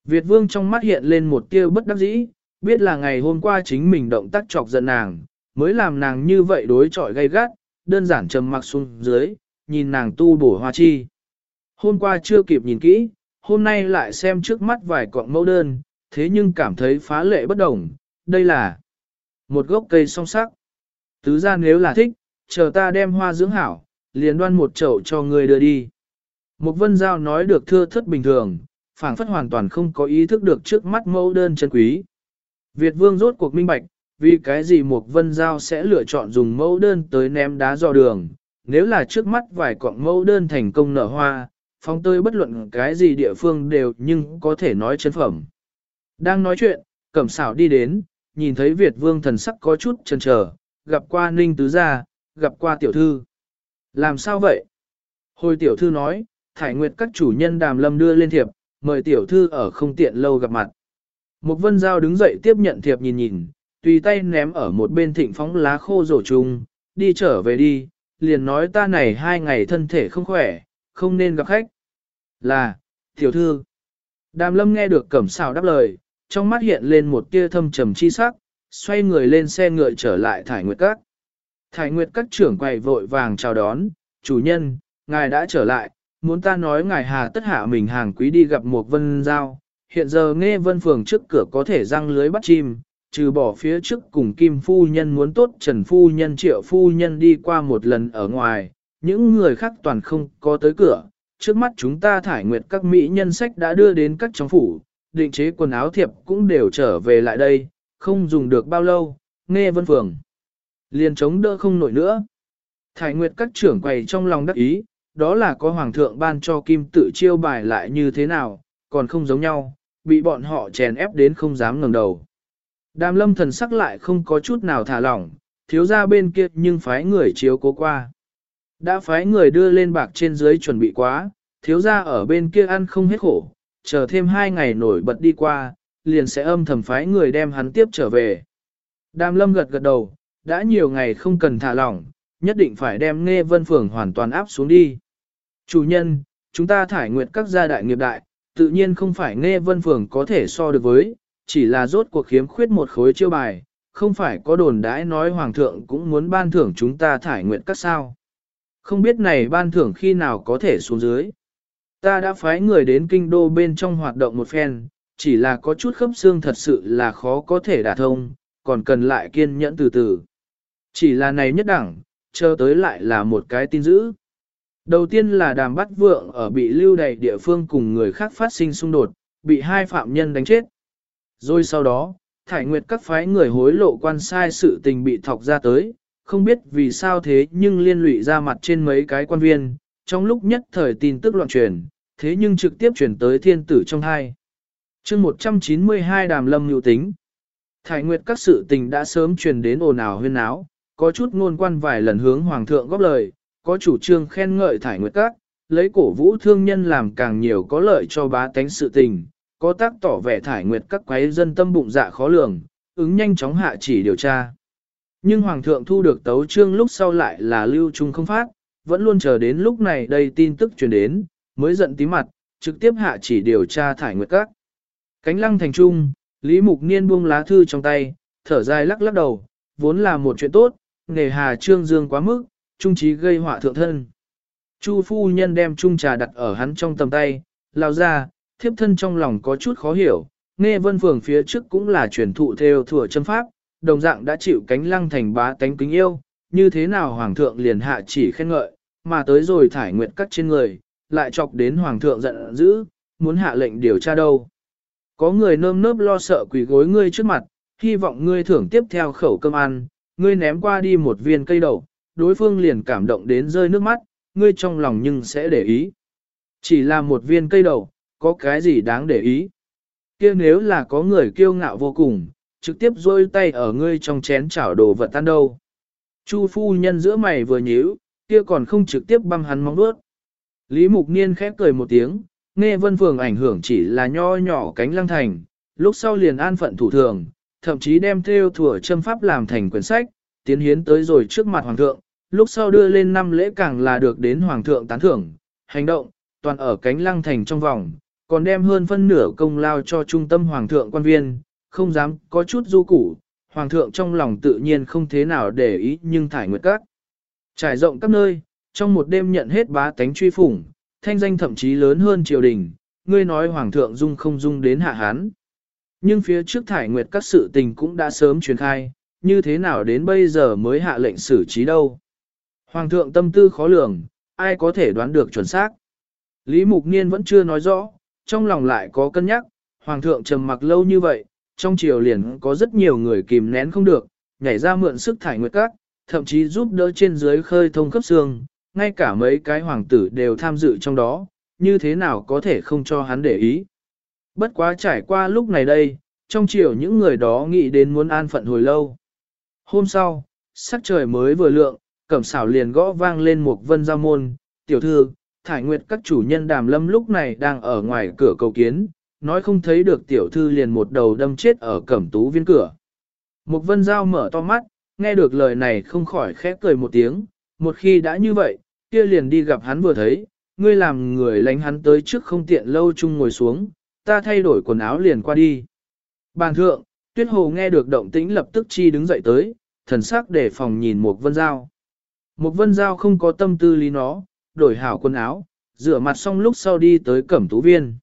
Việt Vương trong mắt hiện lên một tia bất đắc dĩ, biết là ngày hôm qua chính mình động tác chọc giận nàng, mới làm nàng như vậy đối chọi gay gắt, đơn giản trầm mặc xuống dưới, nhìn nàng tu bổ hoa chi. Hôm qua chưa kịp nhìn kỹ, hôm nay lại xem trước mắt vài cọng mẫu đơn, thế nhưng cảm thấy phá lệ bất đồng, đây là một gốc cây song sắc. Tứ ra nếu là thích, chờ ta đem hoa dưỡng hảo, liền đoan một chậu cho người đưa đi. Mục vân giao nói được thưa thất bình thường, phảng phất hoàn toàn không có ý thức được trước mắt mẫu đơn chân quý. Việt vương rốt cuộc minh bạch, vì cái gì Mục vân giao sẽ lựa chọn dùng mẫu đơn tới ném đá dò đường, nếu là trước mắt vài cọng mẫu đơn thành công nở hoa, phong tơi bất luận cái gì địa phương đều nhưng có thể nói chân phẩm. Đang nói chuyện, cẩm xảo đi đến, nhìn thấy Việt vương thần sắc có chút chần chờ, gặp qua ninh tứ gia, gặp qua tiểu thư. Làm sao vậy? Hồi tiểu thư nói, thải nguyệt các chủ nhân đàm lâm đưa lên thiệp, mời tiểu thư ở không tiện lâu gặp mặt. Một vân giao đứng dậy tiếp nhận thiệp nhìn nhìn, tùy tay ném ở một bên thịnh phóng lá khô rổ trùng, đi trở về đi, liền nói ta này hai ngày thân thể không khỏe, không nên gặp khách. Là, tiểu thư. Đàm lâm nghe được cẩm xào đáp lời, trong mắt hiện lên một tia thâm trầm chi sắc, xoay người lên xe ngựa trở lại thải nguyệt các. Thải nguyệt các trưởng quầy vội vàng chào đón, chủ nhân, ngài đã trở lại, muốn ta nói ngài hà tất hạ mình hàng quý đi gặp một vân giao. Hiện giờ nghe vân phường trước cửa có thể răng lưới bắt chim, trừ bỏ phía trước cùng kim phu nhân muốn tốt trần phu nhân triệu phu nhân đi qua một lần ở ngoài, những người khác toàn không có tới cửa. Trước mắt chúng ta thải nguyệt các mỹ nhân sách đã đưa đến các trong phủ, định chế quần áo thiệp cũng đều trở về lại đây, không dùng được bao lâu, nghe vân phường. Liền chống đỡ không nổi nữa. Thải Nguyệt các trưởng quầy trong lòng đắc ý, đó là có hoàng thượng ban cho kim tự chiêu bài lại như thế nào, còn không giống nhau, bị bọn họ chèn ép đến không dám ngẩng đầu. Đàm lâm thần sắc lại không có chút nào thả lỏng, thiếu ra bên kia nhưng phái người chiếu cố qua. Đã phái người đưa lên bạc trên dưới chuẩn bị quá, thiếu ra ở bên kia ăn không hết khổ, chờ thêm hai ngày nổi bật đi qua, liền sẽ âm thầm phái người đem hắn tiếp trở về. Đàm lâm gật gật đầu, đã nhiều ngày không cần thả lỏng, nhất định phải đem nghe vân phường hoàn toàn áp xuống đi. Chủ nhân, chúng ta thải nguyệt các gia đại nghiệp đại, tự nhiên không phải nghe vân phường có thể so được với, chỉ là rốt cuộc khiếm khuyết một khối chiêu bài, không phải có đồn đãi nói hoàng thượng cũng muốn ban thưởng chúng ta thải nguyệt các sao. Không biết này ban thưởng khi nào có thể xuống dưới. Ta đã phái người đến kinh đô bên trong hoạt động một phen, chỉ là có chút khớp xương thật sự là khó có thể đả thông, còn cần lại kiên nhẫn từ từ. Chỉ là này nhất đẳng, chờ tới lại là một cái tin dữ. Đầu tiên là đàm bắt vượng ở bị lưu đày địa phương cùng người khác phát sinh xung đột, bị hai phạm nhân đánh chết. Rồi sau đó, thải nguyệt các phái người hối lộ quan sai sự tình bị thọc ra tới, không biết vì sao thế nhưng liên lụy ra mặt trên mấy cái quan viên, trong lúc nhất thời tin tức loạn truyền, thế nhưng trực tiếp truyền tới thiên tử trong hai. chương 192 đàm lâm nhu tính. Thải nguyệt các sự tình đã sớm truyền đến ồn ào huyên áo, có chút ngôn quan vài lần hướng hoàng thượng góp lời, có chủ trương khen ngợi thải nguyệt các, lấy cổ vũ thương nhân làm càng nhiều có lợi cho bá tánh sự tình, có tác tỏ vẻ thải nguyệt các quái dân tâm bụng dạ khó lường, ứng nhanh chóng hạ chỉ điều tra. Nhưng hoàng thượng thu được tấu trương lúc sau lại là lưu trung không phát, vẫn luôn chờ đến lúc này đây tin tức truyền đến, mới giận tí mặt, trực tiếp hạ chỉ điều tra thải nguyệt các. Cánh lăng thành trung, Lý Mục Niên buông lá thư trong tay, thở dài lắc lắc đầu, vốn là một chuyện tốt, nghề hà trương dương quá mức, trung trí gây họa thượng thân. Chu phu nhân đem chung trà đặt ở hắn trong tầm tay, lao ra, thiếp thân trong lòng có chút khó hiểu, nghe vân phường phía trước cũng là truyền thụ theo thừa châm pháp, đồng dạng đã chịu cánh lăng thành bá tánh kính yêu, như thế nào hoàng thượng liền hạ chỉ khen ngợi, mà tới rồi thải nguyệt cắt trên người, lại chọc đến hoàng thượng giận dữ, muốn hạ lệnh điều tra đâu. Có người nơm nớp lo sợ quỷ gối ngươi trước mặt, hy vọng ngươi thưởng tiếp theo khẩu cơm ăn, ngươi ném qua đi một viên cây đậu, đối phương liền cảm động đến rơi nước mắt, ngươi trong lòng nhưng sẽ để ý. Chỉ là một viên cây đầu, có cái gì đáng để ý. kia nếu là có người kiêu ngạo vô cùng, trực tiếp rôi tay ở ngươi trong chén chảo đồ vật tan đâu. Chu phu nhân giữa mày vừa nhíu, kia còn không trực tiếp băm hắn móng bước. Lý Mục Niên khép cười một tiếng, nghe vân phường ảnh hưởng chỉ là nho nhỏ cánh lăng thành, lúc sau liền an phận thủ thường, thậm chí đem theo thừa châm pháp làm thành quyển sách, tiến hiến tới rồi trước mặt hoàng thượng, lúc sau đưa lên năm lễ càng là được đến hoàng thượng tán thưởng, hành động, toàn ở cánh lăng thành trong vòng, còn đem hơn phân nửa công lao cho trung tâm hoàng thượng quan viên, không dám có chút du củ, hoàng thượng trong lòng tự nhiên không thế nào để ý nhưng thải nguyệt các. Trải rộng các nơi, trong một đêm nhận hết bá tánh truy phủng, thanh danh thậm chí lớn hơn triều đình, ngươi nói hoàng thượng dung không dung đến hạ hán. Nhưng phía trước thải nguyệt các sự tình cũng đã sớm truyền khai, như thế nào đến bây giờ mới hạ lệnh xử trí đâu. Hoàng thượng tâm tư khó lường, ai có thể đoán được chuẩn xác. Lý Mục Niên vẫn chưa nói rõ, trong lòng lại có cân nhắc, Hoàng thượng trầm mặc lâu như vậy, trong triều liền có rất nhiều người kìm nén không được, nhảy ra mượn sức thải nguyệt các, thậm chí giúp đỡ trên dưới khơi thông cấp xương, ngay cả mấy cái hoàng tử đều tham dự trong đó, như thế nào có thể không cho hắn để ý. Bất quá trải qua lúc này đây, trong chiều những người đó nghĩ đến muốn an phận hồi lâu. Hôm sau, sắc trời mới vừa lượng, cẩm xảo liền gõ vang lên một vân giao môn, tiểu thư, thải nguyệt các chủ nhân đàm lâm lúc này đang ở ngoài cửa cầu kiến, nói không thấy được tiểu thư liền một đầu đâm chết ở cẩm tú viên cửa. Một vân giao mở to mắt, nghe được lời này không khỏi khẽ cười một tiếng, một khi đã như vậy, kia liền đi gặp hắn vừa thấy, ngươi làm người lánh hắn tới trước không tiện lâu chung ngồi xuống, ta thay đổi quần áo liền qua đi. Bàn thượng, tuyết hồ nghe được động tĩnh lập tức chi đứng dậy tới, thần sắc để phòng nhìn một vân giao. Một vân giao không có tâm tư lý nó, đổi hảo quần áo, rửa mặt xong lúc sau đi tới cẩm tú viên.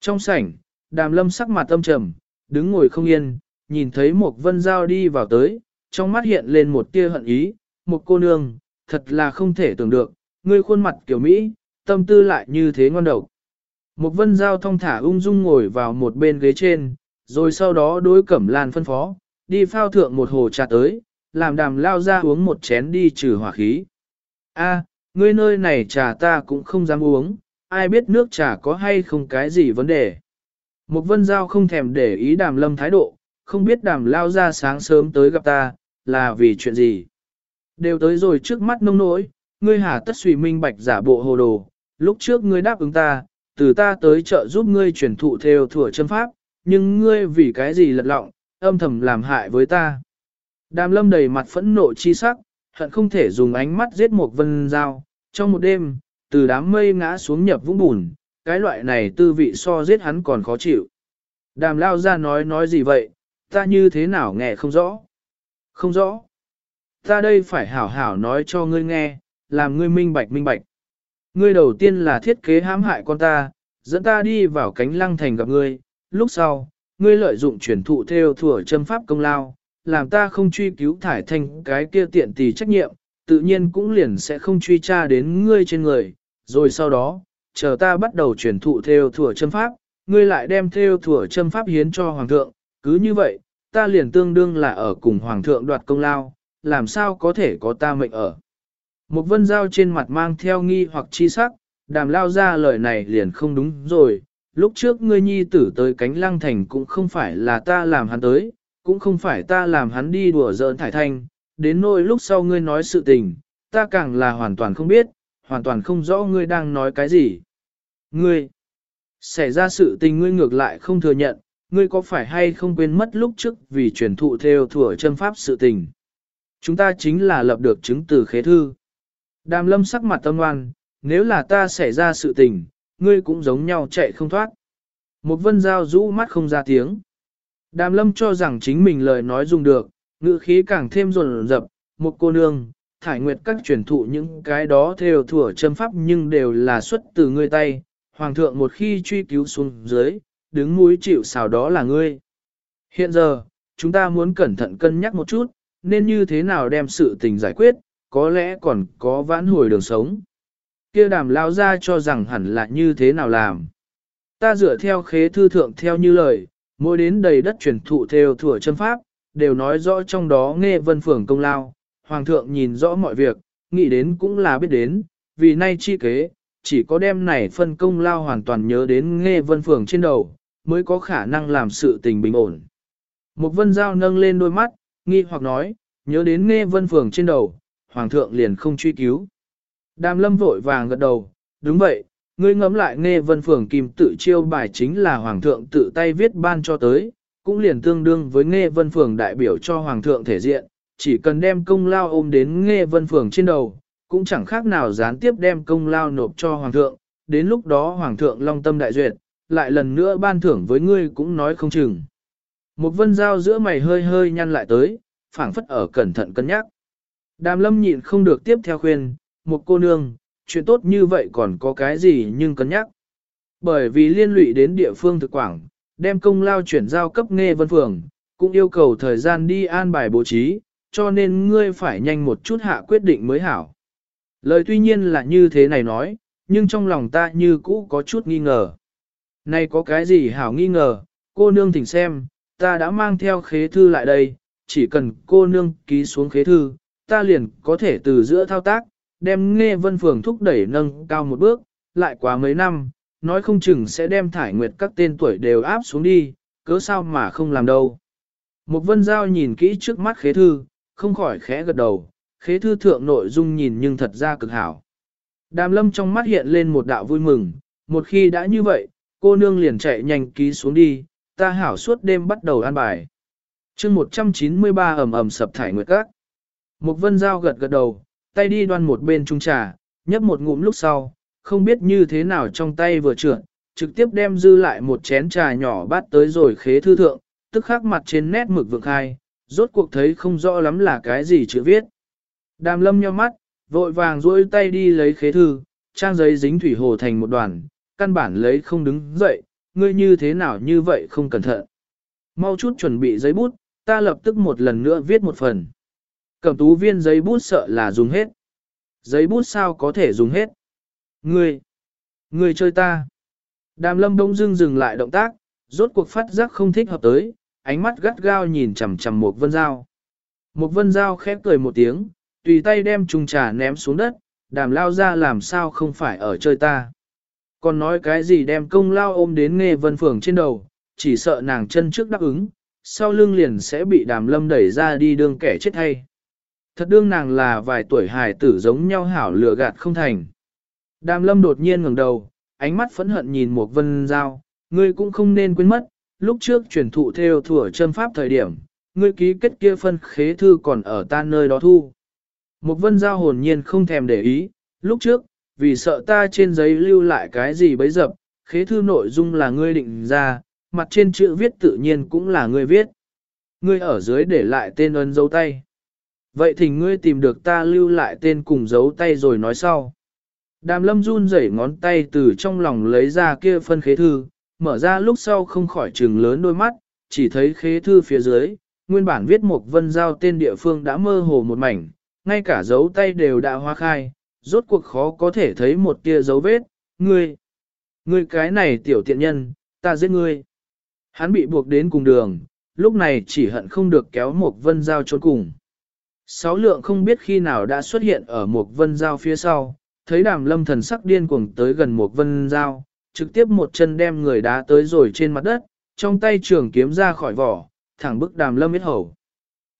Trong sảnh, đàm lâm sắc mặt âm trầm, đứng ngồi không yên, nhìn thấy một vân giao đi vào tới, trong mắt hiện lên một tia hận ý, một cô nương, thật là không thể tưởng được, ngươi khuôn mặt kiểu Mỹ, tâm tư lại như thế ngon độc. Một vân giao thong thả ung dung ngồi vào một bên ghế trên, rồi sau đó đối cẩm lan phân phó, đi phao thượng một hồ trà tới, làm đàm lao ra uống một chén đi trừ hỏa khí. A, ngươi nơi này trà ta cũng không dám uống, ai biết nước trà có hay không cái gì vấn đề. Một vân giao không thèm để ý đàm lâm thái độ, không biết đàm lao ra sáng sớm tới gặp ta, là vì chuyện gì. Đều tới rồi trước mắt nông nỗi, ngươi hà tất suy minh bạch giả bộ hồ đồ, lúc trước ngươi đáp ứng ta, từ ta tới chợ giúp ngươi truyền thụ theo thừa chân pháp, nhưng ngươi vì cái gì lật lọng, âm thầm làm hại với ta. Đàm lâm đầy mặt phẫn nộ chi sắc, hận không thể dùng ánh mắt giết một vân dao, trong một đêm, từ đám mây ngã xuống nhập vũng bùn, cái loại này tư vị so giết hắn còn khó chịu. Đàm lao ra nói nói gì vậy, ta như thế nào nghe không rõ. Không rõ. Ta đây phải hảo hảo nói cho ngươi nghe, làm ngươi minh bạch minh bạch. Ngươi đầu tiên là thiết kế hãm hại con ta, dẫn ta đi vào cánh lăng thành gặp ngươi, lúc sau, ngươi lợi dụng truyền thụ theo thừa châm pháp công lao, làm ta không truy cứu thải thành cái kia tiện tỷ trách nhiệm, tự nhiên cũng liền sẽ không truy tra đến ngươi trên người, rồi sau đó, chờ ta bắt đầu truyền thụ theo thừa châm pháp, ngươi lại đem theo thừa châm pháp hiến cho hoàng thượng, cứ như vậy, ta liền tương đương là ở cùng hoàng thượng đoạt công lao, làm sao có thể có ta mệnh ở. Một vân giao trên mặt mang theo nghi hoặc chi sắc, đàm lao ra lời này liền không đúng rồi, lúc trước ngươi nhi tử tới cánh lăng thành cũng không phải là ta làm hắn tới, cũng không phải ta làm hắn đi đùa giỡn thải thanh, đến nỗi lúc sau ngươi nói sự tình, ta càng là hoàn toàn không biết, hoàn toàn không rõ ngươi đang nói cái gì. Ngươi, xảy ra sự tình ngươi ngược lại không thừa nhận, ngươi có phải hay không quên mất lúc trước vì truyền thụ theo thừa chân pháp sự tình. Chúng ta chính là lập được chứng từ khế thư. Đàm lâm sắc mặt tâm ngoan, nếu là ta xảy ra sự tình, ngươi cũng giống nhau chạy không thoát. Một vân giao rũ mắt không ra tiếng. Đàm lâm cho rằng chính mình lời nói dùng được, ngữ khí càng thêm rồn rập, một cô nương, thải nguyệt các truyền thụ những cái đó theo thủa châm pháp nhưng đều là xuất từ ngươi tay, hoàng thượng một khi truy cứu xuống dưới, đứng mũi chịu xào đó là ngươi. Hiện giờ, chúng ta muốn cẩn thận cân nhắc một chút, nên như thế nào đem sự tình giải quyết, có lẽ còn có vãn hồi đường sống. Kia đàm lao ra cho rằng hẳn là như thế nào làm. Ta dựa theo khế thư thượng theo như lời, mỗi đến đầy đất truyền thụ theo thừa chân pháp, đều nói rõ trong đó nghe vân phường công lao, hoàng thượng nhìn rõ mọi việc, nghĩ đến cũng là biết đến, vì nay chi kế, chỉ có đem này phân công lao hoàn toàn nhớ đến nghe vân phường trên đầu, mới có khả năng làm sự tình bình ổn. Một vân giao nâng lên đôi mắt, nghi hoặc nói, nhớ đến nghe vân phường trên đầu, hoàng thượng liền không truy cứu. Đàm lâm vội vàng gật đầu, đúng vậy, ngươi ngẫm lại nghe vân phường kim tự chiêu bài chính là hoàng thượng tự tay viết ban cho tới, cũng liền tương đương với nghe vân phường đại biểu cho hoàng thượng thể diện, chỉ cần đem công lao ôm đến nghe vân phường trên đầu, cũng chẳng khác nào gián tiếp đem công lao nộp cho hoàng thượng, đến lúc đó hoàng thượng long tâm đại duyệt, lại lần nữa ban thưởng với ngươi cũng nói không chừng. Một vân dao giữa mày hơi hơi nhăn lại tới, phảng phất ở cẩn thận cân nhắc. Đàm lâm nhịn không được tiếp theo khuyên, một cô nương, chuyện tốt như vậy còn có cái gì nhưng cân nhắc. Bởi vì liên lụy đến địa phương thực quảng, đem công lao chuyển giao cấp nghe vân phường, cũng yêu cầu thời gian đi an bài bố trí, cho nên ngươi phải nhanh một chút hạ quyết định mới hảo. Lời tuy nhiên là như thế này nói, nhưng trong lòng ta như cũ có chút nghi ngờ. Này có cái gì hảo nghi ngờ, cô nương thỉnh xem, ta đã mang theo khế thư lại đây, chỉ cần cô nương ký xuống khế thư, ta liền có thể từ giữa thao tác, đem nghe vân phường thúc đẩy nâng cao một bước, lại quá mấy năm, nói không chừng sẽ đem thải nguyệt các tên tuổi đều áp xuống đi, cớ sao mà không làm đâu. Một vân giao nhìn kỹ trước mắt khế thư, không khỏi khẽ gật đầu, khế thư thượng nội dung nhìn nhưng thật ra cực hảo. Đàm lâm trong mắt hiện lên một đạo vui mừng, một khi đã như vậy, cô nương liền chạy nhanh ký xuống đi, ta hảo suốt đêm bắt đầu ăn bài. chương 193 ẩm ẩm sập thải nguyệt các. Một vân Giao gật gật đầu, tay đi đoan một bên trung trà, nhấp một ngụm lúc sau, không biết như thế nào trong tay vừa trượt, trực tiếp đem dư lại một chén trà nhỏ bát tới rồi khế thư thượng, tức khắc mặt trên nét mực vượng khai, rốt cuộc thấy không rõ lắm là cái gì chữ viết. Đàm lâm nhau mắt, vội vàng duỗi tay đi lấy khế thư, trang giấy dính thủy hồ thành một đoàn, căn bản lấy không đứng dậy, ngươi như thế nào như vậy không cẩn thận. Mau chút chuẩn bị giấy bút, ta lập tức một lần nữa viết một phần. Cẩm tú viên giấy bút sợ là dùng hết. Giấy bút sao có thể dùng hết? Ngươi! Ngươi chơi ta! Đàm lâm đông dưng dừng lại động tác, rốt cuộc phát giác không thích hợp tới, ánh mắt gắt gao nhìn chằm chằm một vân dao. Một vân dao khép cười một tiếng, tùy tay đem trùng trà ném xuống đất, đàm lao ra làm sao không phải ở chơi ta. Còn nói cái gì đem công lao ôm đến nghe vân phường trên đầu, chỉ sợ nàng chân trước đáp ứng, sau lưng liền sẽ bị đàm lâm đẩy ra đi đương kẻ chết hay. Thật đương nàng là vài tuổi hài tử giống nhau hảo lừa gạt không thành. Đàm lâm đột nhiên ngẩng đầu, ánh mắt phẫn hận nhìn một vân giao, ngươi cũng không nên quên mất, lúc trước truyền thụ theo thủa chân pháp thời điểm, ngươi ký kết kia phân khế thư còn ở ta nơi đó thu. Một vân giao hồn nhiên không thèm để ý, lúc trước, vì sợ ta trên giấy lưu lại cái gì bấy dập, khế thư nội dung là ngươi định ra, mặt trên chữ viết tự nhiên cũng là ngươi viết. Ngươi ở dưới để lại tên ấn dấu tay. Vậy thì ngươi tìm được ta lưu lại tên cùng dấu tay rồi nói sau. Đàm lâm run rẩy ngón tay từ trong lòng lấy ra kia phân khế thư, mở ra lúc sau không khỏi trừng lớn đôi mắt, chỉ thấy khế thư phía dưới, nguyên bản viết một vân giao tên địa phương đã mơ hồ một mảnh, ngay cả dấu tay đều đã hoa khai, rốt cuộc khó có thể thấy một tia dấu vết, ngươi, ngươi cái này tiểu tiện nhân, ta giết ngươi. Hắn bị buộc đến cùng đường, lúc này chỉ hận không được kéo một vân giao trốn cùng. Sáu lượng không biết khi nào đã xuất hiện ở một vân giao phía sau, thấy đàm lâm thần sắc điên cuồng tới gần một vân giao, trực tiếp một chân đem người đá tới rồi trên mặt đất, trong tay trường kiếm ra khỏi vỏ, thẳng bức đàm lâm biết hầu.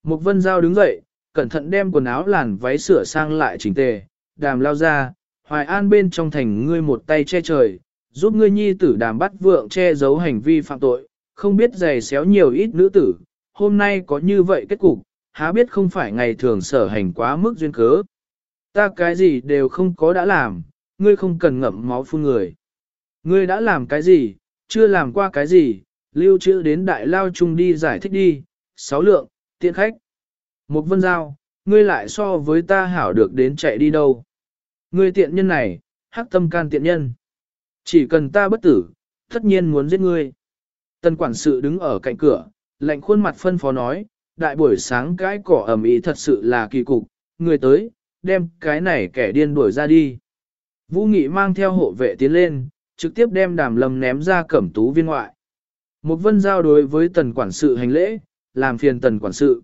Một vân giao đứng dậy, cẩn thận đem quần áo làn váy sửa sang lại chỉnh tề, đàm lao ra, hoài an bên trong thành ngươi một tay che trời, giúp ngươi nhi tử đàm bắt vượng che giấu hành vi phạm tội, không biết giày xéo nhiều ít nữ tử, hôm nay có như vậy kết cục, há biết không phải ngày thường sở hành quá mức duyên cớ. Ta cái gì đều không có đã làm, ngươi không cần ngậm máu phun người. Ngươi đã làm cái gì, chưa làm qua cái gì, lưu trữ đến đại lao chung đi giải thích đi, sáu lượng, tiện khách. Một vân giao, ngươi lại so với ta hảo được đến chạy đi đâu. Ngươi tiện nhân này, hắc tâm can tiện nhân. Chỉ cần ta bất tử, tất nhiên muốn giết ngươi. Tân quản sự đứng ở cạnh cửa, lạnh khuôn mặt phân phó nói, đại buổi sáng cái cỏ ẩm ý thật sự là kỳ cục, người tới, đem cái này kẻ điên đuổi ra đi. Vũ Nghị mang theo hộ vệ tiến lên, trực tiếp đem đàm lâm ném ra cẩm tú viên ngoại. Một vân giao đối với tần quản sự hành lễ, làm phiền tần quản sự.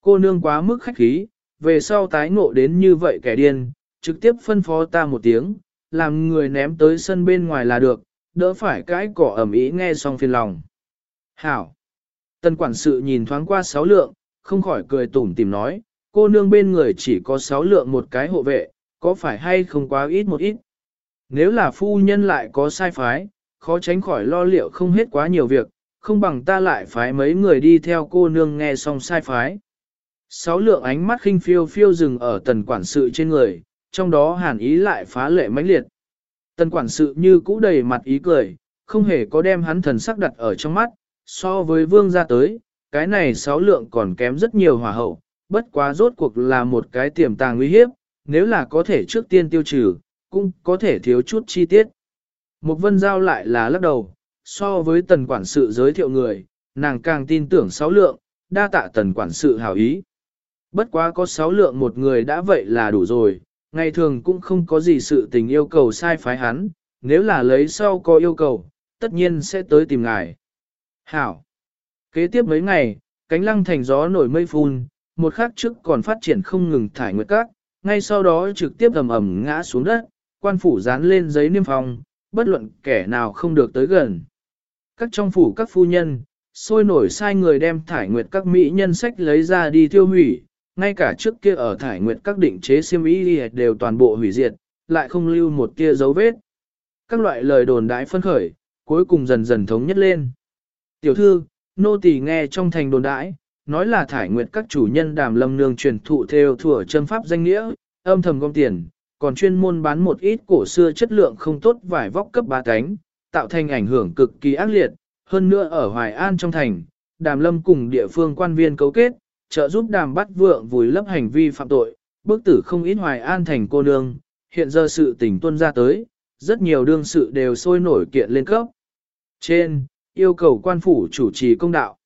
Cô nương quá mức khách khí, về sau tái ngộ đến như vậy kẻ điên, trực tiếp phân phó ta một tiếng, làm người ném tới sân bên ngoài là được, đỡ phải cái cỏ ẩm ý nghe xong phiền lòng. Hảo! Tần quản sự nhìn thoáng qua sáu lượng, không khỏi cười tủm tìm nói, cô nương bên người chỉ có sáu lượng một cái hộ vệ, có phải hay không quá ít một ít. Nếu là phu nhân lại có sai phái, khó tránh khỏi lo liệu không hết quá nhiều việc, không bằng ta lại phái mấy người đi theo cô nương nghe xong sai phái. Sáu lượng ánh mắt khinh phiêu phiêu dừng ở tần quản sự trên người, trong đó hàn ý lại phá lệ mãnh liệt. Tần quản sự như cũ đầy mặt ý cười, không hề có đem hắn thần sắc đặt ở trong mắt, so với vương gia tới, cái này sáu lượng còn kém rất nhiều hòa hậu, bất quá rốt cuộc là một cái tiềm tàng nguy hiếp, nếu là có thể trước tiên tiêu trừ, cũng có thể thiếu chút chi tiết. Một vân giao lại là lắc đầu, so với tần quản sự giới thiệu người, nàng càng tin tưởng sáu lượng, đa tạ tần quản sự hảo ý. Bất quá có sáu lượng một người đã vậy là đủ rồi, ngày thường cũng không có gì sự tình yêu cầu sai phái hắn, nếu là lấy sau có yêu cầu, tất nhiên sẽ tới tìm ngài. Hảo. Kế tiếp mấy ngày, cánh lăng thành gió nổi mây phun, một khắc trước còn phát triển không ngừng thải nguyệt các, ngay sau đó trực tiếp ầm ầm ngã xuống đất, quan phủ dán lên giấy niêm phong, bất luận kẻ nào không được tới gần. Các trong phủ các phu nhân, sôi nổi sai người đem thải nguyệt các mỹ nhân sách lấy ra đi tiêu hủy, ngay cả trước kia ở thải nguyệt các định chế siêm ý đều toàn bộ hủy diệt, lại không lưu một tia dấu vết. Các loại lời đồn đãi phân khởi, cuối cùng dần dần thống nhất lên. Tiểu thư, nô tỳ nghe trong thành đồn đãi, nói là thải nguyệt các chủ nhân đàm lâm nương truyền thụ theo thủa châm pháp danh nghĩa, âm thầm gom tiền, còn chuyên môn bán một ít cổ xưa chất lượng không tốt vải vóc cấp ba cánh, tạo thành ảnh hưởng cực kỳ ác liệt. Hơn nữa ở Hoài An trong thành, đàm lâm cùng địa phương quan viên cấu kết, trợ giúp đàm bắt vượng vùi lấp hành vi phạm tội, bức tử không ít Hoài An thành cô nương, hiện giờ sự tình tuân ra tới, rất nhiều đương sự đều sôi nổi kiện lên cấp. Trên, yêu cầu quan phủ chủ trì công đạo.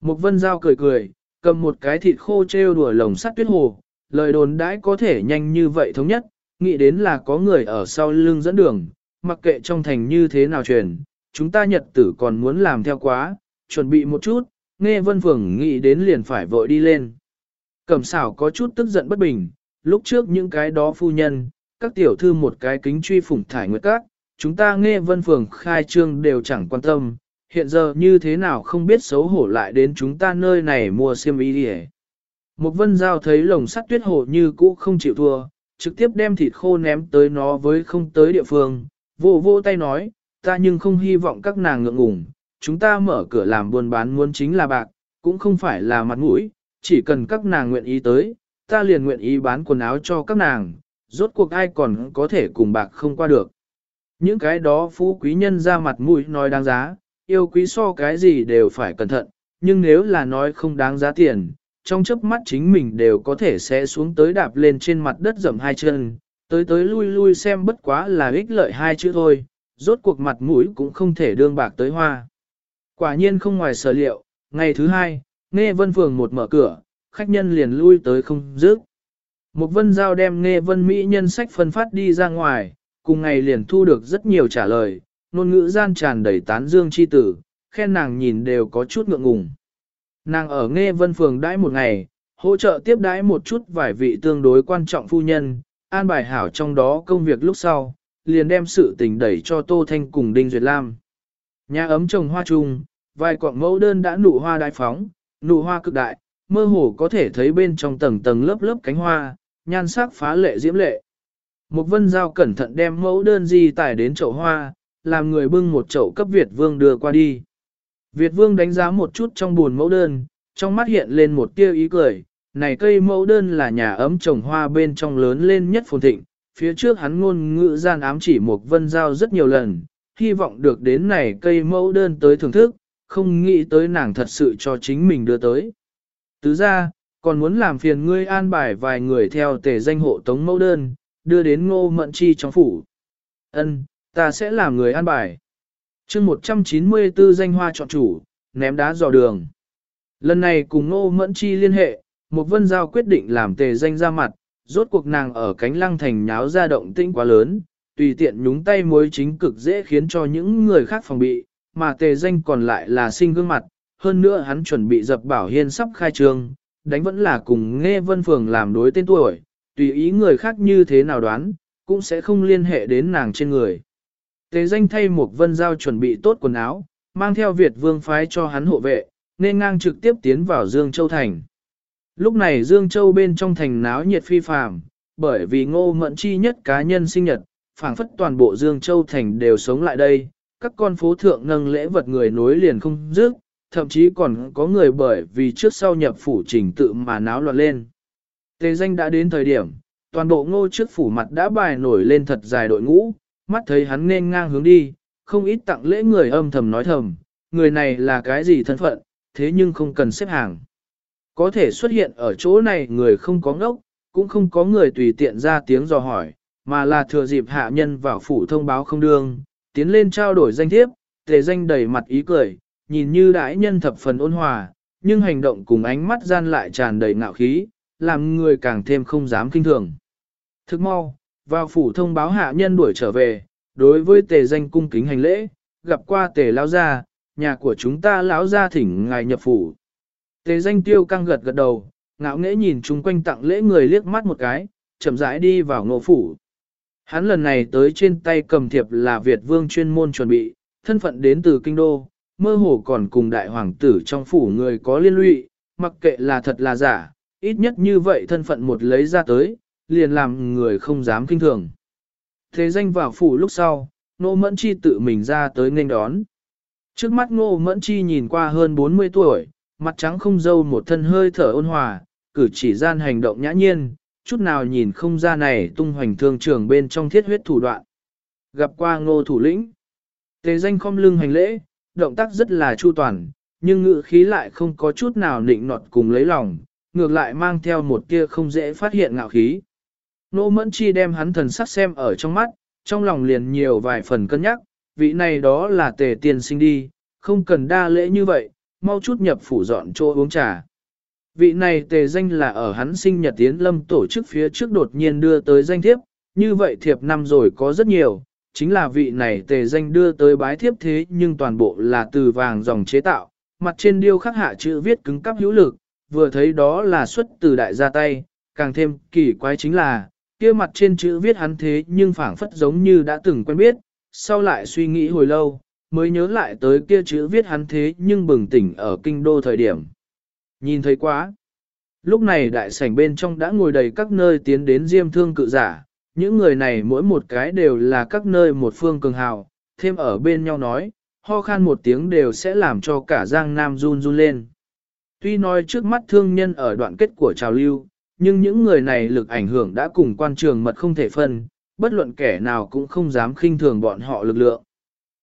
Mục vân giao cười cười, cầm một cái thịt khô treo đùa lồng sắt tuyết hồ, lời đồn đãi có thể nhanh như vậy thống nhất, nghĩ đến là có người ở sau lưng dẫn đường, mặc kệ trong thành như thế nào truyền, chúng ta nhật tử còn muốn làm theo quá, chuẩn bị một chút, nghe vân phường nghĩ đến liền phải vội đi lên. Cẩm xảo có chút tức giận bất bình, lúc trước những cái đó phu nhân, các tiểu thư một cái kính truy phủng thải nguyệt các, chúng ta nghe vân phường khai trương đều chẳng quan tâm, hiện giờ như thế nào không biết xấu hổ lại đến chúng ta nơi này mua xiêm y đi Một vân giao thấy lồng sắt tuyết hổ như cũ không chịu thua, trực tiếp đem thịt khô ném tới nó với không tới địa phương, vô vô tay nói, ta nhưng không hy vọng các nàng ngượng ngùng, chúng ta mở cửa làm buôn bán muốn chính là bạc, cũng không phải là mặt mũi, chỉ cần các nàng nguyện ý tới, ta liền nguyện ý bán quần áo cho các nàng, rốt cuộc ai còn có thể cùng bạc không qua được. Những cái đó phú quý nhân ra mặt mũi nói đáng giá, yêu quý so cái gì đều phải cẩn thận, nhưng nếu là nói không đáng giá tiền, trong chớp mắt chính mình đều có thể sẽ xuống tới đạp lên trên mặt đất dầm hai chân, tới tới lui lui xem bất quá là ích lợi hai chữ thôi, rốt cuộc mặt mũi cũng không thể đương bạc tới hoa. Quả nhiên không ngoài sở liệu, ngày thứ hai, nghe vân phường một mở cửa, khách nhân liền lui tới không dứt. Một vân giao đem nghe vân Mỹ nhân sách phân phát đi ra ngoài, cùng ngày liền thu được rất nhiều trả lời, ngôn ngữ gian tràn đầy tán dương chi tử, khen nàng nhìn đều có chút ngượng ngùng. Nàng ở nghe vân phường đãi một ngày, hỗ trợ tiếp đãi một chút vài vị tương đối quan trọng phu nhân, an bài hảo trong đó công việc lúc sau, liền đem sự tình đẩy cho Tô Thanh cùng Đinh Duyệt Lam. Nhà ấm trồng hoa trung, vài quạng mẫu đơn đã nụ hoa đại phóng, nụ hoa cực đại, mơ hồ có thể thấy bên trong tầng tầng lớp lớp cánh hoa, nhan sắc phá lệ diễm lệ. Một vân giao cẩn thận đem mẫu đơn di tải đến chậu hoa, làm người bưng một chậu cấp Việt Vương đưa qua đi. Việt Vương đánh giá một chút trong buồn mẫu đơn, trong mắt hiện lên một tia ý cười, này cây mẫu đơn là nhà ấm trồng hoa bên trong lớn lên nhất phồn thịnh, phía trước hắn ngôn ngữ gian ám chỉ một vân giao rất nhiều lần, hy vọng được đến này cây mẫu đơn tới thưởng thức, không nghĩ tới nàng thật sự cho chính mình đưa tới. Tứ ra, còn muốn làm phiền ngươi an bài vài người theo tề danh hộ tống mẫu đơn, đưa đến ngô mận chi trong phủ. Ân, ta sẽ làm người an bài. chương 194 danh hoa chọn chủ, ném đá dò đường. Lần này cùng ngô mẫn chi liên hệ, một vân giao quyết định làm tề danh ra mặt, rốt cuộc nàng ở cánh lăng thành nháo ra động tĩnh quá lớn, tùy tiện nhúng tay mối chính cực dễ khiến cho những người khác phòng bị, mà tề danh còn lại là sinh gương mặt, hơn nữa hắn chuẩn bị dập bảo hiên sắp khai trương, đánh vẫn là cùng nghe vân phường làm đối tên tuổi, tùy ý người khác như thế nào đoán, cũng sẽ không liên hệ đến nàng trên người. Tề danh thay một vân giao chuẩn bị tốt quần áo, mang theo Việt vương phái cho hắn hộ vệ, nên ngang trực tiếp tiến vào Dương Châu Thành. Lúc này Dương Châu bên trong thành náo nhiệt phi phàm, bởi vì ngô mẫn chi nhất cá nhân sinh nhật, phảng phất toàn bộ Dương Châu Thành đều sống lại đây, các con phố thượng nâng lễ vật người nối liền không dứt, thậm chí còn có người bởi vì trước sau nhập phủ trình tự mà náo loạn lên. Tề danh đã đến thời điểm, toàn bộ ngô trước phủ mặt đã bài nổi lên thật dài đội ngũ, mắt thấy hắn nên ngang hướng đi, không ít tặng lễ người âm thầm nói thầm, người này là cái gì thân phận, thế nhưng không cần xếp hàng. Có thể xuất hiện ở chỗ này người không có ngốc, cũng không có người tùy tiện ra tiếng dò hỏi, mà là thừa dịp hạ nhân vào phủ thông báo không đương, tiến lên trao đổi danh thiếp, tề danh đầy mặt ý cười, nhìn như đãi nhân thập phần ôn hòa, nhưng hành động cùng ánh mắt gian lại tràn đầy ngạo khí, làm người càng thêm không dám kinh thường. Thức mau, vào phủ thông báo hạ nhân đuổi trở về, đối với tề danh cung kính hành lễ, gặp qua tề lão gia, nhà của chúng ta lão gia thỉnh ngài nhập phủ. Tề danh tiêu căng gật gật đầu, ngạo nghễ nhìn chung quanh tặng lễ người liếc mắt một cái, chậm rãi đi vào ngộ phủ. Hắn lần này tới trên tay cầm thiệp là Việt vương chuyên môn chuẩn bị, thân phận đến từ kinh đô, mơ hồ còn cùng đại hoàng tử trong phủ người có liên lụy, mặc kệ là thật là giả, ít nhất như vậy thân phận một lấy ra tới, liền làm người không dám kinh thường. Thế danh vào phủ lúc sau, Ngô Mẫn Chi tự mình ra tới nghênh đón. Trước mắt Ngô Mẫn Chi nhìn qua hơn 40 tuổi, mặt trắng không dâu một thân hơi thở ôn hòa, cử chỉ gian hành động nhã nhiên, chút nào nhìn không ra này tung hoành thương trường bên trong thiết huyết thủ đoạn. Gặp qua Ngô thủ lĩnh, tề danh khom lưng hành lễ, động tác rất là chu toàn, nhưng ngự khí lại không có chút nào nịnh nọt cùng lấy lòng, ngược lại mang theo một tia không dễ phát hiện ngạo khí. Nô Mẫn Chi đem hắn thần sắc xem ở trong mắt, trong lòng liền nhiều vài phần cân nhắc, vị này đó là tề tiền sinh đi, không cần đa lễ như vậy, mau chút nhập phủ dọn chỗ uống trà. Vị này tề danh là ở hắn sinh nhật tiến lâm tổ chức phía trước đột nhiên đưa tới danh thiếp, như vậy thiệp năm rồi có rất nhiều, chính là vị này tề danh đưa tới bái thiếp thế nhưng toàn bộ là từ vàng dòng chế tạo, mặt trên điêu khắc hạ chữ viết cứng cắp hữu lực, vừa thấy đó là xuất từ đại gia tay, càng thêm kỳ quái chính là, kia mặt trên chữ viết hắn thế nhưng phảng phất giống như đã từng quen biết, sau lại suy nghĩ hồi lâu, mới nhớ lại tới kia chữ viết hắn thế nhưng bừng tỉnh ở kinh đô thời điểm. Nhìn thấy quá. Lúc này đại sảnh bên trong đã ngồi đầy các nơi tiến đến diêm thương cự giả, những người này mỗi một cái đều là các nơi một phương cường hào, thêm ở bên nhau nói, ho khan một tiếng đều sẽ làm cho cả Giang Nam run run lên. Tuy nói trước mắt thương nhân ở đoạn kết của trào lưu, nhưng những người này lực ảnh hưởng đã cùng quan trường mật không thể phân, bất luận kẻ nào cũng không dám khinh thường bọn họ lực lượng.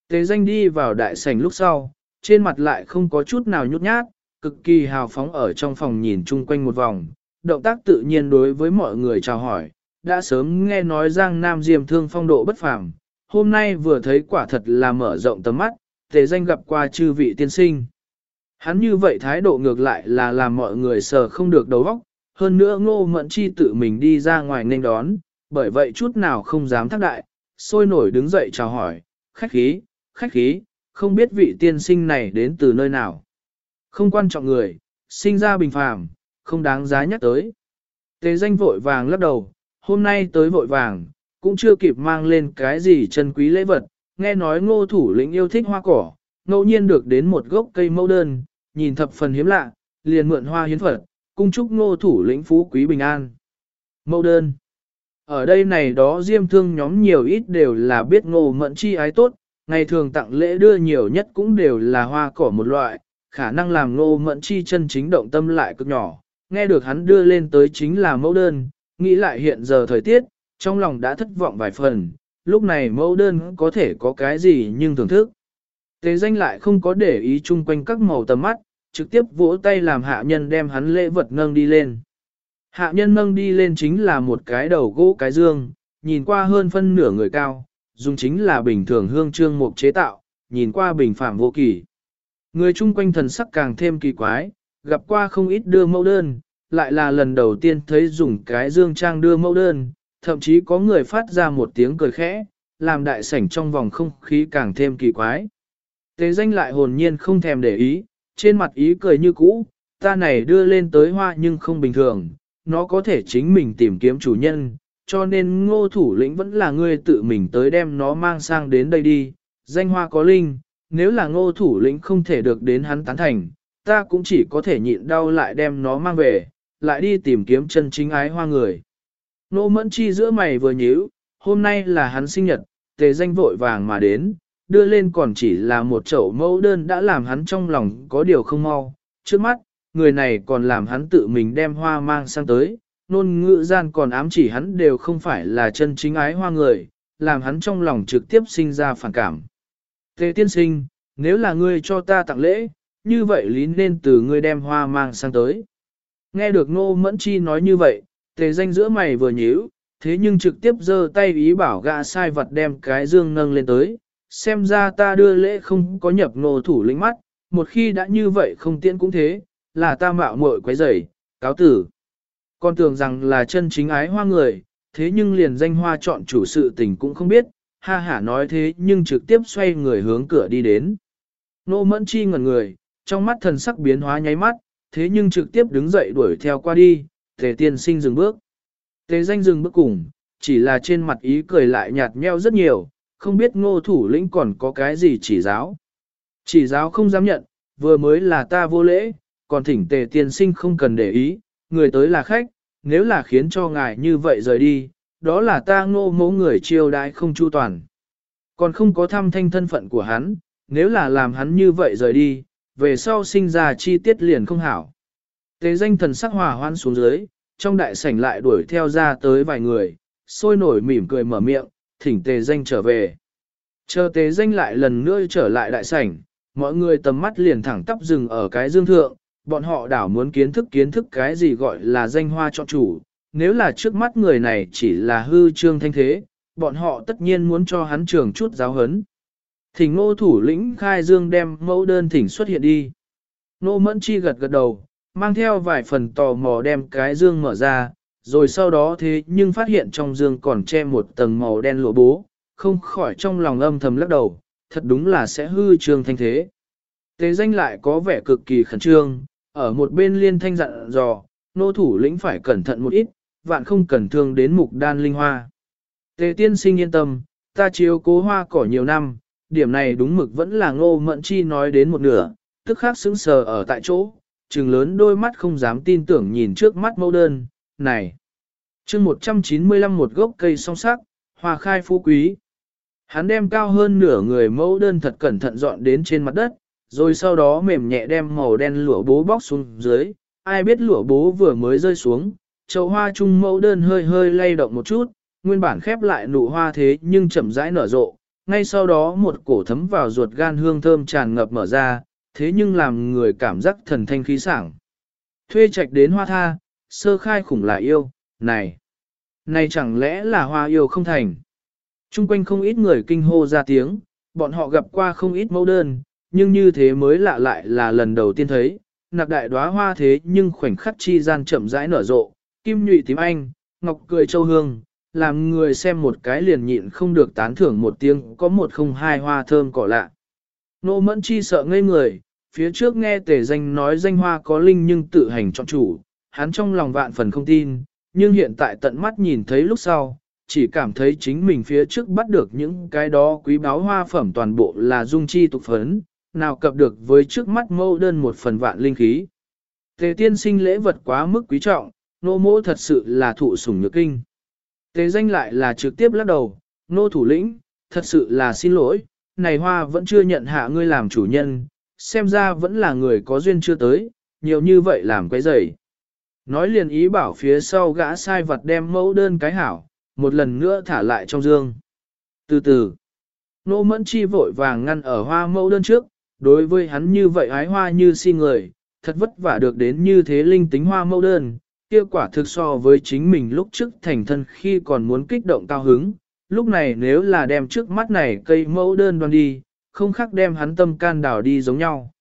Tế danh đi vào đại sảnh lúc sau, trên mặt lại không có chút nào nhút nhát, cực kỳ hào phóng ở trong phòng nhìn chung quanh một vòng, động tác tự nhiên đối với mọi người chào hỏi, đã sớm nghe nói Giang Nam Diêm thương phong độ bất phàm, hôm nay vừa thấy quả thật là mở rộng tầm mắt, tề danh gặp qua chư vị tiên sinh. Hắn như vậy thái độ ngược lại là làm mọi người sờ không được đầu óc, hơn nữa ngô mẫn chi tự mình đi ra ngoài nên đón, bởi vậy chút nào không dám thác đại, sôi nổi đứng dậy chào hỏi, khách khí, khách khí, không biết vị tiên sinh này đến từ nơi nào. Không quan trọng người, sinh ra bình phàm, không đáng giá nhắc tới. Tế danh vội vàng lắc đầu, hôm nay tới vội vàng, cũng chưa kịp mang lên cái gì chân quý lễ vật, nghe nói ngô thủ lĩnh yêu thích hoa cỏ, ngẫu nhiên được đến một gốc cây mẫu đơn, nhìn thập phần hiếm lạ, liền mượn hoa hiến phật, cung chúc ngô thủ lĩnh phú quý bình an. Mẫu đơn Ở đây này đó diêm thương nhóm nhiều ít đều là biết ngô mẫn chi ái tốt, ngày thường tặng lễ đưa nhiều nhất cũng đều là hoa cỏ một loại, khả năng làm ngô mẫn chi chân chính động tâm lại cực nhỏ, nghe được hắn đưa lên tới chính là mẫu đơn, nghĩ lại hiện giờ thời tiết, trong lòng đã thất vọng vài phần, lúc này mẫu đơn có thể có cái gì nhưng thưởng thức. Tề danh lại không có để ý chung quanh các màu tầm mắt, trực tiếp vỗ tay làm hạ nhân đem hắn lễ vật nâng đi lên. Hạ nhân nâng đi lên chính là một cái đầu gỗ cái dương, nhìn qua hơn phân nửa người cao, dùng chính là bình thường hương trương mục chế tạo, nhìn qua bình phạm vô kỳ. Người chung quanh thần sắc càng thêm kỳ quái, gặp qua không ít đưa mẫu đơn, lại là lần đầu tiên thấy dùng cái dương trang đưa mẫu đơn, thậm chí có người phát ra một tiếng cười khẽ, làm đại sảnh trong vòng không khí càng thêm kỳ quái. Tế danh lại hồn nhiên không thèm để ý, trên mặt ý cười như cũ, ta này đưa lên tới hoa nhưng không bình thường, nó có thể chính mình tìm kiếm chủ nhân, cho nên ngô thủ lĩnh vẫn là ngươi tự mình tới đem nó mang sang đến đây đi, danh hoa có linh, nếu là ngô thủ lĩnh không thể được đến hắn tán thành, ta cũng chỉ có thể nhịn đau lại đem nó mang về, lại đi tìm kiếm chân chính ái hoa người. Nô mẫn chi giữa mày vừa nhíu, hôm nay là hắn sinh nhật, tề danh vội vàng mà đến, đưa lên còn chỉ là một chậu mẫu đơn đã làm hắn trong lòng có điều không mau. Trước mắt, người này còn làm hắn tự mình đem hoa mang sang tới, nôn ngữ gian còn ám chỉ hắn đều không phải là chân chính ái hoa người, làm hắn trong lòng trực tiếp sinh ra phản cảm. Tề tiên sinh, nếu là ngươi cho ta tặng lễ, như vậy lý nên từ ngươi đem hoa mang sang tới. Nghe được Ngô Mẫn Chi nói như vậy, tề danh giữa mày vừa nhíu, thế nhưng trực tiếp giơ tay ý bảo gã sai vật đem cái dương nâng lên tới, xem ra ta đưa lễ không có nhập nô thủ lĩnh mắt, một khi đã như vậy không tiện cũng thế, là ta mạo muội quấy rầy, cáo tử. Con tưởng rằng là chân chính ái hoa người, thế nhưng liền danh hoa chọn chủ sự tình cũng không biết, ha hả nói thế nhưng trực tiếp xoay người hướng cửa đi đến. Nô mẫn chi ngẩn người, trong mắt thần sắc biến hóa nháy mắt, thế nhưng trực tiếp đứng dậy đuổi theo qua đi, tề tiên sinh dừng bước. Tề danh dừng bước cùng, chỉ là trên mặt ý cười lại nhạt nheo rất nhiều, không biết ngô thủ lĩnh còn có cái gì chỉ giáo. Chỉ giáo không dám nhận, vừa mới là ta vô lễ, còn thỉnh tề tiên sinh không cần để ý, người tới là khách, nếu là khiến cho ngài như vậy rời đi, đó là ta ngô mẫu người chiêu đãi không chu toàn. còn không có thăm thanh thân phận của hắn, nếu là làm hắn như vậy rời đi, về sau sinh ra chi tiết liền không hảo. Tề danh thần sắc hòa hoan xuống dưới, trong đại sảnh lại đuổi theo ra tới vài người, sôi nổi mỉm cười mở miệng, thỉnh tề danh trở về. Chờ tề danh lại lần nữa trở lại đại sảnh, mọi người tầm mắt liền thẳng tắp dừng ở cái dương thượng, bọn họ đảo muốn kiến thức kiến thức cái gì gọi là danh hoa chọn chủ, nếu là trước mắt người này chỉ là hư trương thanh thế, bọn họ tất nhiên muốn cho hắn trường chút giáo hấn. Thỉnh ngô thủ lĩnh khai dương đem mẫu đơn thỉnh xuất hiện đi. Nô mẫn chi gật gật đầu, mang theo vài phần tò mò đem cái dương mở ra, rồi sau đó thế nhưng phát hiện trong dương còn che một tầng màu đen lụa bố, không khỏi trong lòng âm thầm lắc đầu, thật đúng là sẽ hư trương thanh thế. Tế danh lại có vẻ cực kỳ khẩn trương, ở một bên liên thanh dặn dò, nô thủ lĩnh phải cẩn thận một ít, vạn không cần thương đến mục đan linh hoa. Tề tiên sinh yên tâm, ta chiếu cố hoa cỏ nhiều năm, điểm này đúng mực vẫn là ngô mận chi nói đến một nửa, tức khắc sững sờ ở tại chỗ, trừng lớn đôi mắt không dám tin tưởng nhìn trước mắt mẫu đơn, này. chương 195 một gốc cây song sắc, hoa khai phú quý. Hắn đem cao hơn nửa người mẫu đơn thật cẩn thận dọn đến trên mặt đất, rồi sau đó mềm nhẹ đem màu đen lụa bố bóc xuống dưới, ai biết lụa bố vừa mới rơi xuống, chậu hoa trung mẫu đơn hơi hơi lay động một chút, nguyên bản khép lại nụ hoa thế nhưng chậm rãi nở rộ, ngay sau đó một cổ thấm vào ruột gan hương thơm tràn ngập mở ra, thế nhưng làm người cảm giác thần thanh khí sảng. Thuê trạch đến hoa tha, sơ khai khủng là yêu, này, này chẳng lẽ là hoa yêu không thành. Trung quanh không ít người kinh hô ra tiếng, bọn họ gặp qua không ít mẫu đơn, nhưng như thế mới lạ lại là lần đầu tiên thấy, nạc đại đóa hoa thế nhưng khoảnh khắc chi gian chậm rãi nở rộ, kim nhụy tím anh, ngọc cười châu hương, làm người xem một cái liền nhịn không được tán thưởng một tiếng có một không hai hoa thơm cỏ lạ. Nô mẫn chi sợ ngây người, phía trước nghe tề danh nói danh hoa có linh nhưng tự hành chọn chủ, hắn trong lòng vạn phần không tin, nhưng hiện tại tận mắt nhìn thấy lúc sau, chỉ cảm thấy chính mình phía trước bắt được những cái đó quý báo hoa phẩm toàn bộ là dung chi tục phấn, nào cập được với trước mắt mâu đơn một phần vạn linh khí. Tề tiên sinh lễ vật quá mức quý trọng, nô mỗ thật sự là thụ sủng nhược kinh. Tề danh lại là trực tiếp lắc đầu, nô thủ lĩnh, thật sự là xin lỗi, này hoa vẫn chưa nhận hạ ngươi làm chủ nhân, xem ra vẫn là người có duyên chưa tới, nhiều như vậy làm quấy rầy. Nói liền ý bảo phía sau gã sai vật đem mẫu đơn cái hảo, một lần nữa thả lại trong dương. Từ từ, nô mẫn chi vội vàng ngăn ở hoa mẫu đơn trước, đối với hắn như vậy ái hoa như si người, thật vất vả được đến như thế linh tính hoa mẫu đơn, kia quả thực so với chính mình lúc trước thành thân khi còn muốn kích động cao hứng, lúc này nếu là đem trước mắt này cây mẫu đơn đoan đi, không khác đem hắn tâm can đảo đi giống nhau.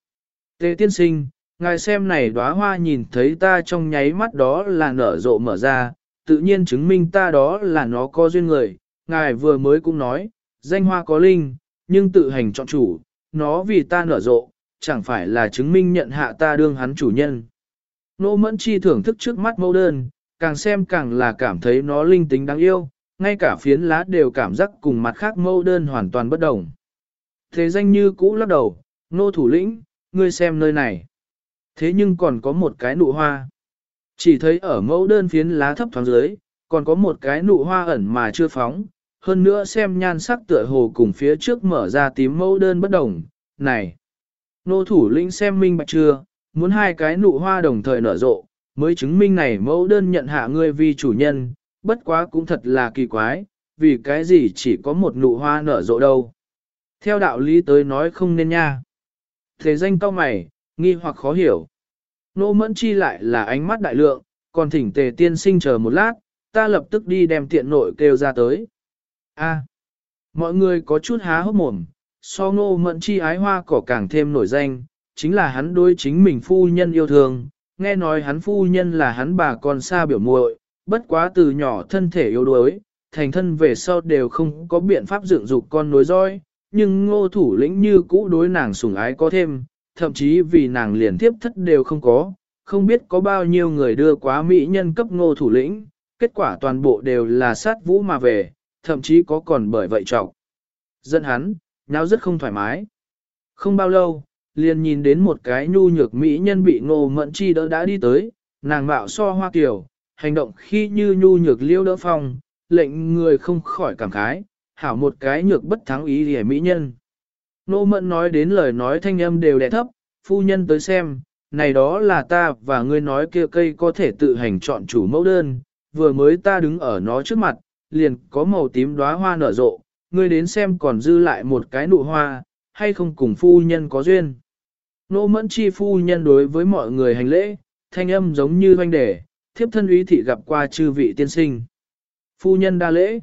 Tề tiên sinh, ngài xem này đóa hoa nhìn thấy ta trong nháy mắt đó là nở rộ mở ra, tự nhiên chứng minh ta đó là nó có duyên người, ngài vừa mới cũng nói, danh hoa có linh, nhưng tự hành chọn chủ, nó vì ta nở rộ, chẳng phải là chứng minh nhận hạ ta đương hắn chủ nhân. Nô mẫn chi thưởng thức trước mắt mẫu đơn, càng xem càng là cảm thấy nó linh tính đáng yêu, ngay cả phiến lá đều cảm giác cùng mặt khác mẫu đơn hoàn toàn bất đồng. Thế danh như cũ lắc đầu, nô thủ lĩnh, ngươi xem nơi này. Thế nhưng còn có một cái nụ hoa. Chỉ thấy ở mẫu đơn phiến lá thấp thoáng dưới, còn có một cái nụ hoa ẩn mà chưa phóng. Hơn nữa xem nhan sắc tựa hồ cùng phía trước mở ra tím mẫu đơn bất đồng. Này! Nô thủ lĩnh xem minh bạch chưa, muốn hai cái nụ hoa đồng thời nở rộ, mới chứng minh này mẫu đơn nhận hạ ngươi vì chủ nhân, bất quá cũng thật là kỳ quái, vì cái gì chỉ có một nụ hoa nở rộ đâu. Theo đạo lý tới nói không nên nha. Thế danh cao mày, nghi hoặc khó hiểu. Nô mẫn chi lại là ánh mắt đại lượng, còn thỉnh tề tiên sinh chờ một lát, ta lập tức đi đem tiện nội kêu ra tới. A, mọi người có chút há hốc mồm, so ngô mẫn chi ái hoa cỏ càng thêm nổi danh, chính là hắn đối chính mình phu nhân yêu thương, nghe nói hắn phu nhân là hắn bà con xa biểu muội, bất quá từ nhỏ thân thể yếu đuối, thành thân về sau đều không có biện pháp dựng dục con nối roi, nhưng ngô thủ lĩnh như cũ đối nàng sủng ái có thêm, thậm chí vì nàng liền tiếp thất đều không có, không biết có bao nhiêu người đưa quá mỹ nhân cấp ngô thủ lĩnh, kết quả toàn bộ đều là sát vũ mà về, thậm chí có còn bởi vậy trọng. Dẫn hắn, nháo rất không thoải mái. Không bao lâu, liền nhìn đến một cái nhu nhược mỹ nhân bị ngô mẫn chi đỡ đã đi tới, nàng mạo so hoa kiểu, hành động khi như nhu nhược liêu đỡ phong, lệnh người không khỏi cảm khái, hảo một cái nhược bất thắng ý hề mỹ nhân. Nô mẫn nói đến lời nói thanh âm đều đẻ thấp, phu nhân tới xem, này đó là ta và ngươi nói kia cây có thể tự hành chọn chủ mẫu đơn, vừa mới ta đứng ở nó trước mặt, liền có màu tím đóa hoa nở rộ, ngươi đến xem còn dư lại một cái nụ hoa, hay không cùng phu nhân có duyên. Nô mẫn chi phu nhân đối với mọi người hành lễ, thanh âm giống như hoanh đề, thiếp thân úy thị gặp qua chư vị tiên sinh. Phu nhân đa lễ.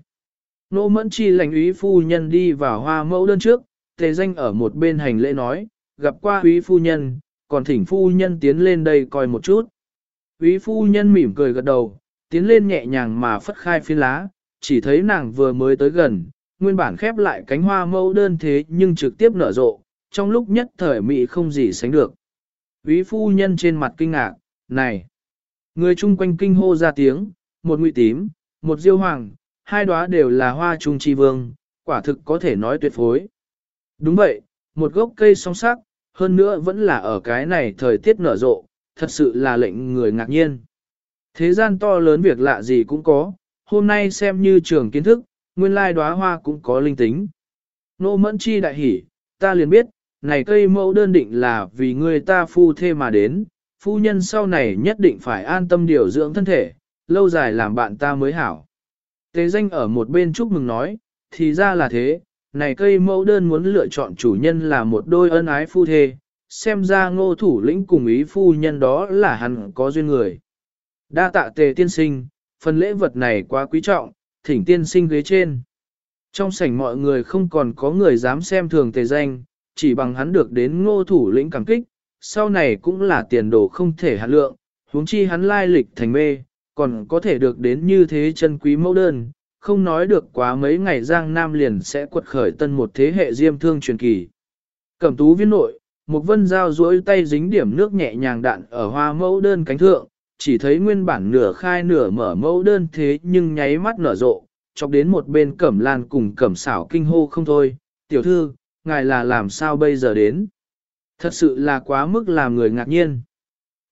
Nô mẫn chi lành úy phu nhân đi vào hoa mẫu đơn trước, tề danh ở một bên hành lễ nói, gặp qua quý phu nhân, còn thỉnh phu nhân tiến lên đây coi một chút. Quý phu nhân mỉm cười gật đầu, tiến lên nhẹ nhàng mà phất khai phiến lá, chỉ thấy nàng vừa mới tới gần, nguyên bản khép lại cánh hoa mẫu đơn thế nhưng trực tiếp nở rộ, trong lúc nhất thời mỹ không gì sánh được. Quý phu nhân trên mặt kinh ngạc, này, người chung quanh kinh hô ra tiếng, một ngụy tím, một diêu hoàng, hai đóa đều là hoa trung chi vương, quả thực có thể nói tuyệt phối. Đúng vậy, một gốc cây song sắc, hơn nữa vẫn là ở cái này thời tiết nở rộ, thật sự là lệnh người ngạc nhiên. Thế gian to lớn việc lạ gì cũng có, hôm nay xem như trường kiến thức, nguyên lai đóa hoa cũng có linh tính. Nô mẫn chi đại hỉ, ta liền biết, này cây mẫu đơn định là vì người ta phu thê mà đến, phu nhân sau này nhất định phải an tâm điều dưỡng thân thể, lâu dài làm bạn ta mới hảo. Tế danh ở một bên chúc mừng nói, thì ra là thế, này cây mẫu đơn muốn lựa chọn chủ nhân là một đôi ân ái phu thê, xem ra ngô thủ lĩnh cùng ý phu nhân đó là hắn có duyên người. Đa tạ tề tiên sinh, phần lễ vật này quá quý trọng, thỉnh tiên sinh ghế trên. Trong sảnh mọi người không còn có người dám xem thường tề danh, chỉ bằng hắn được đến ngô thủ lĩnh cảm kích, sau này cũng là tiền đồ không thể hạt lượng, huống chi hắn lai lịch thành mê, còn có thể được đến như thế chân quý mẫu đơn, không nói được quá mấy ngày Giang Nam liền sẽ quật khởi tân một thế hệ diêm thương truyền kỳ. Cẩm tú viên nội, một vân dao duỗi tay dính điểm nước nhẹ nhàng đạn ở hoa mẫu đơn cánh thượng, chỉ thấy nguyên bản nửa khai nửa mở mẫu đơn thế nhưng nháy mắt nở rộ, chọc đến một bên cẩm lan cùng cẩm xảo kinh hô không thôi, tiểu thư, ngài là làm sao bây giờ đến. Thật sự là quá mức làm người ngạc nhiên.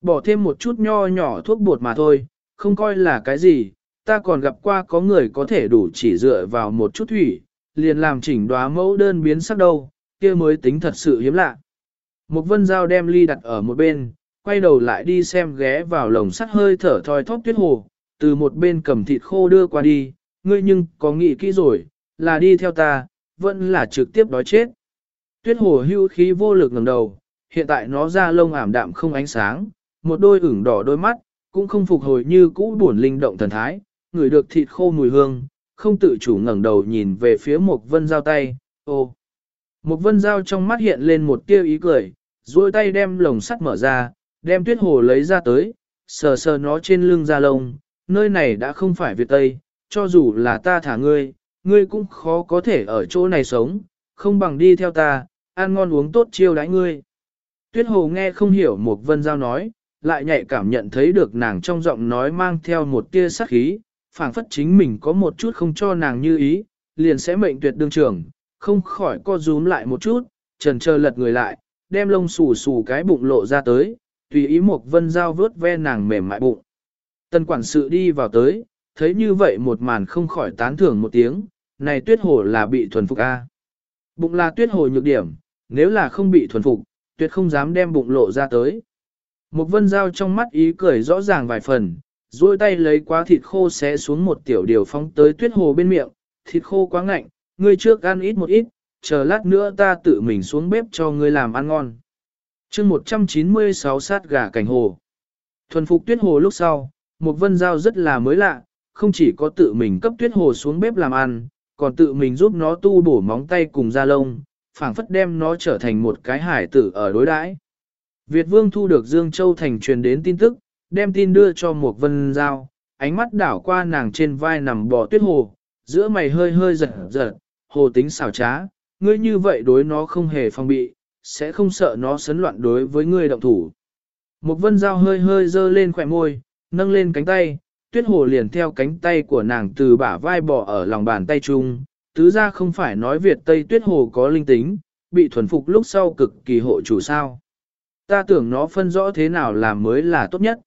Bỏ thêm một chút nho nhỏ thuốc bột mà thôi, không coi là cái gì, ta còn gặp qua có người có thể đủ chỉ dựa vào một chút thủy, liền làm chỉnh đoá mẫu đơn biến sắc đâu, kia mới tính thật sự hiếm lạ. Một vân dao đem ly đặt ở một bên, quay đầu lại đi xem ghé vào lồng sắt hơi thở thoi thóp tuyết hồ, từ một bên cầm thịt khô đưa qua đi, ngươi nhưng có nghĩ kỹ rồi, là đi theo ta, vẫn là trực tiếp đói chết. Tuyết hồ hưu khí vô lực ngẩng đầu, hiện tại nó ra lông ảm đạm không ánh sáng, một đôi ửng đỏ đôi mắt, cũng không phục hồi như cũ buồn linh động thần thái, người được thịt khô mùi hương, không tự chủ ngẩng đầu nhìn về phía Mục vân giao tay, ô. Mục vân giao trong mắt hiện lên một tia ý cười, duỗi tay đem lồng sắt mở ra, đem tuyết hồ lấy ra tới, sờ sờ nó trên lưng da lông, nơi này đã không phải Việt Tây, cho dù là ta thả ngươi, ngươi cũng khó có thể ở chỗ này sống, không bằng đi theo ta, ăn ngon uống tốt chiêu đãi ngươi. Tuyết hồ nghe không hiểu Mục vân giao nói, lại nhạy cảm nhận thấy được nàng trong giọng nói mang theo một tia sắc khí, phảng phất chính mình có một chút không cho nàng như ý, liền sẽ mệnh tuyệt đương trường, không khỏi co rúm lại một chút, trần chờ lật người lại, đem lông xù xù cái bụng lộ ra tới, tùy ý một vân dao vớt ve nàng mềm mại bụng. Tân quản sự đi vào tới, thấy như vậy một màn không khỏi tán thưởng một tiếng, này tuyết hồ là bị thuần phục A. Bụng là tuyết hồ nhược điểm, nếu là không bị thuần phục, tuyệt không dám đem bụng lộ ra tới. Một vân dao trong mắt ý cười rõ ràng vài phần, duỗi tay lấy quá thịt khô xé xuống một tiểu điều phóng tới tuyết hồ bên miệng, thịt khô quá ngạnh, ngươi trước ăn ít một ít, chờ lát nữa ta tự mình xuống bếp cho ngươi làm ăn ngon. chương 196 sát gà cảnh hồ. Thuần phục tuyết hồ lúc sau, một vân giao rất là mới lạ, không chỉ có tự mình cấp tuyết hồ xuống bếp làm ăn, còn tự mình giúp nó tu bổ móng tay cùng da lông, phảng phất đem nó trở thành một cái hải tử ở đối đãi. Việt Vương thu được Dương Châu Thành truyền đến tin tức, đem tin đưa cho một vân giao, ánh mắt đảo qua nàng trên vai nằm bò tuyết hồ, giữa mày hơi hơi giật giật, hồ tính xảo trá, ngươi như vậy đối nó không hề phong bị, sẽ không sợ nó sấn loạn đối với ngươi động thủ. Một vân giao hơi hơi dơ lên khỏe môi, nâng lên cánh tay, tuyết hồ liền theo cánh tay của nàng từ bả vai bò ở lòng bàn tay chung, tứ ra không phải nói Việt Tây tuyết hồ có linh tính, bị thuần phục lúc sau cực kỳ hộ chủ sao. Ta tưởng nó phân rõ thế nào làm mới là tốt nhất.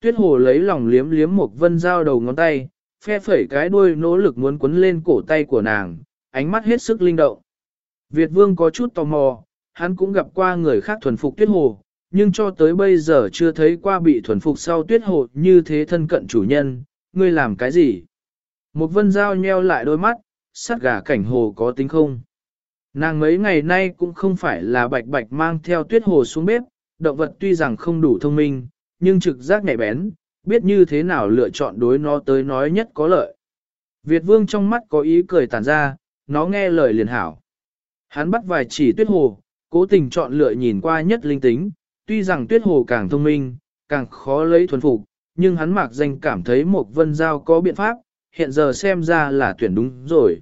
Tuyết hồ lấy lòng liếm liếm một vân dao đầu ngón tay, phe phẩy cái đuôi nỗ lực muốn quấn lên cổ tay của nàng, ánh mắt hết sức linh động. Việt vương có chút tò mò, hắn cũng gặp qua người khác thuần phục tuyết hồ, nhưng cho tới bây giờ chưa thấy qua bị thuần phục sau tuyết hồ như thế thân cận chủ nhân, ngươi làm cái gì? Một vân dao nheo lại đôi mắt, sát gà cảnh hồ có tính không? Nàng mấy ngày nay cũng không phải là bạch bạch mang theo tuyết hồ xuống bếp, động vật tuy rằng không đủ thông minh, nhưng trực giác nhạy bén, biết như thế nào lựa chọn đối nó tới nói nhất có lợi. Việt vương trong mắt có ý cười tàn ra, nó nghe lời liền hảo. Hắn bắt vài chỉ tuyết hồ, cố tình chọn lựa nhìn qua nhất linh tính, tuy rằng tuyết hồ càng thông minh, càng khó lấy thuần phục, nhưng hắn mạc danh cảm thấy một vân giao có biện pháp, hiện giờ xem ra là tuyển đúng rồi.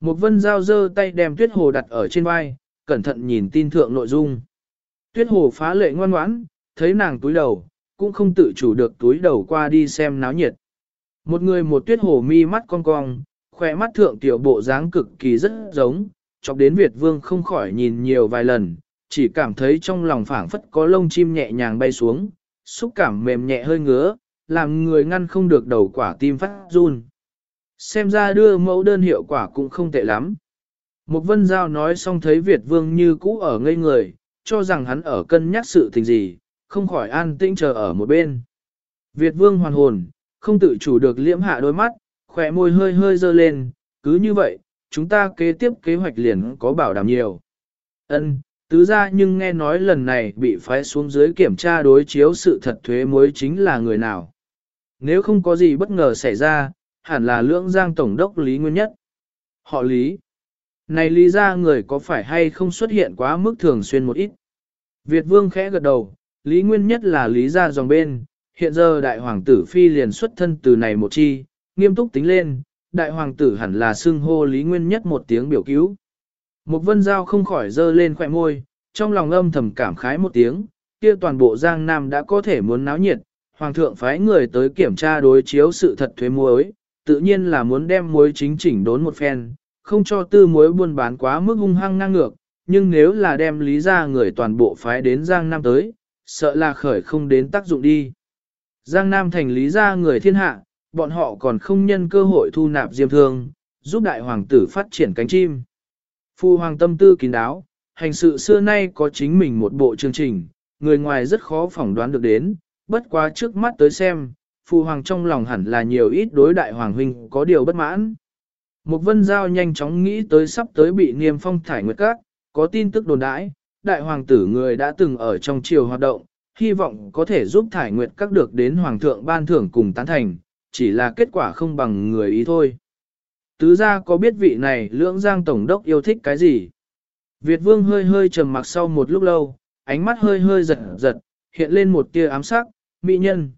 Một vân giao giơ tay đem tuyết hồ đặt ở trên vai, cẩn thận nhìn tin thượng nội dung. Tuyết hồ phá lệ ngoan ngoãn, thấy nàng túi đầu, cũng không tự chủ được túi đầu qua đi xem náo nhiệt. Một người một tuyết hồ mi mắt cong cong, khỏe mắt thượng tiểu bộ dáng cực kỳ rất giống, chọc đến Việt vương không khỏi nhìn nhiều vài lần, chỉ cảm thấy trong lòng phảng phất có lông chim nhẹ nhàng bay xuống, xúc cảm mềm nhẹ hơi ngứa, làm người ngăn không được đầu quả tim phát run. Xem ra đưa mẫu đơn hiệu quả cũng không tệ lắm. Một vân giao nói xong thấy Việt vương như cũ ở ngây người, cho rằng hắn ở cân nhắc sự tình gì, không khỏi an tĩnh chờ ở một bên. Việt vương hoàn hồn, không tự chủ được liễm hạ đôi mắt, khỏe môi hơi hơi dơ lên, cứ như vậy, chúng ta kế tiếp kế hoạch liền có bảo đảm nhiều. Ân, tứ ra nhưng nghe nói lần này bị phái xuống dưới kiểm tra đối chiếu sự thật thuế muối chính là người nào. Nếu không có gì bất ngờ xảy ra, hẳn là lưỡng giang tổng đốc Lý Nguyên Nhất. Họ Lý. Này Lý ra người có phải hay không xuất hiện quá mức thường xuyên một ít? Việt Vương khẽ gật đầu, Lý Nguyên Nhất là Lý gia dòng bên, hiện giờ đại hoàng tử phi liền xuất thân từ này một chi, nghiêm túc tính lên, đại hoàng tử hẳn là xưng hô Lý Nguyên Nhất một tiếng biểu cứu. Một vân giao không khỏi dơ lên khỏe môi, trong lòng âm thầm cảm khái một tiếng, kia toàn bộ Giang Nam đã có thể muốn náo nhiệt, hoàng thượng phái người tới kiểm tra đối chiếu sự thật thuế muối, tự nhiên là muốn đem muối chính chỉnh đốn một phen, không cho tư muối buôn bán quá mức hung hăng ngang ngược, nhưng nếu là đem lý ra người toàn bộ phái đến Giang Nam tới, sợ là khởi không đến tác dụng đi. Giang Nam thành lý ra người thiên hạ, bọn họ còn không nhân cơ hội thu nạp diêm thương, giúp đại hoàng tử phát triển cánh chim. Phu hoàng tâm tư kín đáo, hành sự xưa nay có chính mình một bộ chương trình, người ngoài rất khó phỏng đoán được đến, bất quá trước mắt tới xem, phu hoàng trong lòng hẳn là nhiều ít đối đại hoàng huynh có điều bất mãn. Một vân giao nhanh chóng nghĩ tới sắp tới bị niêm phong thải nguyệt các, có tin tức đồn đãi, đại hoàng tử người đã từng ở trong triều hoạt động, hy vọng có thể giúp thải nguyệt các được đến hoàng thượng ban thưởng cùng tán thành, chỉ là kết quả không bằng người ý thôi. Tứ gia có biết vị này lưỡng giang tổng đốc yêu thích cái gì? Việt vương hơi hơi trầm mặc sau một lúc lâu, ánh mắt hơi hơi giật giật, hiện lên một tia ám sắc, mỹ nhân.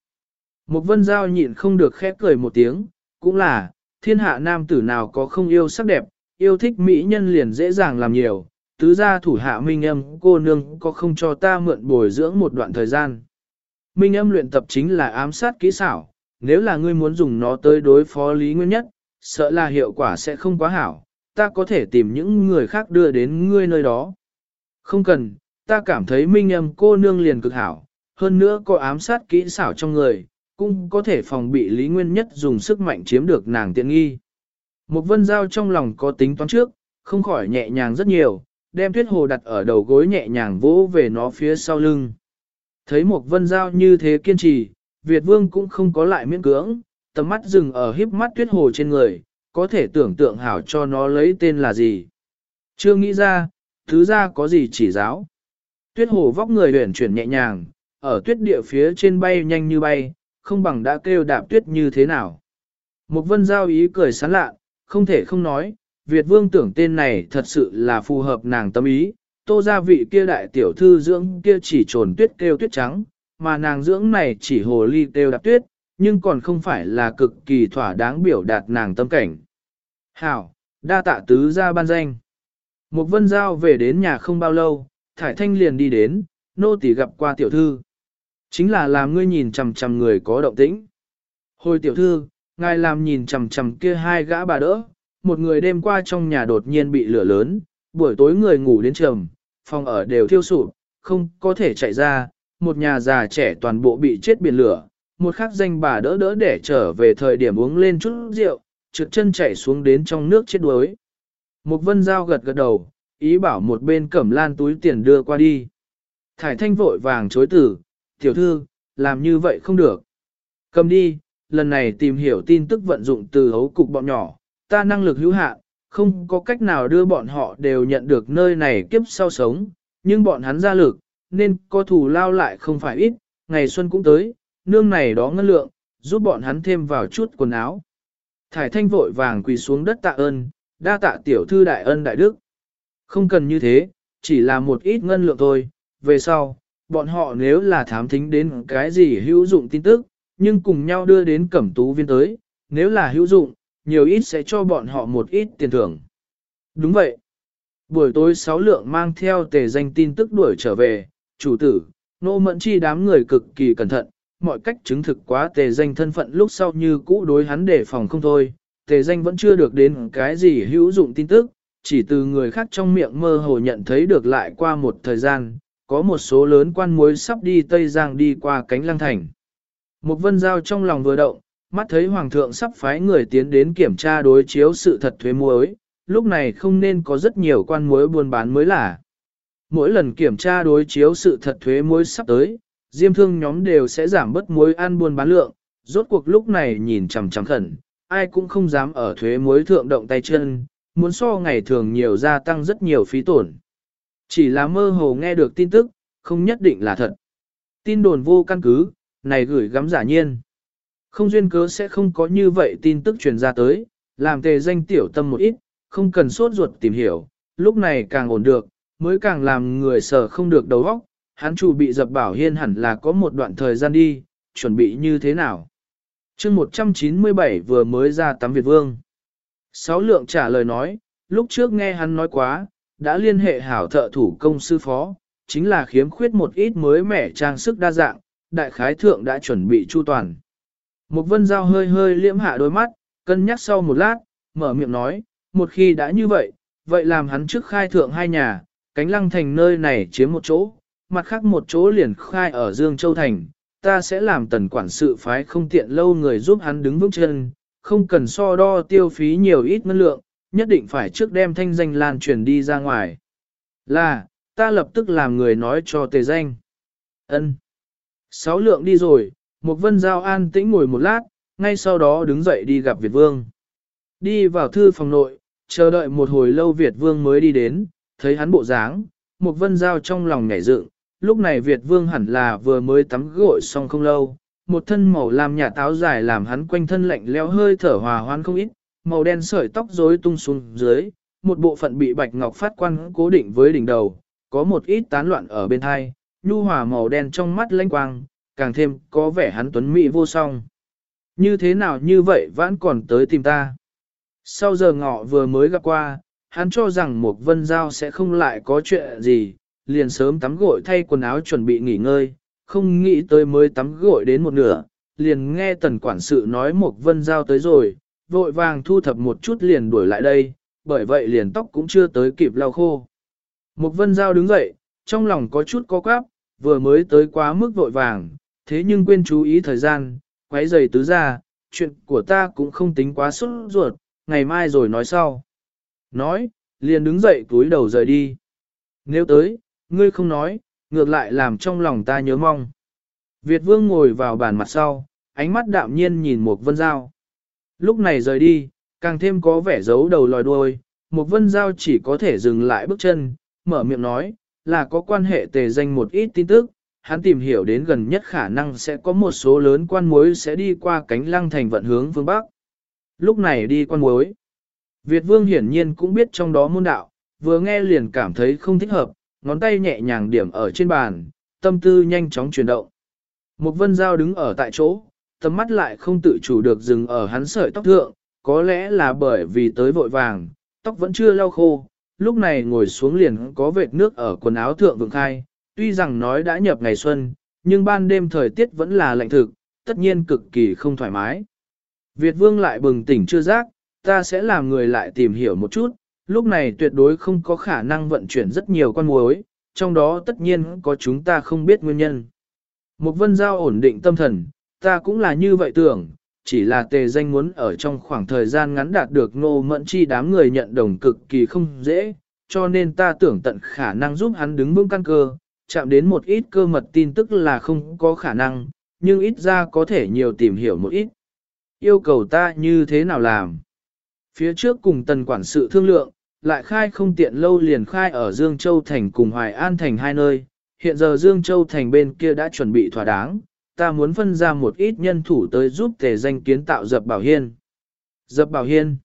Một vân giao nhịn không được khép cười một tiếng, cũng là, thiên hạ nam tử nào có không yêu sắc đẹp, yêu thích mỹ nhân liền dễ dàng làm nhiều, tứ gia thủ hạ minh âm cô nương có không cho ta mượn bồi dưỡng một đoạn thời gian. Minh âm luyện tập chính là ám sát kỹ xảo, nếu là ngươi muốn dùng nó tới đối phó lý nguyên nhất, sợ là hiệu quả sẽ không quá hảo, ta có thể tìm những người khác đưa đến ngươi nơi đó. Không cần, ta cảm thấy minh âm cô nương liền cực hảo, hơn nữa có ám sát kỹ xảo trong người, cũng có thể phòng bị lý nguyên nhất dùng sức mạnh chiếm được nàng tiện nghi. Một vân giao trong lòng có tính toán trước, không khỏi nhẹ nhàng rất nhiều, đem tuyết hồ đặt ở đầu gối nhẹ nhàng vỗ về nó phía sau lưng. Thấy một vân giao như thế kiên trì, Việt vương cũng không có lại miễn cưỡng, tầm mắt dừng ở híp mắt tuyết hồ trên người, có thể tưởng tượng hảo cho nó lấy tên là gì. Chưa nghĩ ra, thứ ra có gì chỉ giáo. Tuyết hồ vóc người huyển chuyển nhẹ nhàng, ở tuyết địa phía trên bay nhanh như bay, không bằng đã kêu đạp tuyết như thế nào. Một vân giao ý cười sán lạ, không thể không nói, Việt vương tưởng tên này thật sự là phù hợp nàng tâm ý, tô gia vị kia đại tiểu thư dưỡng kia chỉ trồn tuyết kêu tuyết trắng, mà nàng dưỡng này chỉ hồ ly kêu đạp tuyết, nhưng còn không phải là cực kỳ thỏa đáng biểu đạt nàng tâm cảnh. Hảo, đa tạ tứ gia ban danh. Một vân giao về đến nhà không bao lâu, thải thanh liền đi đến, nô tỳ gặp qua tiểu thư. Chính là làm ngươi nhìn chằm chằm người có động tĩnh. Hồi tiểu thư, ngài làm nhìn chằm chằm kia hai gã bà đỡ, một người đêm qua trong nhà đột nhiên bị lửa lớn, buổi tối người ngủ đến trầm, phòng ở đều thiêu sụp, không có thể chạy ra, một nhà già trẻ toàn bộ bị chết biển lửa, một khắc danh bà đỡ đỡ để trở về thời điểm uống lên chút rượu, trượt chân chạy xuống đến trong nước chết đuối. Một vân giao gật gật đầu, ý bảo một bên cẩm lan túi tiền đưa qua đi. Thải thanh vội vàng chối tử, tiểu thư, làm như vậy không được. Cầm đi, lần này tìm hiểu tin tức vận dụng từ hấu cục bọn nhỏ, ta năng lực hữu hạn, không có cách nào đưa bọn họ đều nhận được nơi này kiếp sau sống, nhưng bọn hắn ra lực, nên có thủ lao lại không phải ít, ngày xuân cũng tới, nương này đó ngân lượng, giúp bọn hắn thêm vào chút quần áo. Thải thanh vội vàng quỳ xuống đất tạ ơn, đa tạ tiểu thư đại ân đại đức. Không cần như thế, chỉ là một ít ngân lượng thôi, về sau, bọn họ nếu là thám thính đến cái gì hữu dụng tin tức, nhưng cùng nhau đưa đến cẩm tú viên tới, nếu là hữu dụng, nhiều ít sẽ cho bọn họ một ít tiền thưởng. Đúng vậy. Buổi tối sáu lượng mang theo tề danh tin tức đuổi trở về, chủ tử, nô mẫn chi đám người cực kỳ cẩn thận, mọi cách chứng thực quá tề danh thân phận lúc sau như cũ đối hắn đề phòng không thôi, tề danh vẫn chưa được đến cái gì hữu dụng tin tức, chỉ từ người khác trong miệng mơ hồ nhận thấy được lại qua một thời gian, có một số lớn quan muối sắp đi Tây Giang đi qua cánh lăng thành. Một vân giao trong lòng vừa động, mắt thấy hoàng thượng sắp phái người tiến đến kiểm tra đối chiếu sự thật thuế muối, lúc này không nên có rất nhiều quan muối buôn bán mới là. Mỗi lần kiểm tra đối chiếu sự thật thuế muối sắp tới, diêm thương nhóm đều sẽ giảm bớt muối ăn buôn bán lượng, rốt cuộc lúc này nhìn chằm chằm khẩn, ai cũng không dám ở thuế muối thượng động tay chân, muốn so ngày thường nhiều gia tăng rất nhiều phí tổn. Chỉ là mơ hồ nghe được tin tức, không nhất định là thật. Tin đồn vô căn cứ, này gửi gắm giả nhiên. Không duyên cớ sẽ không có như vậy tin tức truyền ra tới, làm tề danh tiểu tâm một ít, không cần sốt ruột tìm hiểu, lúc này càng ổn được, mới càng làm người sở không được đầu óc. Hắn chủ bị dập bảo hiên hẳn là có một đoạn thời gian đi, chuẩn bị như thế nào. chương 197 vừa mới ra tắm Việt Vương. Sáu lượng trả lời nói, lúc trước nghe hắn nói quá, đã liên hệ hảo thợ thủ công sư phó, chính là khiếm khuyết một ít mới mẻ trang sức đa dạng, đại khái thượng đã chuẩn bị chu toàn. Một vân giao hơi hơi liễm hạ đôi mắt, cân nhắc sau một lát, mở miệng nói, một khi đã như vậy, vậy làm hắn trước khai thượng hai nhà, cánh lăng thành nơi này chiếm một chỗ, mặt khác một chỗ liền khai ở Dương Châu Thành, ta sẽ làm tần quản sự phái không tiện lâu người giúp hắn đứng vững chân, không cần so đo tiêu phí nhiều ít ngân lượng, nhất định phải trước đem thanh danh lan truyền đi ra ngoài. Là, ta lập tức làm người nói cho tề danh. ân Sáu lượng đi rồi, một vân giao an tĩnh ngồi một lát, ngay sau đó đứng dậy đi gặp Việt Vương. Đi vào thư phòng nội, chờ đợi một hồi lâu Việt Vương mới đi đến, thấy hắn bộ dáng, một vân giao trong lòng nhảy dựng. lúc này Việt Vương hẳn là vừa mới tắm gội xong không lâu, một thân màu lam nhà táo dài làm hắn quanh thân lạnh leo hơi thở hòa hoan không ít, màu đen sợi tóc rối tung xuống dưới, một bộ phận bị bạch ngọc phát quan cố định với đỉnh đầu, có một ít tán loạn ở bên hai, nhu hòa màu đen trong mắt lanh quang, càng thêm có vẻ hắn tuấn mỹ vô song. Như thế nào như vậy vẫn còn tới tìm ta. Sau giờ ngọ vừa mới gặp qua, hắn cho rằng một vân giao sẽ không lại có chuyện gì, liền sớm tắm gội thay quần áo chuẩn bị nghỉ ngơi, không nghĩ tới mới tắm gội đến một nửa, liền nghe tần quản sự nói một vân giao tới rồi, vội vàng thu thập một chút liền đuổi lại đây, bởi vậy liền tóc cũng chưa tới kịp lau khô. Một vân giao đứng dậy, trong lòng có chút có quáp, vừa mới tới quá mức vội vàng, thế nhưng quên chú ý thời gian, quấy giày tứ ra, chuyện của ta cũng không tính quá xuất ruột, ngày mai rồi nói sau. Nói, liền đứng dậy túi đầu rời đi. Nếu tới, ngươi không nói, ngược lại làm trong lòng ta nhớ mong. Việt vương ngồi vào bàn mặt sau, ánh mắt đạm nhiên nhìn một vân giao. Lúc này rời đi, càng thêm có vẻ giấu đầu lòi đuôi, một vân giao chỉ có thể dừng lại bước chân, mở miệng nói, là có quan hệ tề danh một ít tin tức, hắn tìm hiểu đến gần nhất khả năng sẽ có một số lớn quan mối sẽ đi qua cánh lăng thành vận hướng phương Bắc. Lúc này đi quan mối, Việt vương hiển nhiên cũng biết trong đó môn đạo, vừa nghe liền cảm thấy không thích hợp, ngón tay nhẹ nhàng điểm ở trên bàn, tâm tư nhanh chóng chuyển động. Một vân giao đứng ở tại chỗ, tầm mắt lại không tự chủ được dừng ở hắn sợi tóc thượng, có lẽ là bởi vì tới vội vàng, tóc vẫn chưa lau khô, lúc này ngồi xuống liền có vệt nước ở quần áo thượng vượng khai, tuy rằng nói đã nhập ngày xuân, nhưng ban đêm thời tiết vẫn là lạnh thực, tất nhiên cực kỳ không thoải mái. Việt vương lại bừng tỉnh chưa giác, ta sẽ làm người lại tìm hiểu một chút, lúc này tuyệt đối không có khả năng vận chuyển rất nhiều con muối, trong đó tất nhiên có chúng ta không biết nguyên nhân. Một vân giao ổn định tâm thần, ta cũng là như vậy tưởng, chỉ là tề danh muốn ở trong khoảng thời gian ngắn đạt được ngô mẫn chi đám người nhận đồng cực kỳ không dễ, cho nên ta tưởng tận khả năng giúp hắn đứng vững căn cơ, chạm đến một ít cơ mật tin tức là không có khả năng, nhưng ít ra có thể nhiều tìm hiểu một ít. Yêu cầu ta như thế nào làm? Phía trước cùng tần quản sự thương lượng, lại khai không tiện lâu liền khai ở Dương Châu Thành cùng Hoài An Thành hai nơi, hiện giờ Dương Châu Thành bên kia đã chuẩn bị thỏa đáng, ta muốn phân ra một ít nhân thủ tới giúp tề danh kiến tạo dập bảo hiên. Dập bảo hiên.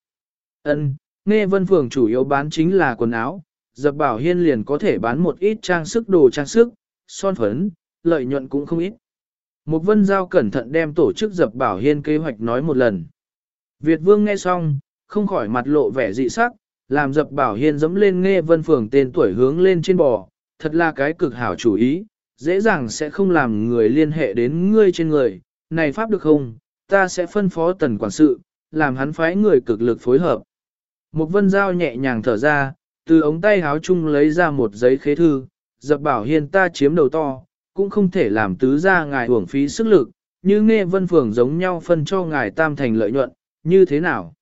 ân nghe vân phường chủ yếu bán chính là quần áo, dập bảo hiên liền có thể bán một ít trang sức đồ trang sức, son phấn, lợi nhuận cũng không ít. Một vân giao cẩn thận đem tổ chức dập bảo hiên kế hoạch nói một lần. Việt vương nghe xong, không khỏi mặt lộ vẻ dị sắc, làm dập bảo hiên dẫm lên nghe vân phường tên tuổi hướng lên trên bò, thật là cái cực hảo chủ ý, dễ dàng sẽ không làm người liên hệ đến ngươi trên người, này pháp được không, ta sẽ phân phó tần quản sự, làm hắn phái người cực lực phối hợp. Một vân giao nhẹ nhàng thở ra, từ ống tay háo chung lấy ra một giấy khế thư, dập bảo hiên ta chiếm đầu to, cũng không thể làm tứ ra ngài hưởng phí sức lực, như nghe vân phường giống nhau phân cho ngài tam thành lợi nhuận, như thế nào?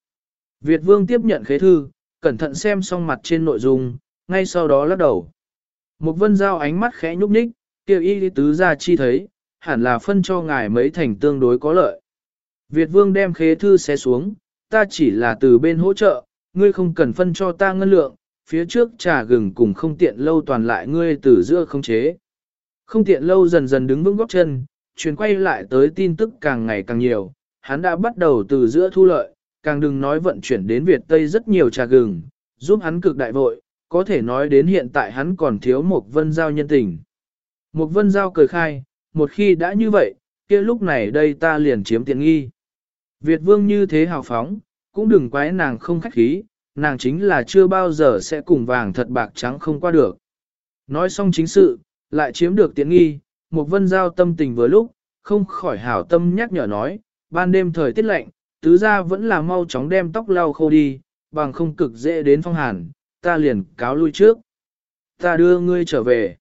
Việt vương tiếp nhận khế thư, cẩn thận xem xong mặt trên nội dung, ngay sau đó lắc đầu. Một vân giao ánh mắt khẽ nhúc nhích, kêu y tứ ra chi thấy, hẳn là phân cho ngài mấy thành tương đối có lợi. Việt vương đem khế thư xé xuống, ta chỉ là từ bên hỗ trợ, ngươi không cần phân cho ta ngân lượng, phía trước trà gừng cùng không tiện lâu toàn lại ngươi từ giữa không chế. Không tiện lâu dần dần đứng vững góc chân, chuyển quay lại tới tin tức càng ngày càng nhiều, hắn đã bắt đầu từ giữa thu lợi, càng đừng nói vận chuyển đến Việt Tây rất nhiều trà gừng, giúp hắn cực đại vội, có thể nói đến hiện tại hắn còn thiếu một vân giao nhân tình. Một vân giao cười khai, một khi đã như vậy, kia lúc này đây ta liền chiếm tiện nghi. Việt vương như thế hào phóng, cũng đừng quái nàng không khách khí, nàng chính là chưa bao giờ sẽ cùng vàng thật bạc trắng không qua được. Nói xong chính sự, lại chiếm được tiện nghi, một vân giao tâm tình với lúc, không khỏi hảo tâm nhắc nhở nói, ban đêm thời tiết lạnh, tứ gia vẫn là mau chóng đem tóc lau khô đi, bằng không cực dễ đến phong hàn, ta liền cáo lui trước. Ta đưa ngươi trở về.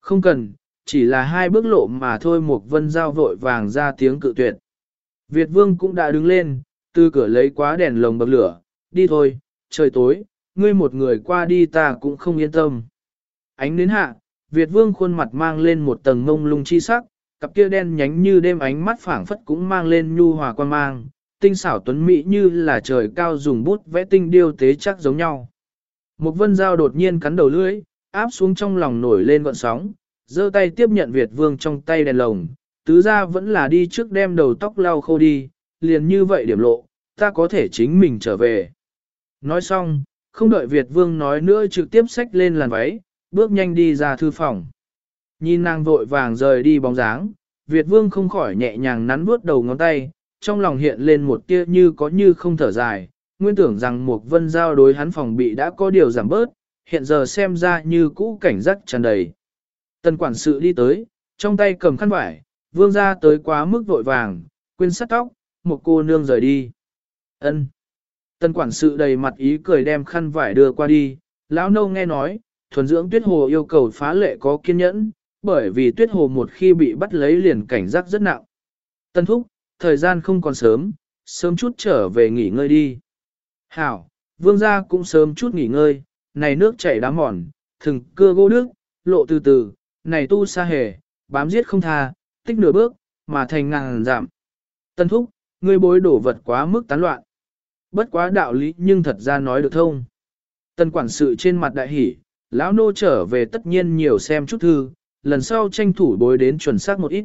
Không cần, chỉ là hai bước lộ mà thôi một vân giao vội vàng ra tiếng cự tuyệt. Việt vương cũng đã đứng lên, từ cửa lấy quá đèn lồng bậc lửa, đi thôi, trời tối, ngươi một người qua đi ta cũng không yên tâm. Ánh đến hạ, Việt vương khuôn mặt mang lên một tầng mông lung chi sắc, cặp kia đen nhánh như đêm ánh mắt phảng phất cũng mang lên nhu hòa quan mang, tinh xảo tuấn mỹ như là trời cao dùng bút vẽ tinh điêu tế chắc giống nhau. Một vân dao đột nhiên cắn đầu lưỡi, áp xuống trong lòng nổi lên gọn sóng, giơ tay tiếp nhận Việt vương trong tay đèn lồng, tứ ra vẫn là đi trước đem đầu tóc lau khô đi, liền như vậy điểm lộ, ta có thể chính mình trở về. Nói xong, không đợi Việt vương nói nữa trực tiếp xách lên làn váy, bước nhanh đi ra thư phòng. Nhìn nàng vội vàng rời đi bóng dáng, Việt vương không khỏi nhẹ nhàng nắn bước đầu ngón tay, trong lòng hiện lên một tia như có như không thở dài, nguyên tưởng rằng một vân giao đối hắn phòng bị đã có điều giảm bớt, hiện giờ xem ra như cũ cảnh giác tràn đầy. Tần quản sự đi tới, trong tay cầm khăn vải, vương ra tới quá mức vội vàng, quên sắt tóc, một cô nương rời đi. ân Tân quản sự đầy mặt ý cười đem khăn vải đưa qua đi, lão nâu nghe nói, thuần dưỡng tuyết hồ yêu cầu phá lệ có kiên nhẫn, bởi vì tuyết hồ một khi bị bắt lấy liền cảnh giác rất nặng. Tân thúc, thời gian không còn sớm, sớm chút trở về nghỉ ngơi đi. Hảo, vương gia cũng sớm chút nghỉ ngơi, này nước chảy đá mòn, thừng cưa gỗ đức, lộ từ từ, này tu xa hề, bám giết không tha, tích nửa bước, mà thành ngàn giảm. Tân thúc, ngươi bối đổ vật quá mức tán loạn. Bất quá đạo lý nhưng thật ra nói được thông. Tân quản sự trên mặt đại hỉ, lão nô trở về tất nhiên nhiều xem chút thư, lần sau tranh thủ bối đến chuẩn xác một ít.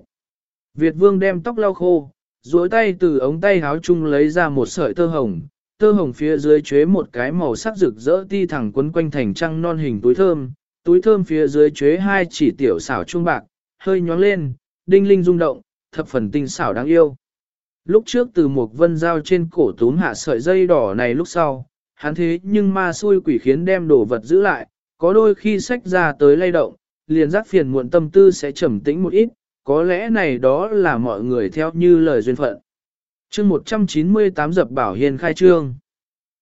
Việt vương đem tóc lau khô, duỗi tay từ ống tay háo chung lấy ra một sợi tơ hồng, tơ hồng phía dưới chế một cái màu sắc rực rỡ ti thẳng quấn quanh thành trăng non hình túi thơm, túi thơm phía dưới chế hai chỉ tiểu xảo trung bạc, hơi nhóng lên, đinh linh rung động, thập phần tinh xảo đáng yêu. Lúc trước từ một vân dao trên cổ túm hạ sợi dây đỏ này lúc sau, hắn thế nhưng ma xui quỷ khiến đem đồ vật giữ lại, có đôi khi sách ra tới lay động, liền giác phiền muộn tâm tư sẽ trầm tĩnh một ít, có lẽ này đó là mọi người theo như lời duyên phận. chương 198 dập bảo hiền khai trương.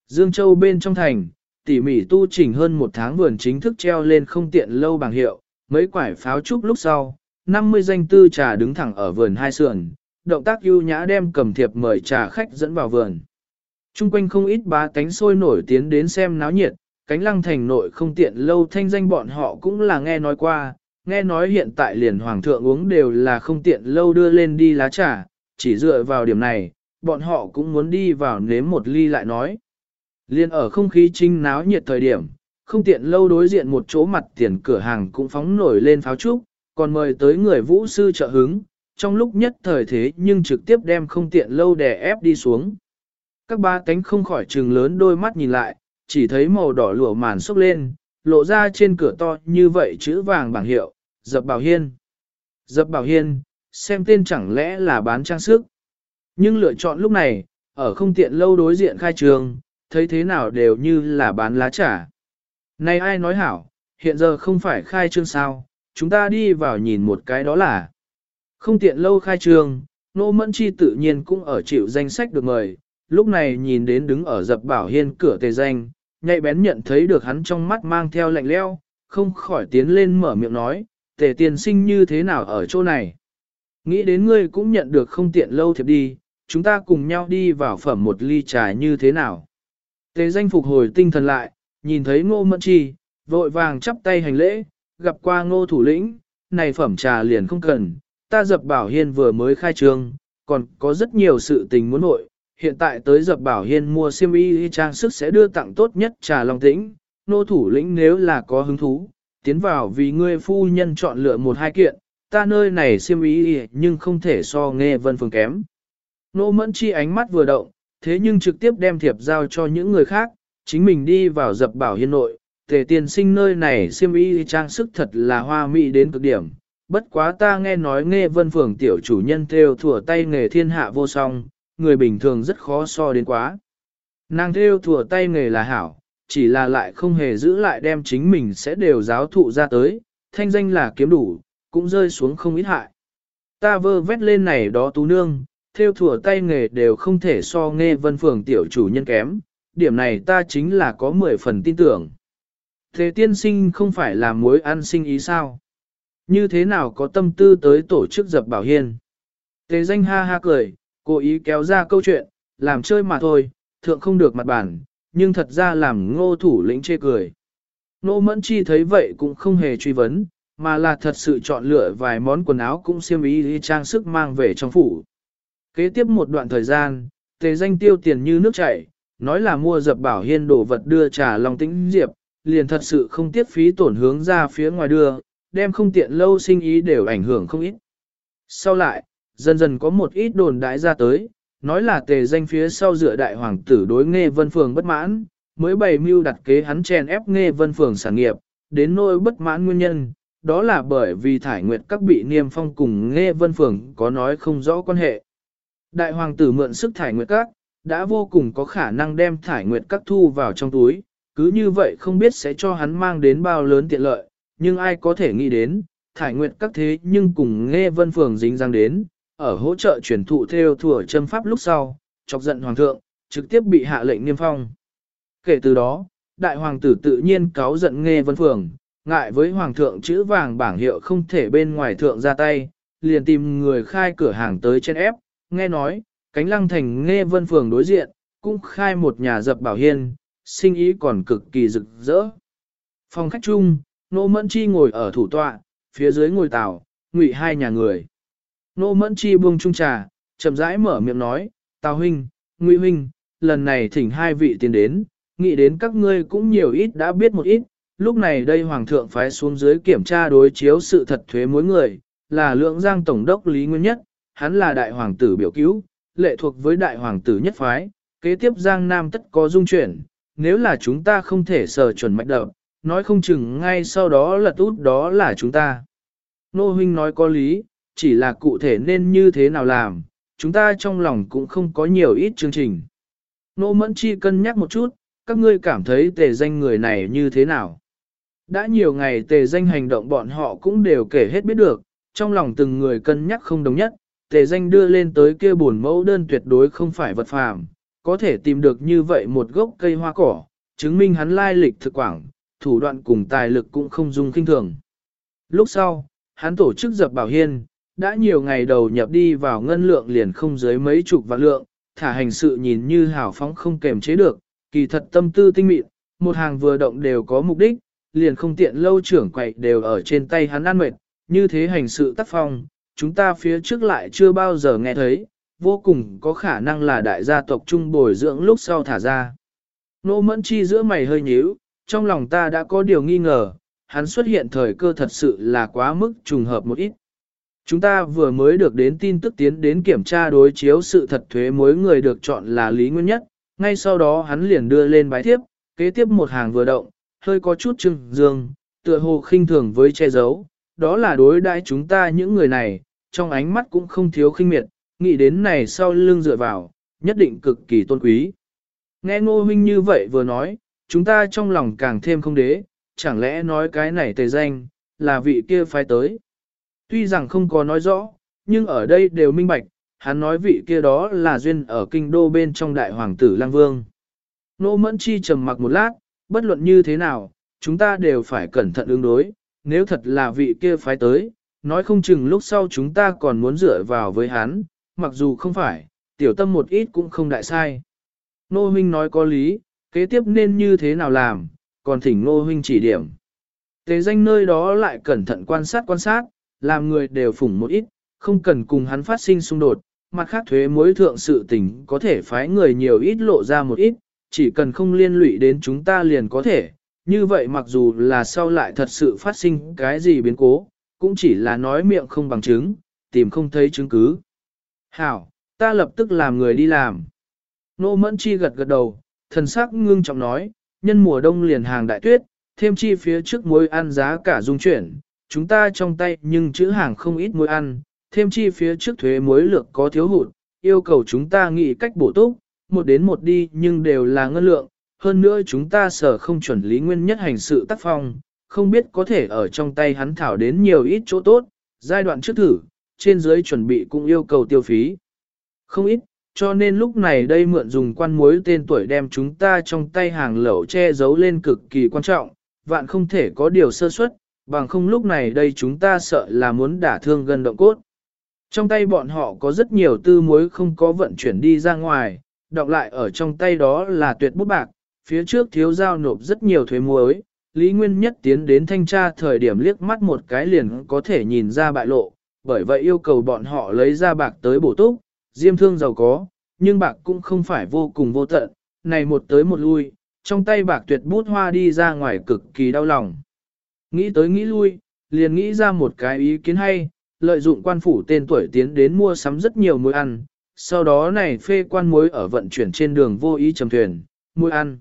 Dương Châu bên trong thành, tỉ mỉ tu chỉnh hơn một tháng vườn chính thức treo lên không tiện lâu bằng hiệu, mấy quải pháo trúc lúc sau, 50 danh tư trà đứng thẳng ở vườn hai sườn, động tác ưu nhã đem cầm thiệp mời trà khách dẫn vào vườn. Trung quanh không ít bá cánh sôi nổi tiến đến xem náo nhiệt, cánh lăng thành nội không tiện lâu thanh danh bọn họ cũng là nghe nói qua, nghe nói hiện tại liền hoàng thượng uống đều là không tiện lâu đưa lên đi lá trà, chỉ dựa vào điểm này, bọn họ cũng muốn đi vào nếm một ly lại nói. Liên ở không khí trinh náo nhiệt thời điểm, không tiện lâu đối diện một chỗ mặt tiền cửa hàng cũng phóng nổi lên pháo trúc, còn mời tới người vũ sư trợ hứng, trong lúc nhất thời thế nhưng trực tiếp đem không tiện lâu đè ép đi xuống. Các ba cánh không khỏi trừng lớn đôi mắt nhìn lại, chỉ thấy màu đỏ lụa màn xốc lên, lộ ra trên cửa to như vậy chữ vàng bảng hiệu, dập bảo hiên. Dập bảo hiên, xem tên chẳng lẽ là bán trang sức. Nhưng lựa chọn lúc này, ở không tiện lâu đối diện khai trường, thấy thế nào đều như là bán lá trà. Này ai nói hảo, hiện giờ không phải khai trương sao, chúng ta đi vào nhìn một cái đó là. Không tiện lâu khai trương, Nô Mẫn Chi tự nhiên cũng ở chịu danh sách được mời, lúc này nhìn đến đứng ở dập bảo hiên cửa tề danh, nhạy bén nhận thấy được hắn trong mắt mang theo lạnh leo, không khỏi tiến lên mở miệng nói, tề tiền sinh như thế nào ở chỗ này. Nghĩ đến ngươi cũng nhận được không tiện lâu thiệp đi, chúng ta cùng nhau đi vào phẩm một ly trà như thế nào. Tề danh phục hồi tinh thần lại, nhìn thấy ngô mẫn chi, vội vàng chắp tay hành lễ, gặp qua ngô thủ lĩnh, này phẩm trà liền không cần, ta dập bảo hiên vừa mới khai trương, còn có rất nhiều sự tình muốn nội, hiện tại tới dập bảo hiên mua xiêm y trang sức sẽ đưa tặng tốt nhất trà long tĩnh, nô thủ lĩnh nếu là có hứng thú, tiến vào vì ngươi phu nhân chọn lựa một hai kiện, ta nơi này xiêm y nhưng không thể so nghe vân phương kém. Nô mẫn chi ánh mắt vừa động, thế nhưng trực tiếp đem thiệp giao cho những người khác, chính mình đi vào dập bảo hiên nội, tề tiên sinh nơi này xiêm y trang sức thật là hoa mỹ đến cực điểm. Bất quá ta nghe nói nghe vân phường tiểu chủ nhân theo thủa tay nghề thiên hạ vô song, người bình thường rất khó so đến quá. Nàng theo thủa tay nghề là hảo, chỉ là lại không hề giữ lại đem chính mình sẽ đều giáo thụ ra tới, thanh danh là kiếm đủ, cũng rơi xuống không ít hại. Ta vơ vét lên này đó tú nương, theo thủa tay nghề đều không thể so nghe vân phường tiểu chủ nhân kém, điểm này ta chính là có 10 phần tin tưởng. Thế tiên sinh không phải là mối ăn sinh ý sao? Như thế nào có tâm tư tới tổ chức dập bảo hiên? Tế danh ha ha cười, cố ý kéo ra câu chuyện, làm chơi mà thôi, thượng không được mặt bản, nhưng thật ra làm ngô thủ lĩnh chê cười. Nô mẫn chi thấy vậy cũng không hề truy vấn, mà là thật sự chọn lựa vài món quần áo cũng xiêm ý trang sức mang về trong phủ. Kế tiếp một đoạn thời gian, tề danh tiêu tiền như nước chảy, nói là mua dập bảo hiên đồ vật đưa trả lòng tĩnh diệp, liền thật sự không tiết phí tổn hướng ra phía ngoài đưa, đem không tiện lâu sinh ý đều ảnh hưởng không ít. Sau lại, dần dần có một ít đồn đãi ra tới, nói là tề danh phía sau dựa đại hoàng tử đối nghe vân phường bất mãn, mới bày mưu đặt kế hắn chèn ép nghe vân phường sản nghiệp, đến nỗi bất mãn nguyên nhân, đó là bởi vì thải nguyệt các bị niêm phong cùng nghe vân phường có nói không rõ quan hệ. Đại hoàng tử mượn sức thải nguyệt các, đã vô cùng có khả năng đem thải nguyệt các thu vào trong túi, cứ như vậy không biết sẽ cho hắn mang đến bao lớn tiện lợi, nhưng ai có thể nghĩ đến, thải nguyệt các thế nhưng cùng nghe vân phường dính răng đến, ở hỗ trợ truyền thụ theo thừa châm pháp lúc sau, chọc giận hoàng thượng, trực tiếp bị hạ lệnh niêm phong. Kể từ đó, đại hoàng tử tự nhiên cáo giận nghe vân phường, ngại với hoàng thượng chữ vàng bảng hiệu không thể bên ngoài thượng ra tay, liền tìm người khai cửa hàng tới trên ép, nghe nói, cánh lăng thành nghe vân phường đối diện, cũng khai một nhà dập bảo hiên, sinh ý còn cực kỳ rực rỡ. Phòng khách chung, Nô Mẫn Chi ngồi ở thủ tọa, phía dưới ngồi tàu, ngụy hai nhà người. Nô Mẫn Chi buông chung trà, chậm rãi mở miệng nói, Tào huynh, Ngụy huynh, lần này thỉnh hai vị tiền đến, nghĩ đến các ngươi cũng nhiều ít đã biết một ít, lúc này đây Hoàng thượng phái xuống dưới kiểm tra đối chiếu sự thật thuế mỗi người, là lượng giang tổng đốc Lý Nguyên Nhất, hắn là đại hoàng tử biểu cứu, lệ thuộc với đại hoàng tử nhất phái, kế tiếp giang nam tất có dung chuyển, nếu là chúng ta không thể sở chuẩn mạch đậm, nói không chừng ngay sau đó là út đó là chúng ta. Nô huynh nói có lý, chỉ là cụ thể nên như thế nào làm, chúng ta trong lòng cũng không có nhiều ít chương trình. Nô mẫn chi cân nhắc một chút, các ngươi cảm thấy tề danh người này như thế nào. Đã nhiều ngày tề danh hành động bọn họ cũng đều kể hết biết được, trong lòng từng người cân nhắc không đồng nhất, tề danh đưa lên tới kia buồn mẫu đơn tuyệt đối không phải vật phàm, có thể tìm được như vậy một gốc cây hoa cỏ, chứng minh hắn lai lịch thực quảng, thủ đoạn cùng tài lực cũng không dung kinh thường. Lúc sau, hắn tổ chức dập bảo hiên, đã nhiều ngày đầu nhập đi vào ngân lượng liền không dưới mấy chục vạn lượng, thả hành sự nhìn như hào phóng không kềm chế được, kỳ thật tâm tư tinh mịn, một hàng vừa động đều có mục đích, liền không tiện lâu trưởng quậy đều ở trên tay hắn ăn mệt, như thế hành sự tác phong, chúng ta phía trước lại chưa bao giờ nghe thấy, vô cùng có khả năng là đại gia tộc trung bồi dưỡng lúc sau thả ra. Nô mẫn chi giữa mày hơi nhíu, trong lòng ta đã có điều nghi ngờ, hắn xuất hiện thời cơ thật sự là quá mức trùng hợp một ít. Chúng ta vừa mới được đến tin tức tiến đến kiểm tra đối chiếu sự thật thuế mỗi người được chọn là Lý Nguyên Nhất, ngay sau đó hắn liền đưa lên bài thiếp, kế tiếp một hàng vừa động, hơi có chút trưng dương, tựa hồ khinh thường với che giấu, đó là đối đãi chúng ta những người này, trong ánh mắt cũng không thiếu khinh miệt, nghĩ đến này sau lưng dựa vào, nhất định cực kỳ tôn quý. Nghe ngô huynh như vậy vừa nói, chúng ta trong lòng càng thêm không đế, chẳng lẽ nói cái này tề danh, là vị kia phái tới. Tuy rằng không có nói rõ, nhưng ở đây đều minh bạch, hắn nói vị kia đó là duyên ở kinh đô bên trong đại hoàng tử lang vương. Nô mẫn chi trầm mặc một lát, bất luận như thế nào, chúng ta đều phải cẩn thận ứng đối, nếu thật là vị kia phái tới, nói không chừng lúc sau chúng ta còn muốn dựa vào với hắn, mặc dù không phải, tiểu tâm một ít cũng không đại sai. Nô huynh nói có lý, kế tiếp nên như thế nào làm, còn thỉnh nô huynh chỉ điểm. Tế danh nơi đó lại cẩn thận quan sát quan sát, làm người đều phủng một ít, không cần cùng hắn phát sinh xung đột, mặt khác thuế mối thượng sự tình có thể phái người nhiều ít lộ ra một ít, chỉ cần không liên lụy đến chúng ta liền có thể. Như vậy mặc dù là sau lại thật sự phát sinh cái gì biến cố, cũng chỉ là nói miệng không bằng chứng, tìm không thấy chứng cứ. Hảo, ta lập tức làm người đi làm. Nô Mẫn Chi gật gật đầu, thần sắc ngưng trọng nói, nhân mùa đông liền hàng đại tuyết, thêm chi phía trước muối ăn giá cả dung chuyển, chúng ta trong tay nhưng chữ hàng không ít muối ăn, thêm chi phía trước thuế muối lược có thiếu hụt, yêu cầu chúng ta nghĩ cách bổ túc, một đến một đi nhưng đều là ngân lượng, hơn nữa chúng ta sở không chuẩn lý nguyên nhất hành sự tác phong, không biết có thể ở trong tay hắn thảo đến nhiều ít chỗ tốt, giai đoạn trước thử, trên dưới chuẩn bị cũng yêu cầu tiêu phí. Không ít, cho nên lúc này đây mượn dùng quan mối tên tuổi đem chúng ta trong tay hàng lẩu che giấu lên cực kỳ quan trọng, vạn không thể có điều sơ suất, bằng không lúc này đây chúng ta sợ là muốn đả thương gần động cốt. Trong tay bọn họ có rất nhiều tư muối không có vận chuyển đi ra ngoài, đọc lại ở trong tay đó là tuyệt bút bạc, phía trước thiếu giao nộp rất nhiều thuế muối, Lý Nguyên Nhất tiến đến thanh tra thời điểm liếc mắt một cái liền có thể nhìn ra bại lộ, bởi vậy yêu cầu bọn họ lấy ra bạc tới bổ túc, diêm thương giàu có, nhưng bạc cũng không phải vô cùng vô tận, này một tới một lui, trong tay bạc tuyệt bút hoa đi ra ngoài cực kỳ đau lòng. Nghĩ tới nghĩ lui, liền nghĩ ra một cái ý kiến hay, lợi dụng quan phủ tên tuổi tiến đến mua sắm rất nhiều muối ăn, sau đó này phê quan muối ở vận chuyển trên đường vô ý trầm thuyền, muối ăn.